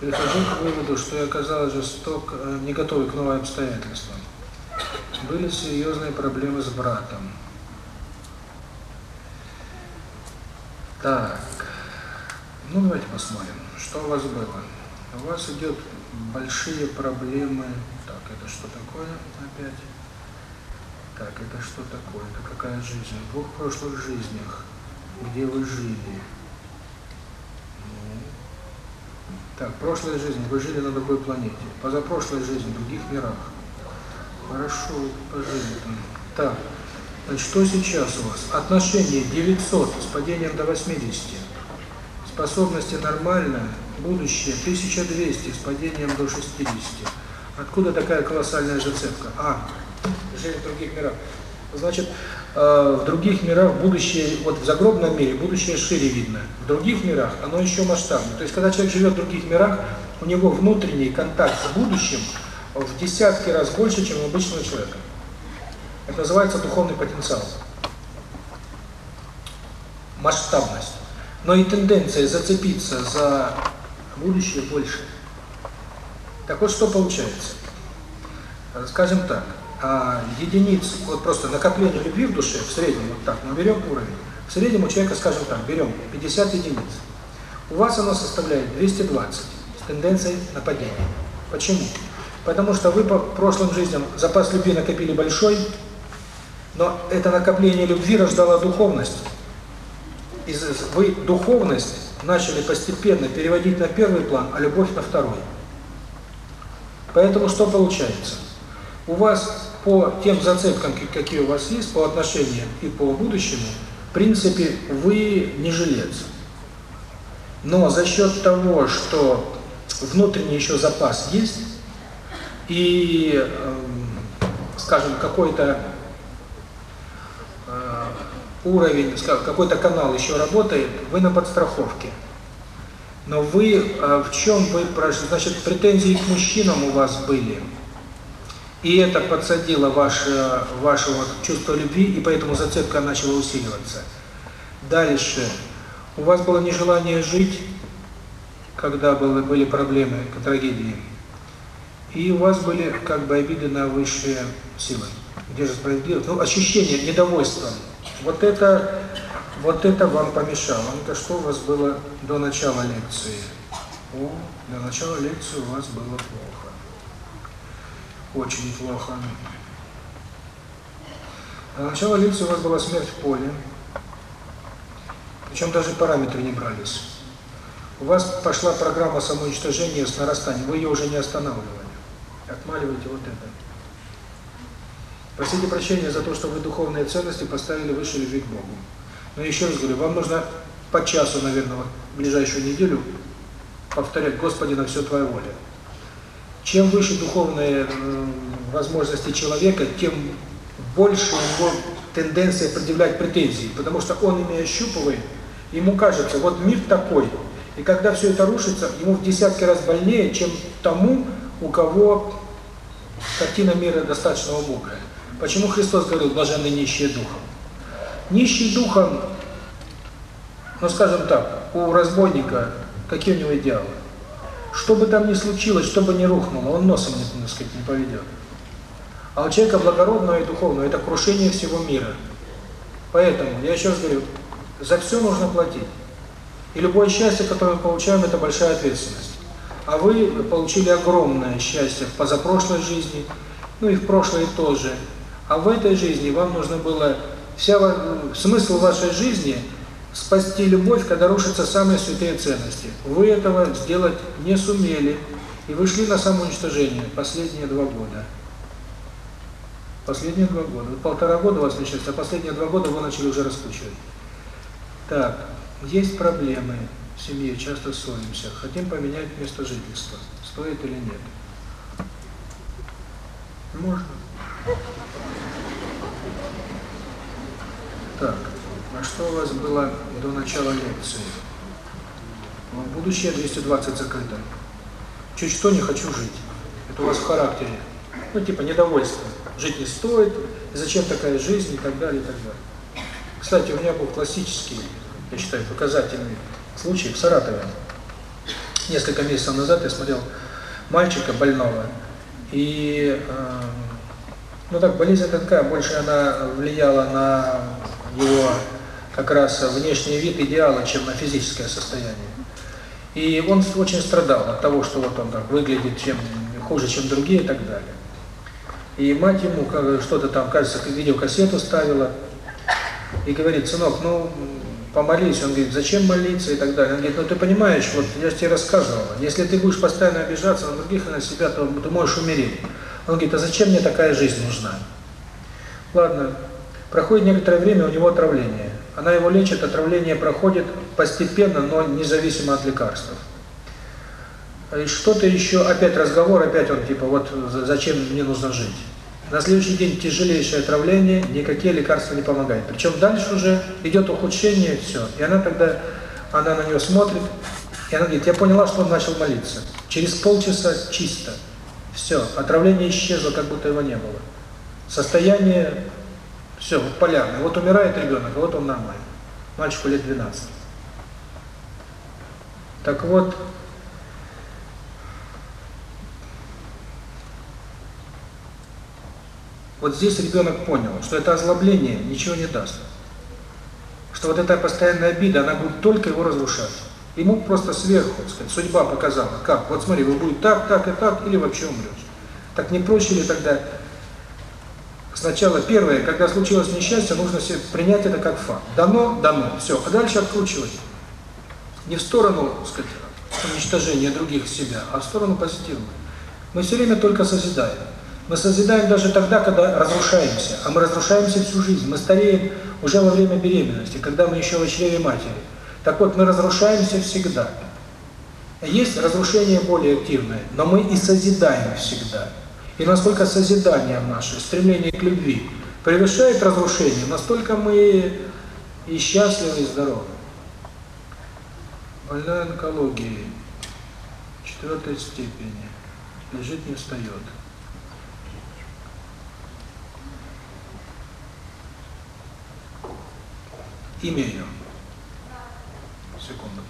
Прихожу к выводу, что я оказалась жесток, э, не готовый к новым обстоятельствам. Были серьезные проблемы с братом. Так, ну давайте посмотрим, что у вас было. У вас идет большие проблемы. Так, это что такое? такое, опять. Так, это что такое? Это какая жизнь? Бог в прошлых жизнях. Где вы жили? Так, прошлая жизни. Вы жили на другой планете. Позапрошлая жизнь в других мирах. Хорошо, пожили. Так, значит, что сейчас у вас? Отношение 900 с падением до 80. Способности нормально. Будущее 1200 с падением до 60. Откуда такая колоссальная зацепка? А, жизнь других мирах, Значит, э, в других мирах будущее, вот в загробном мире будущее шире видно. В других мирах оно еще масштабнее. То есть, когда человек живет в других мирах, у него внутренний контакт с будущим в десятки раз больше, чем у обычного человека. Это называется духовный потенциал. Масштабность. Но и тенденция зацепиться за будущее больше. Так вот что получается. Э, скажем так, а, единиц, вот просто накопление любви в душе, в среднем, вот так, мы берем уровень, в среднем у человека, скажем так, берем 50 единиц. У вас оно составляет 220 с тенденцией на падение. Почему? Потому что вы по прошлым жизням запас любви накопили большой, но это накопление любви рождало духовность. Вы духовность начали постепенно переводить на первый план, а любовь на второй. Поэтому что получается? У вас по тем зацепкам, какие у вас есть, по отношениям и по будущему, в принципе, вы не жилец. Но за счет того, что внутренний еще запас есть, и, эм, скажем, какой-то э, уровень, какой-то канал еще работает, вы на подстраховке. Но вы э, в чем вы прошли? Значит, претензии к мужчинам у вас были. И это подсадило ваше, ваше вот чувство любви, и поэтому зацепка начала усиливаться. Дальше. У вас было нежелание жить, когда было, были проблемы, трагедии. И у вас были как бы обиды на высшие силы. Где же справедливость? Ну, ощущение недовольства. Вот это вот это вам помешало. Ну, это что у вас было до начала лекции? О, до начала лекции у вас было плохо. Очень плохо. А до начала лекции у вас была смерть в поле. Причем даже параметры не брались. У вас пошла программа самоуничтожения с нарастанием. Вы ее уже не останавливали. отмаливаете вот это. Просите прощения за то, что вы духовные ценности поставили выше любви к Богу. Но еще раз говорю, вам нужно по часу, наверное, в ближайшую неделю повторять «Господи, на все Твоя воля». Чем выше духовные возможности человека, тем больше у него тенденция предъявлять претензии, потому что он ими ощупывает, ему кажется, вот мир такой, и когда все это рушится, ему в десятки раз больнее, чем тому, у кого картина мира достаточно убогая. Почему Христос говорил «блаженны нищие духом»? Нищий духом, ну скажем так, у разбойника, какие у него идеалы? Что бы там ни случилось, что бы ни рухнуло, он носом, так сказать, не поведет. А у человека благородного и духовного – это крушение всего мира. Поэтому, я еще раз говорю, за все нужно платить. И любое счастье, которое мы получаем, это большая ответственность. А вы получили огромное счастье в позапрошлой жизни, ну и в прошлой тоже. А в этой жизни вам нужно было Вся смысл вашей жизни – спасти любовь, когда рушатся самые святые ценности. Вы этого сделать не сумели, и вышли на самоуничтожение последние два года. Последние два года. Полтора года у вас началось, а последние два года вы начали уже раскручивать. Так, есть проблемы в семье, часто ссоримся, хотим поменять место жительства. Стоит или нет? Можно. Так, а что у вас было до начала лекции? Ну, будущее 220 закрыто. Чуть что не хочу жить. Это у вас в характере. Ну, типа недовольство. Жить не стоит, зачем такая жизнь и так далее, и так далее. Кстати, у меня был классический, я считаю, показательный случай в Саратове. Несколько месяцев назад я смотрел мальчика больного. И, э, ну так, болезнь такая, больше она влияла на его как раз внешний вид идеала, чем на физическое состояние. И он очень страдал от того, что вот он так выглядит чем хуже, чем другие и так далее. И мать ему что-то там, кажется, видеокассету ставила и говорит, сынок, ну помолись. Он говорит, зачем молиться и так далее. Он говорит, ну ты понимаешь, вот я же тебе рассказывал, если ты будешь постоянно обижаться на других и на себя, то ты можешь умереть. Он говорит, а зачем мне такая жизнь нужна? Ладно, Проходит некоторое время, у него отравление. Она его лечит, отравление проходит постепенно, но независимо от лекарств. И что-то еще, опять разговор, опять он типа, вот зачем мне нужно жить. На следующий день тяжелейшее отравление, никакие лекарства не помогают. Причем дальше уже идет ухудшение, все. И она тогда, она на него смотрит, и она говорит, я поняла, что он начал молиться. Через полчаса чисто. Все, отравление исчезло, как будто его не было. Состояние все, вот полярный. Вот умирает ребенок, а вот он нормальный. Мальчику лет 12. Так вот, Вот здесь ребенок понял, что это озлобление ничего не даст. Что вот эта постоянная обида, она будет только его разрушать. Ему просто сверху, так сказать, судьба показала, как, вот смотри, вы будет так, так и так, или вообще умрете. Так не проще ли тогда Сначала первое, когда случилось несчастье, нужно себе принять это как факт. Дано, дано, все. А дальше откручивание. Не в сторону, так сказать, уничтожения других себя, а в сторону позитивного. Мы все время только созидаем. Мы созидаем даже тогда, когда разрушаемся. А мы разрушаемся всю жизнь. Мы стареем уже во время беременности, когда мы еще в чреве матери. Так вот, мы разрушаемся всегда. Есть разрушение более активное, но мы и созидаем всегда и насколько созиданием наше, стремление к любви превышает разрушение, настолько мы и счастливы, и здоровы. Больной онкологии четвертой степени лежит не встает. Имя ее. Секунду.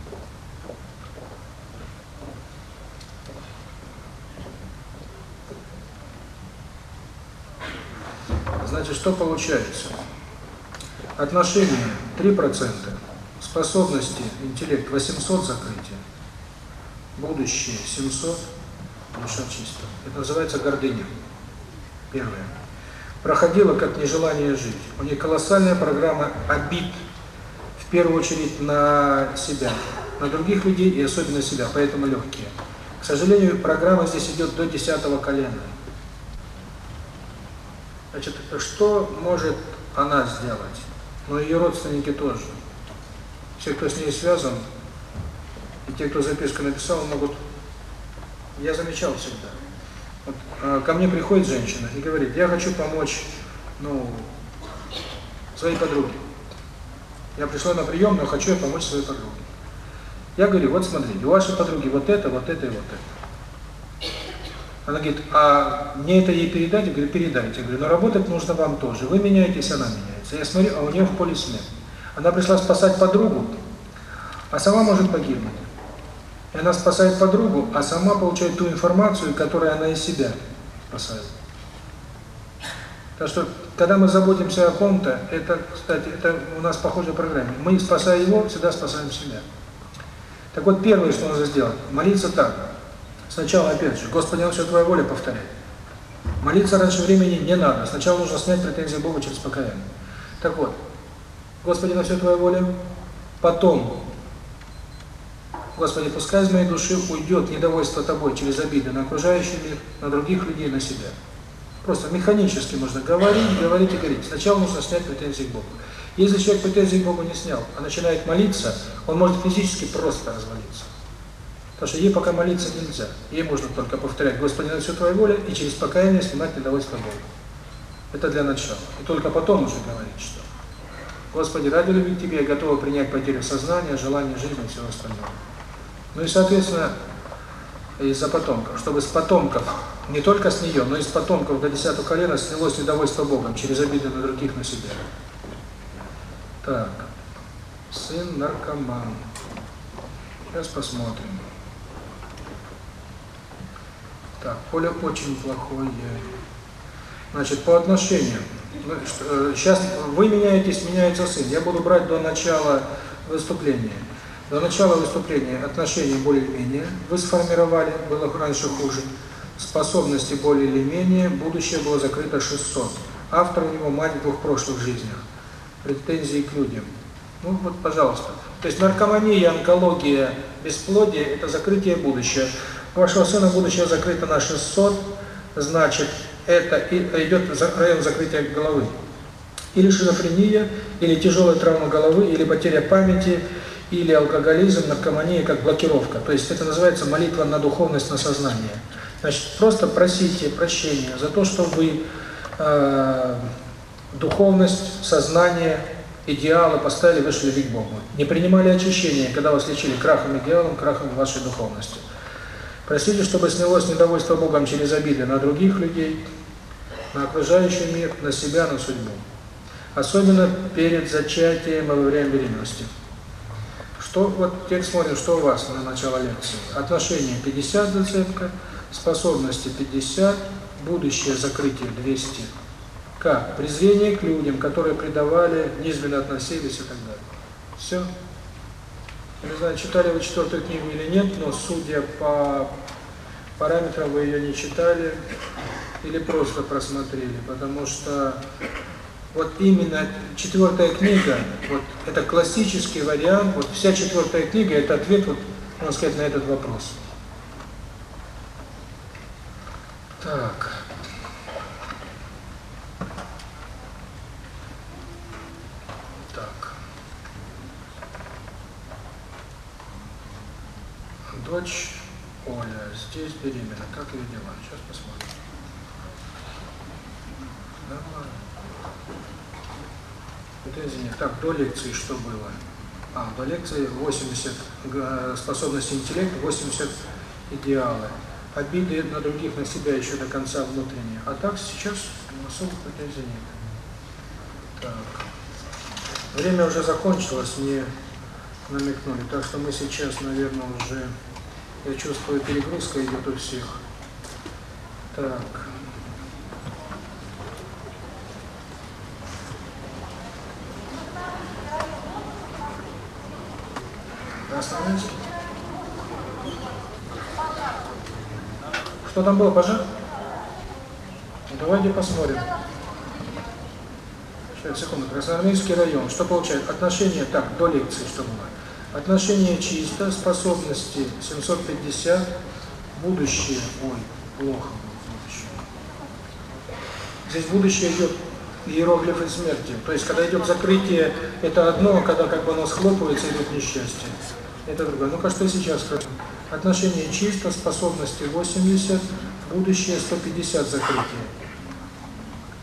Значит, что получается? Отношения 3 процента способности, интеллект 800 закрытия, будущее 700, душа чисто. Это называется гордыня. Первое. Проходила как нежелание жить. У них колоссальная программа обид, в первую очередь на себя, на других людей и особенно себя, поэтому легкие. К сожалению, программа здесь идет до 10 колена. Значит, что может она сделать? Ну, но ее родственники тоже. Все, кто с ней связан, и те, кто записку написал, могут... Я замечал всегда. Вот, а, ко мне приходит женщина и говорит, я хочу помочь, ну, своей подруге. Я пришла на прием, но хочу я помочь своей подруге. Я говорю, вот смотрите, у вашей подруги вот это, вот это и вот это. Она говорит, а мне это ей передать? Я говорю, передайте. Я говорю, но работать нужно вам тоже. Вы меняетесь, она меняется. Я смотрю, а у нее в поле смерть. Она пришла спасать подругу, а сама может погибнуть. И она спасает подругу, а сама получает ту информацию, которую она из себя спасает. Так что, когда мы заботимся о ком-то, это, кстати, это у нас похоже программе. Мы, спасая его, всегда спасаем себя. Так вот, первое, что нужно сделать, молиться так – Сначала опять же, Господи, я все Твоя воля повторяю. Молиться раньше времени не надо. Сначала нужно снять претензии Бога через покаяние. Так вот, Господи, на все Твоя воля. Потом, Господи, пускай из моей души уйдет недовольство Тобой через обиды на окружающий мир, на других людей, на себя. Просто механически можно говорить, говорить и говорить. Сначала нужно снять претензии к Богу. Если человек претензии к Богу не снял, а начинает молиться, он может физически просто развалиться. Потому что ей пока молиться нельзя. Ей можно только повторять, Господи, на всю Твою волю, и через покаяние снимать недовольство Бога. Это для начала. И только потом уже говорить, что Господи, ради любви к Тебе я готова принять потерю сознания, желания жизни и всего остального. Ну и, соответственно, из-за потомков, чтобы с потомков, не только с нее, но и с потомков до десятого колена снялось недовольство Богом через обиды на других, на себя. Так, сын наркоман. Сейчас посмотрим. Так, поле очень плохое. Значит, по отношениям. Сейчас вы меняетесь, меняется сын. Я буду брать до начала выступления. До начала выступления отношения более-менее вы сформировали, было раньше хуже. Способности более или менее, будущее было закрыто 600. Автор у него мать двух прошлых жизнях. Претензии к людям. Ну вот, пожалуйста. То есть наркомания, онкология, бесплодие – это закрытие будущего вашего сына, будущего закрыто на 600, значит, это идет район закрытия головы. Или шизофрения, или тяжелая травма головы, или потеря памяти, или алкоголизм, наркомания, как блокировка. То есть это называется молитва на духовность, на сознание. Значит, просто просите прощения за то, что вы э, духовность, сознание, идеалы поставили, вышли к Богу. Не принимали очищения, когда вас лечили крахом идеалом, крахом вашей духовности. Просили, чтобы снялось недовольство Богом через обиды на других людей, на окружающий мир, на себя, на судьбу. Особенно перед зачатием и во время беременности. Что, вот теперь смотрим, что у вас на начало лекции. Отношение 50 зацепка, способности 50, будущее закрытие 200. Как? Презрение к людям, которые предавали, низменно относились и так далее. Все не знаю, читали вы четвертую книгу или нет, но судя по параметрам вы ее не читали или просто просмотрели, потому что вот именно четвертая книга, вот это классический вариант, вот вся четвертая книга – это ответ, вот, можно сказать, на этот вопрос. Так. дочь Оля здесь беременна. Как ее дела? Сейчас посмотрим. Давай. Претензий нет. Так, до лекции что было? А, до лекции 80 способности интеллекта, 80 идеалы. Обиды на других, на себя еще до конца внутренние. А так сейчас особо претензий нет. Так. Время уже закончилось, мне намекнули. Так что мы сейчас, наверное, уже я чувствую, перегрузка идет у всех. Так. Остановите. Что там было, пожар? Ну, давайте посмотрим. Секунду. Красноармейский район. Что получает? Отношение, так, до лекции, что было. Отношение чисто, способности 750, будущее, ой, плохо будущее. Здесь будущее идет иероглифы смерти. То есть, когда идет закрытие, это одно, а когда как бы оно схлопывается, идет несчастье. Это другое. Ну-ка, что сейчас? Отношение чисто, способности 80, будущее 150 закрытие.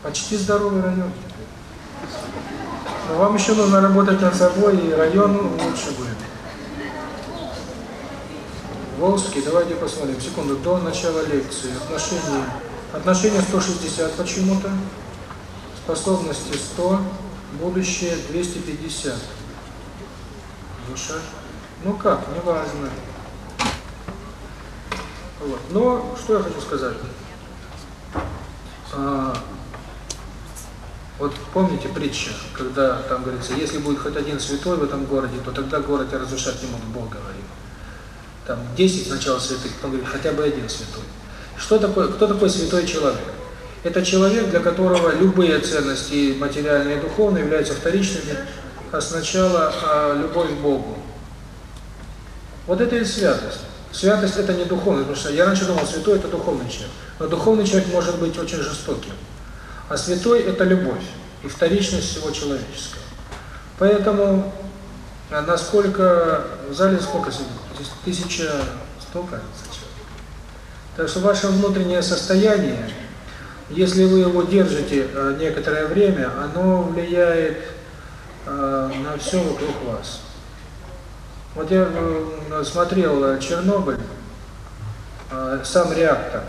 Почти здоровый район. Но вам еще нужно работать над собой, и район лучше будет. Волжский, давайте посмотрим, секунду, до начала лекции. Отношение, отношение 160 почему-то, способности 100, будущее 250. Душа. Ну как, не важно. Вот. Но что я хочу сказать. А, вот помните притча, когда там говорится, если будет хоть один святой в этом городе, то тогда город я разрушать не буду, Бог говорит там 10 сначала святых, потом говорит, хотя бы один святой. Что такое, кто такой святой человек? Это человек, для которого любые ценности материальные и духовные являются вторичными, а сначала а, любовь к Богу. Вот это и святость. Святость это не духовность, потому что я раньше думал, святой это духовный человек. Но духовный человек может быть очень жестоким. А святой это любовь и вторичность всего человеческого. Поэтому а насколько в зале сколько сегодня? есть 1100, кажется. Так что ваше внутреннее состояние, если вы его держите э, некоторое время, оно влияет э, на все вокруг вас. Вот я э, смотрел Чернобыль, сам реактор.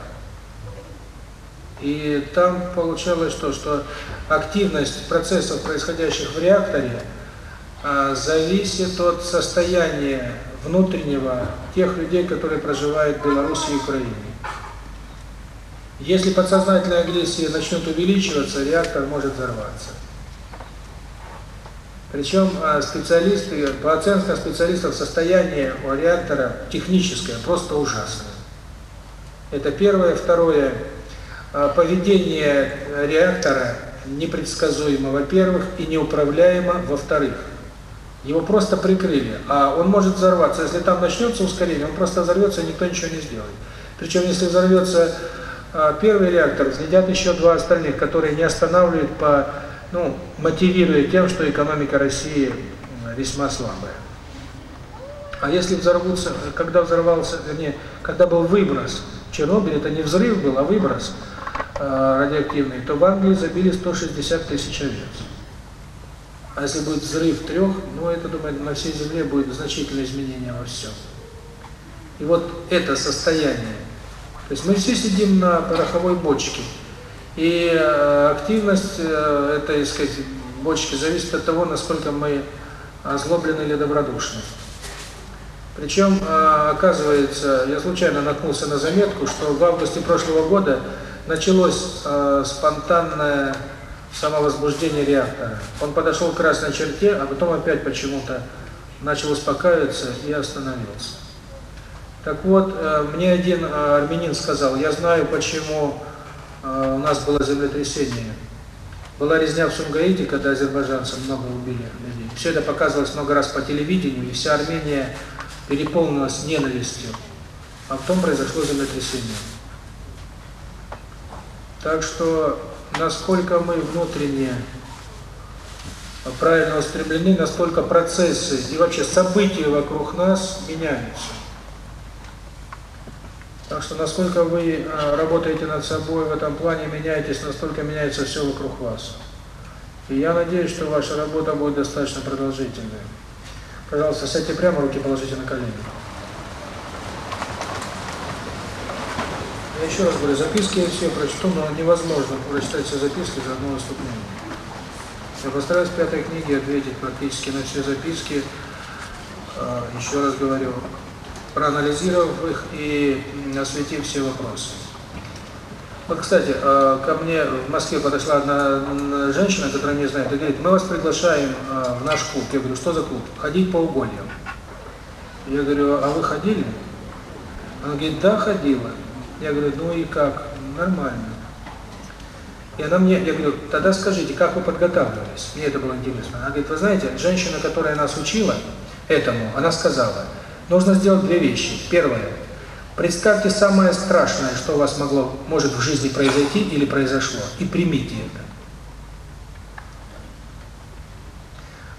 И там получалось то, что активность процессов, происходящих в реакторе, зависит от состояния внутреннего тех людей, которые проживают в Беларуси и Украине. Если подсознательная агрессия начнет увеличиваться, реактор может взорваться. Причем а, специалисты, по оценкам специалистов, состояние у реактора техническое, просто ужасное. Это первое. Второе, а, поведение реактора непредсказуемо, во-первых, и неуправляемо, во-вторых. Его просто прикрыли, а он может взорваться. Если там начнется ускорение, он просто взорвется, и никто ничего не сделает. Причем, если взорвется а, первый реактор, взлетят еще два остальных, которые не останавливают по, ну, мотивируя тем, что экономика России весьма слабая. А если взорвутся, когда взорвался, вернее, когда был выброс в Чернобыле, это не взрыв был, а выброс а, радиоактивный, то в Англии забили 160 тысяч овец. А если будет взрыв трех, ну это, думаю, на всей Земле будет значительное изменение во всем. И вот это состояние. То есть мы все сидим на пороховой бочке. И активность этой, сказать, бочки зависит от того, насколько мы озлоблены или добродушны. Причем, оказывается, я случайно наткнулся на заметку, что в августе прошлого года началось спонтанное самовозбуждение реактора. Он подошел к красной черте, а потом опять почему-то начал успокаиваться и остановился. Так вот, э, мне один э, армянин сказал, я знаю, почему э, у нас было землетрясение. Была резня в Сумгаите, когда азербайджанцы много убили людей. Все это показывалось много раз по телевидению, и вся Армения переполнилась ненавистью. А потом произошло землетрясение. Так что насколько мы внутренне а, правильно устремлены, насколько процессы и вообще события вокруг нас меняются. Так что насколько вы а, работаете над собой в этом плане, меняетесь, настолько меняется все вокруг вас. И я надеюсь, что ваша работа будет достаточно продолжительной. Пожалуйста, сядьте прямо, руки положите на колени. Еще раз говорю, записки я все прочту, но невозможно прочитать все записки за одно выступление. Я постараюсь в пятой книге ответить практически на все записки. А, еще раз говорю, проанализировав их и осветив все вопросы. Вот, кстати, а, ко мне в Москве подошла одна женщина, которая не знает, и говорит, мы вас приглашаем а, в наш клуб. Я говорю, что за клуб? Ходить по угольям. Я говорю, а вы ходили? Она говорит, да, ходила. Я говорю, ну и как? Нормально. И она мне, я говорю, тогда скажите, как вы подготавливались? Мне это было интересно. Она говорит, вы знаете, женщина, которая нас учила этому, она сказала, нужно сделать две вещи. Первое, представьте самое страшное, что у вас могло, может в жизни произойти или произошло, и примите это.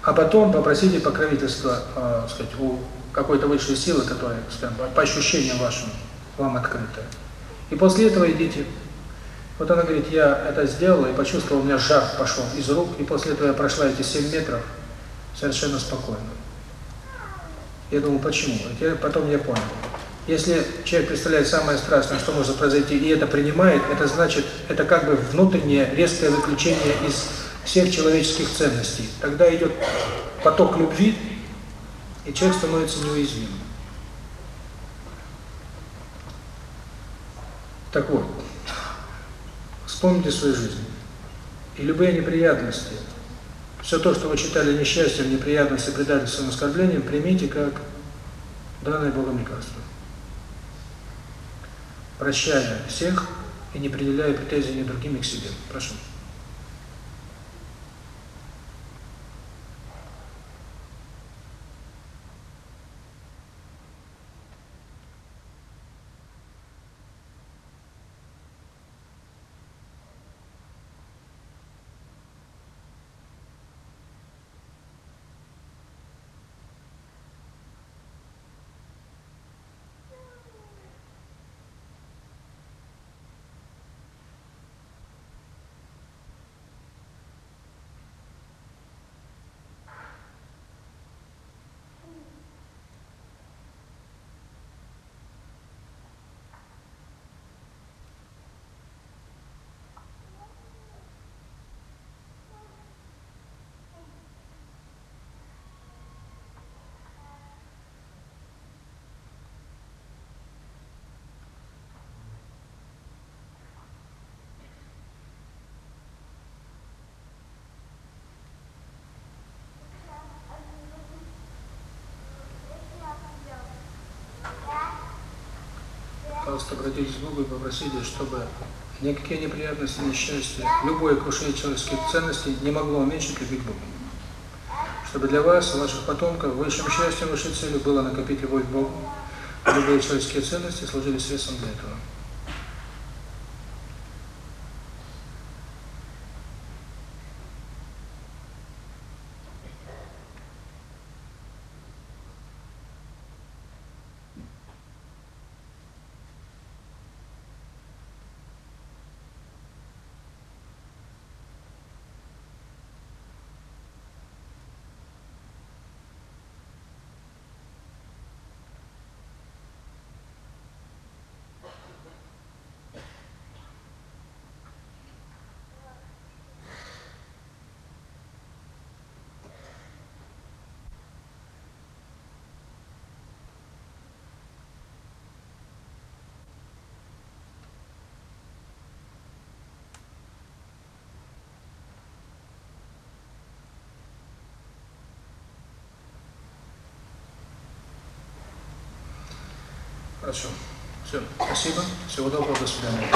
А потом попросите покровительство, э, сказать, у какой-то высшей силы, которая, скажем, по ощущениям вашим, вам открыто. И после этого идите. Вот она говорит, я это сделала и почувствовала, у меня жар пошел из рук, и после этого я прошла эти 7 метров совершенно спокойно. Я думал, почему? Я, потом я понял. Если человек представляет самое страшное, что может произойти, и это принимает, это значит, это как бы внутреннее резкое выключение из всех человеческих ценностей. Тогда идет поток любви, и человек становится неуязвимым. Так вот, вспомните свою жизнь. И любые неприятности, все то, что вы читали несчастьем, неприятности, предательством, оскорблением, примите как данное Богом лекарство. Прощая всех и не предъявляя претензий ни другими к себе. Прошу. пожалуйста, обратитесь к Богу и попросите, чтобы никакие неприятности, несчастья, любое крушение человеческих ценностей не могло уменьшить любви к Богу. Чтобы для вас, ваших потомков, высшим счастьем, высшей целью было накопить любовь к Богу, а любые человеческие ценности служили средством для этого. Хорошо. Все. Спасибо. Всего доброго. До свидания.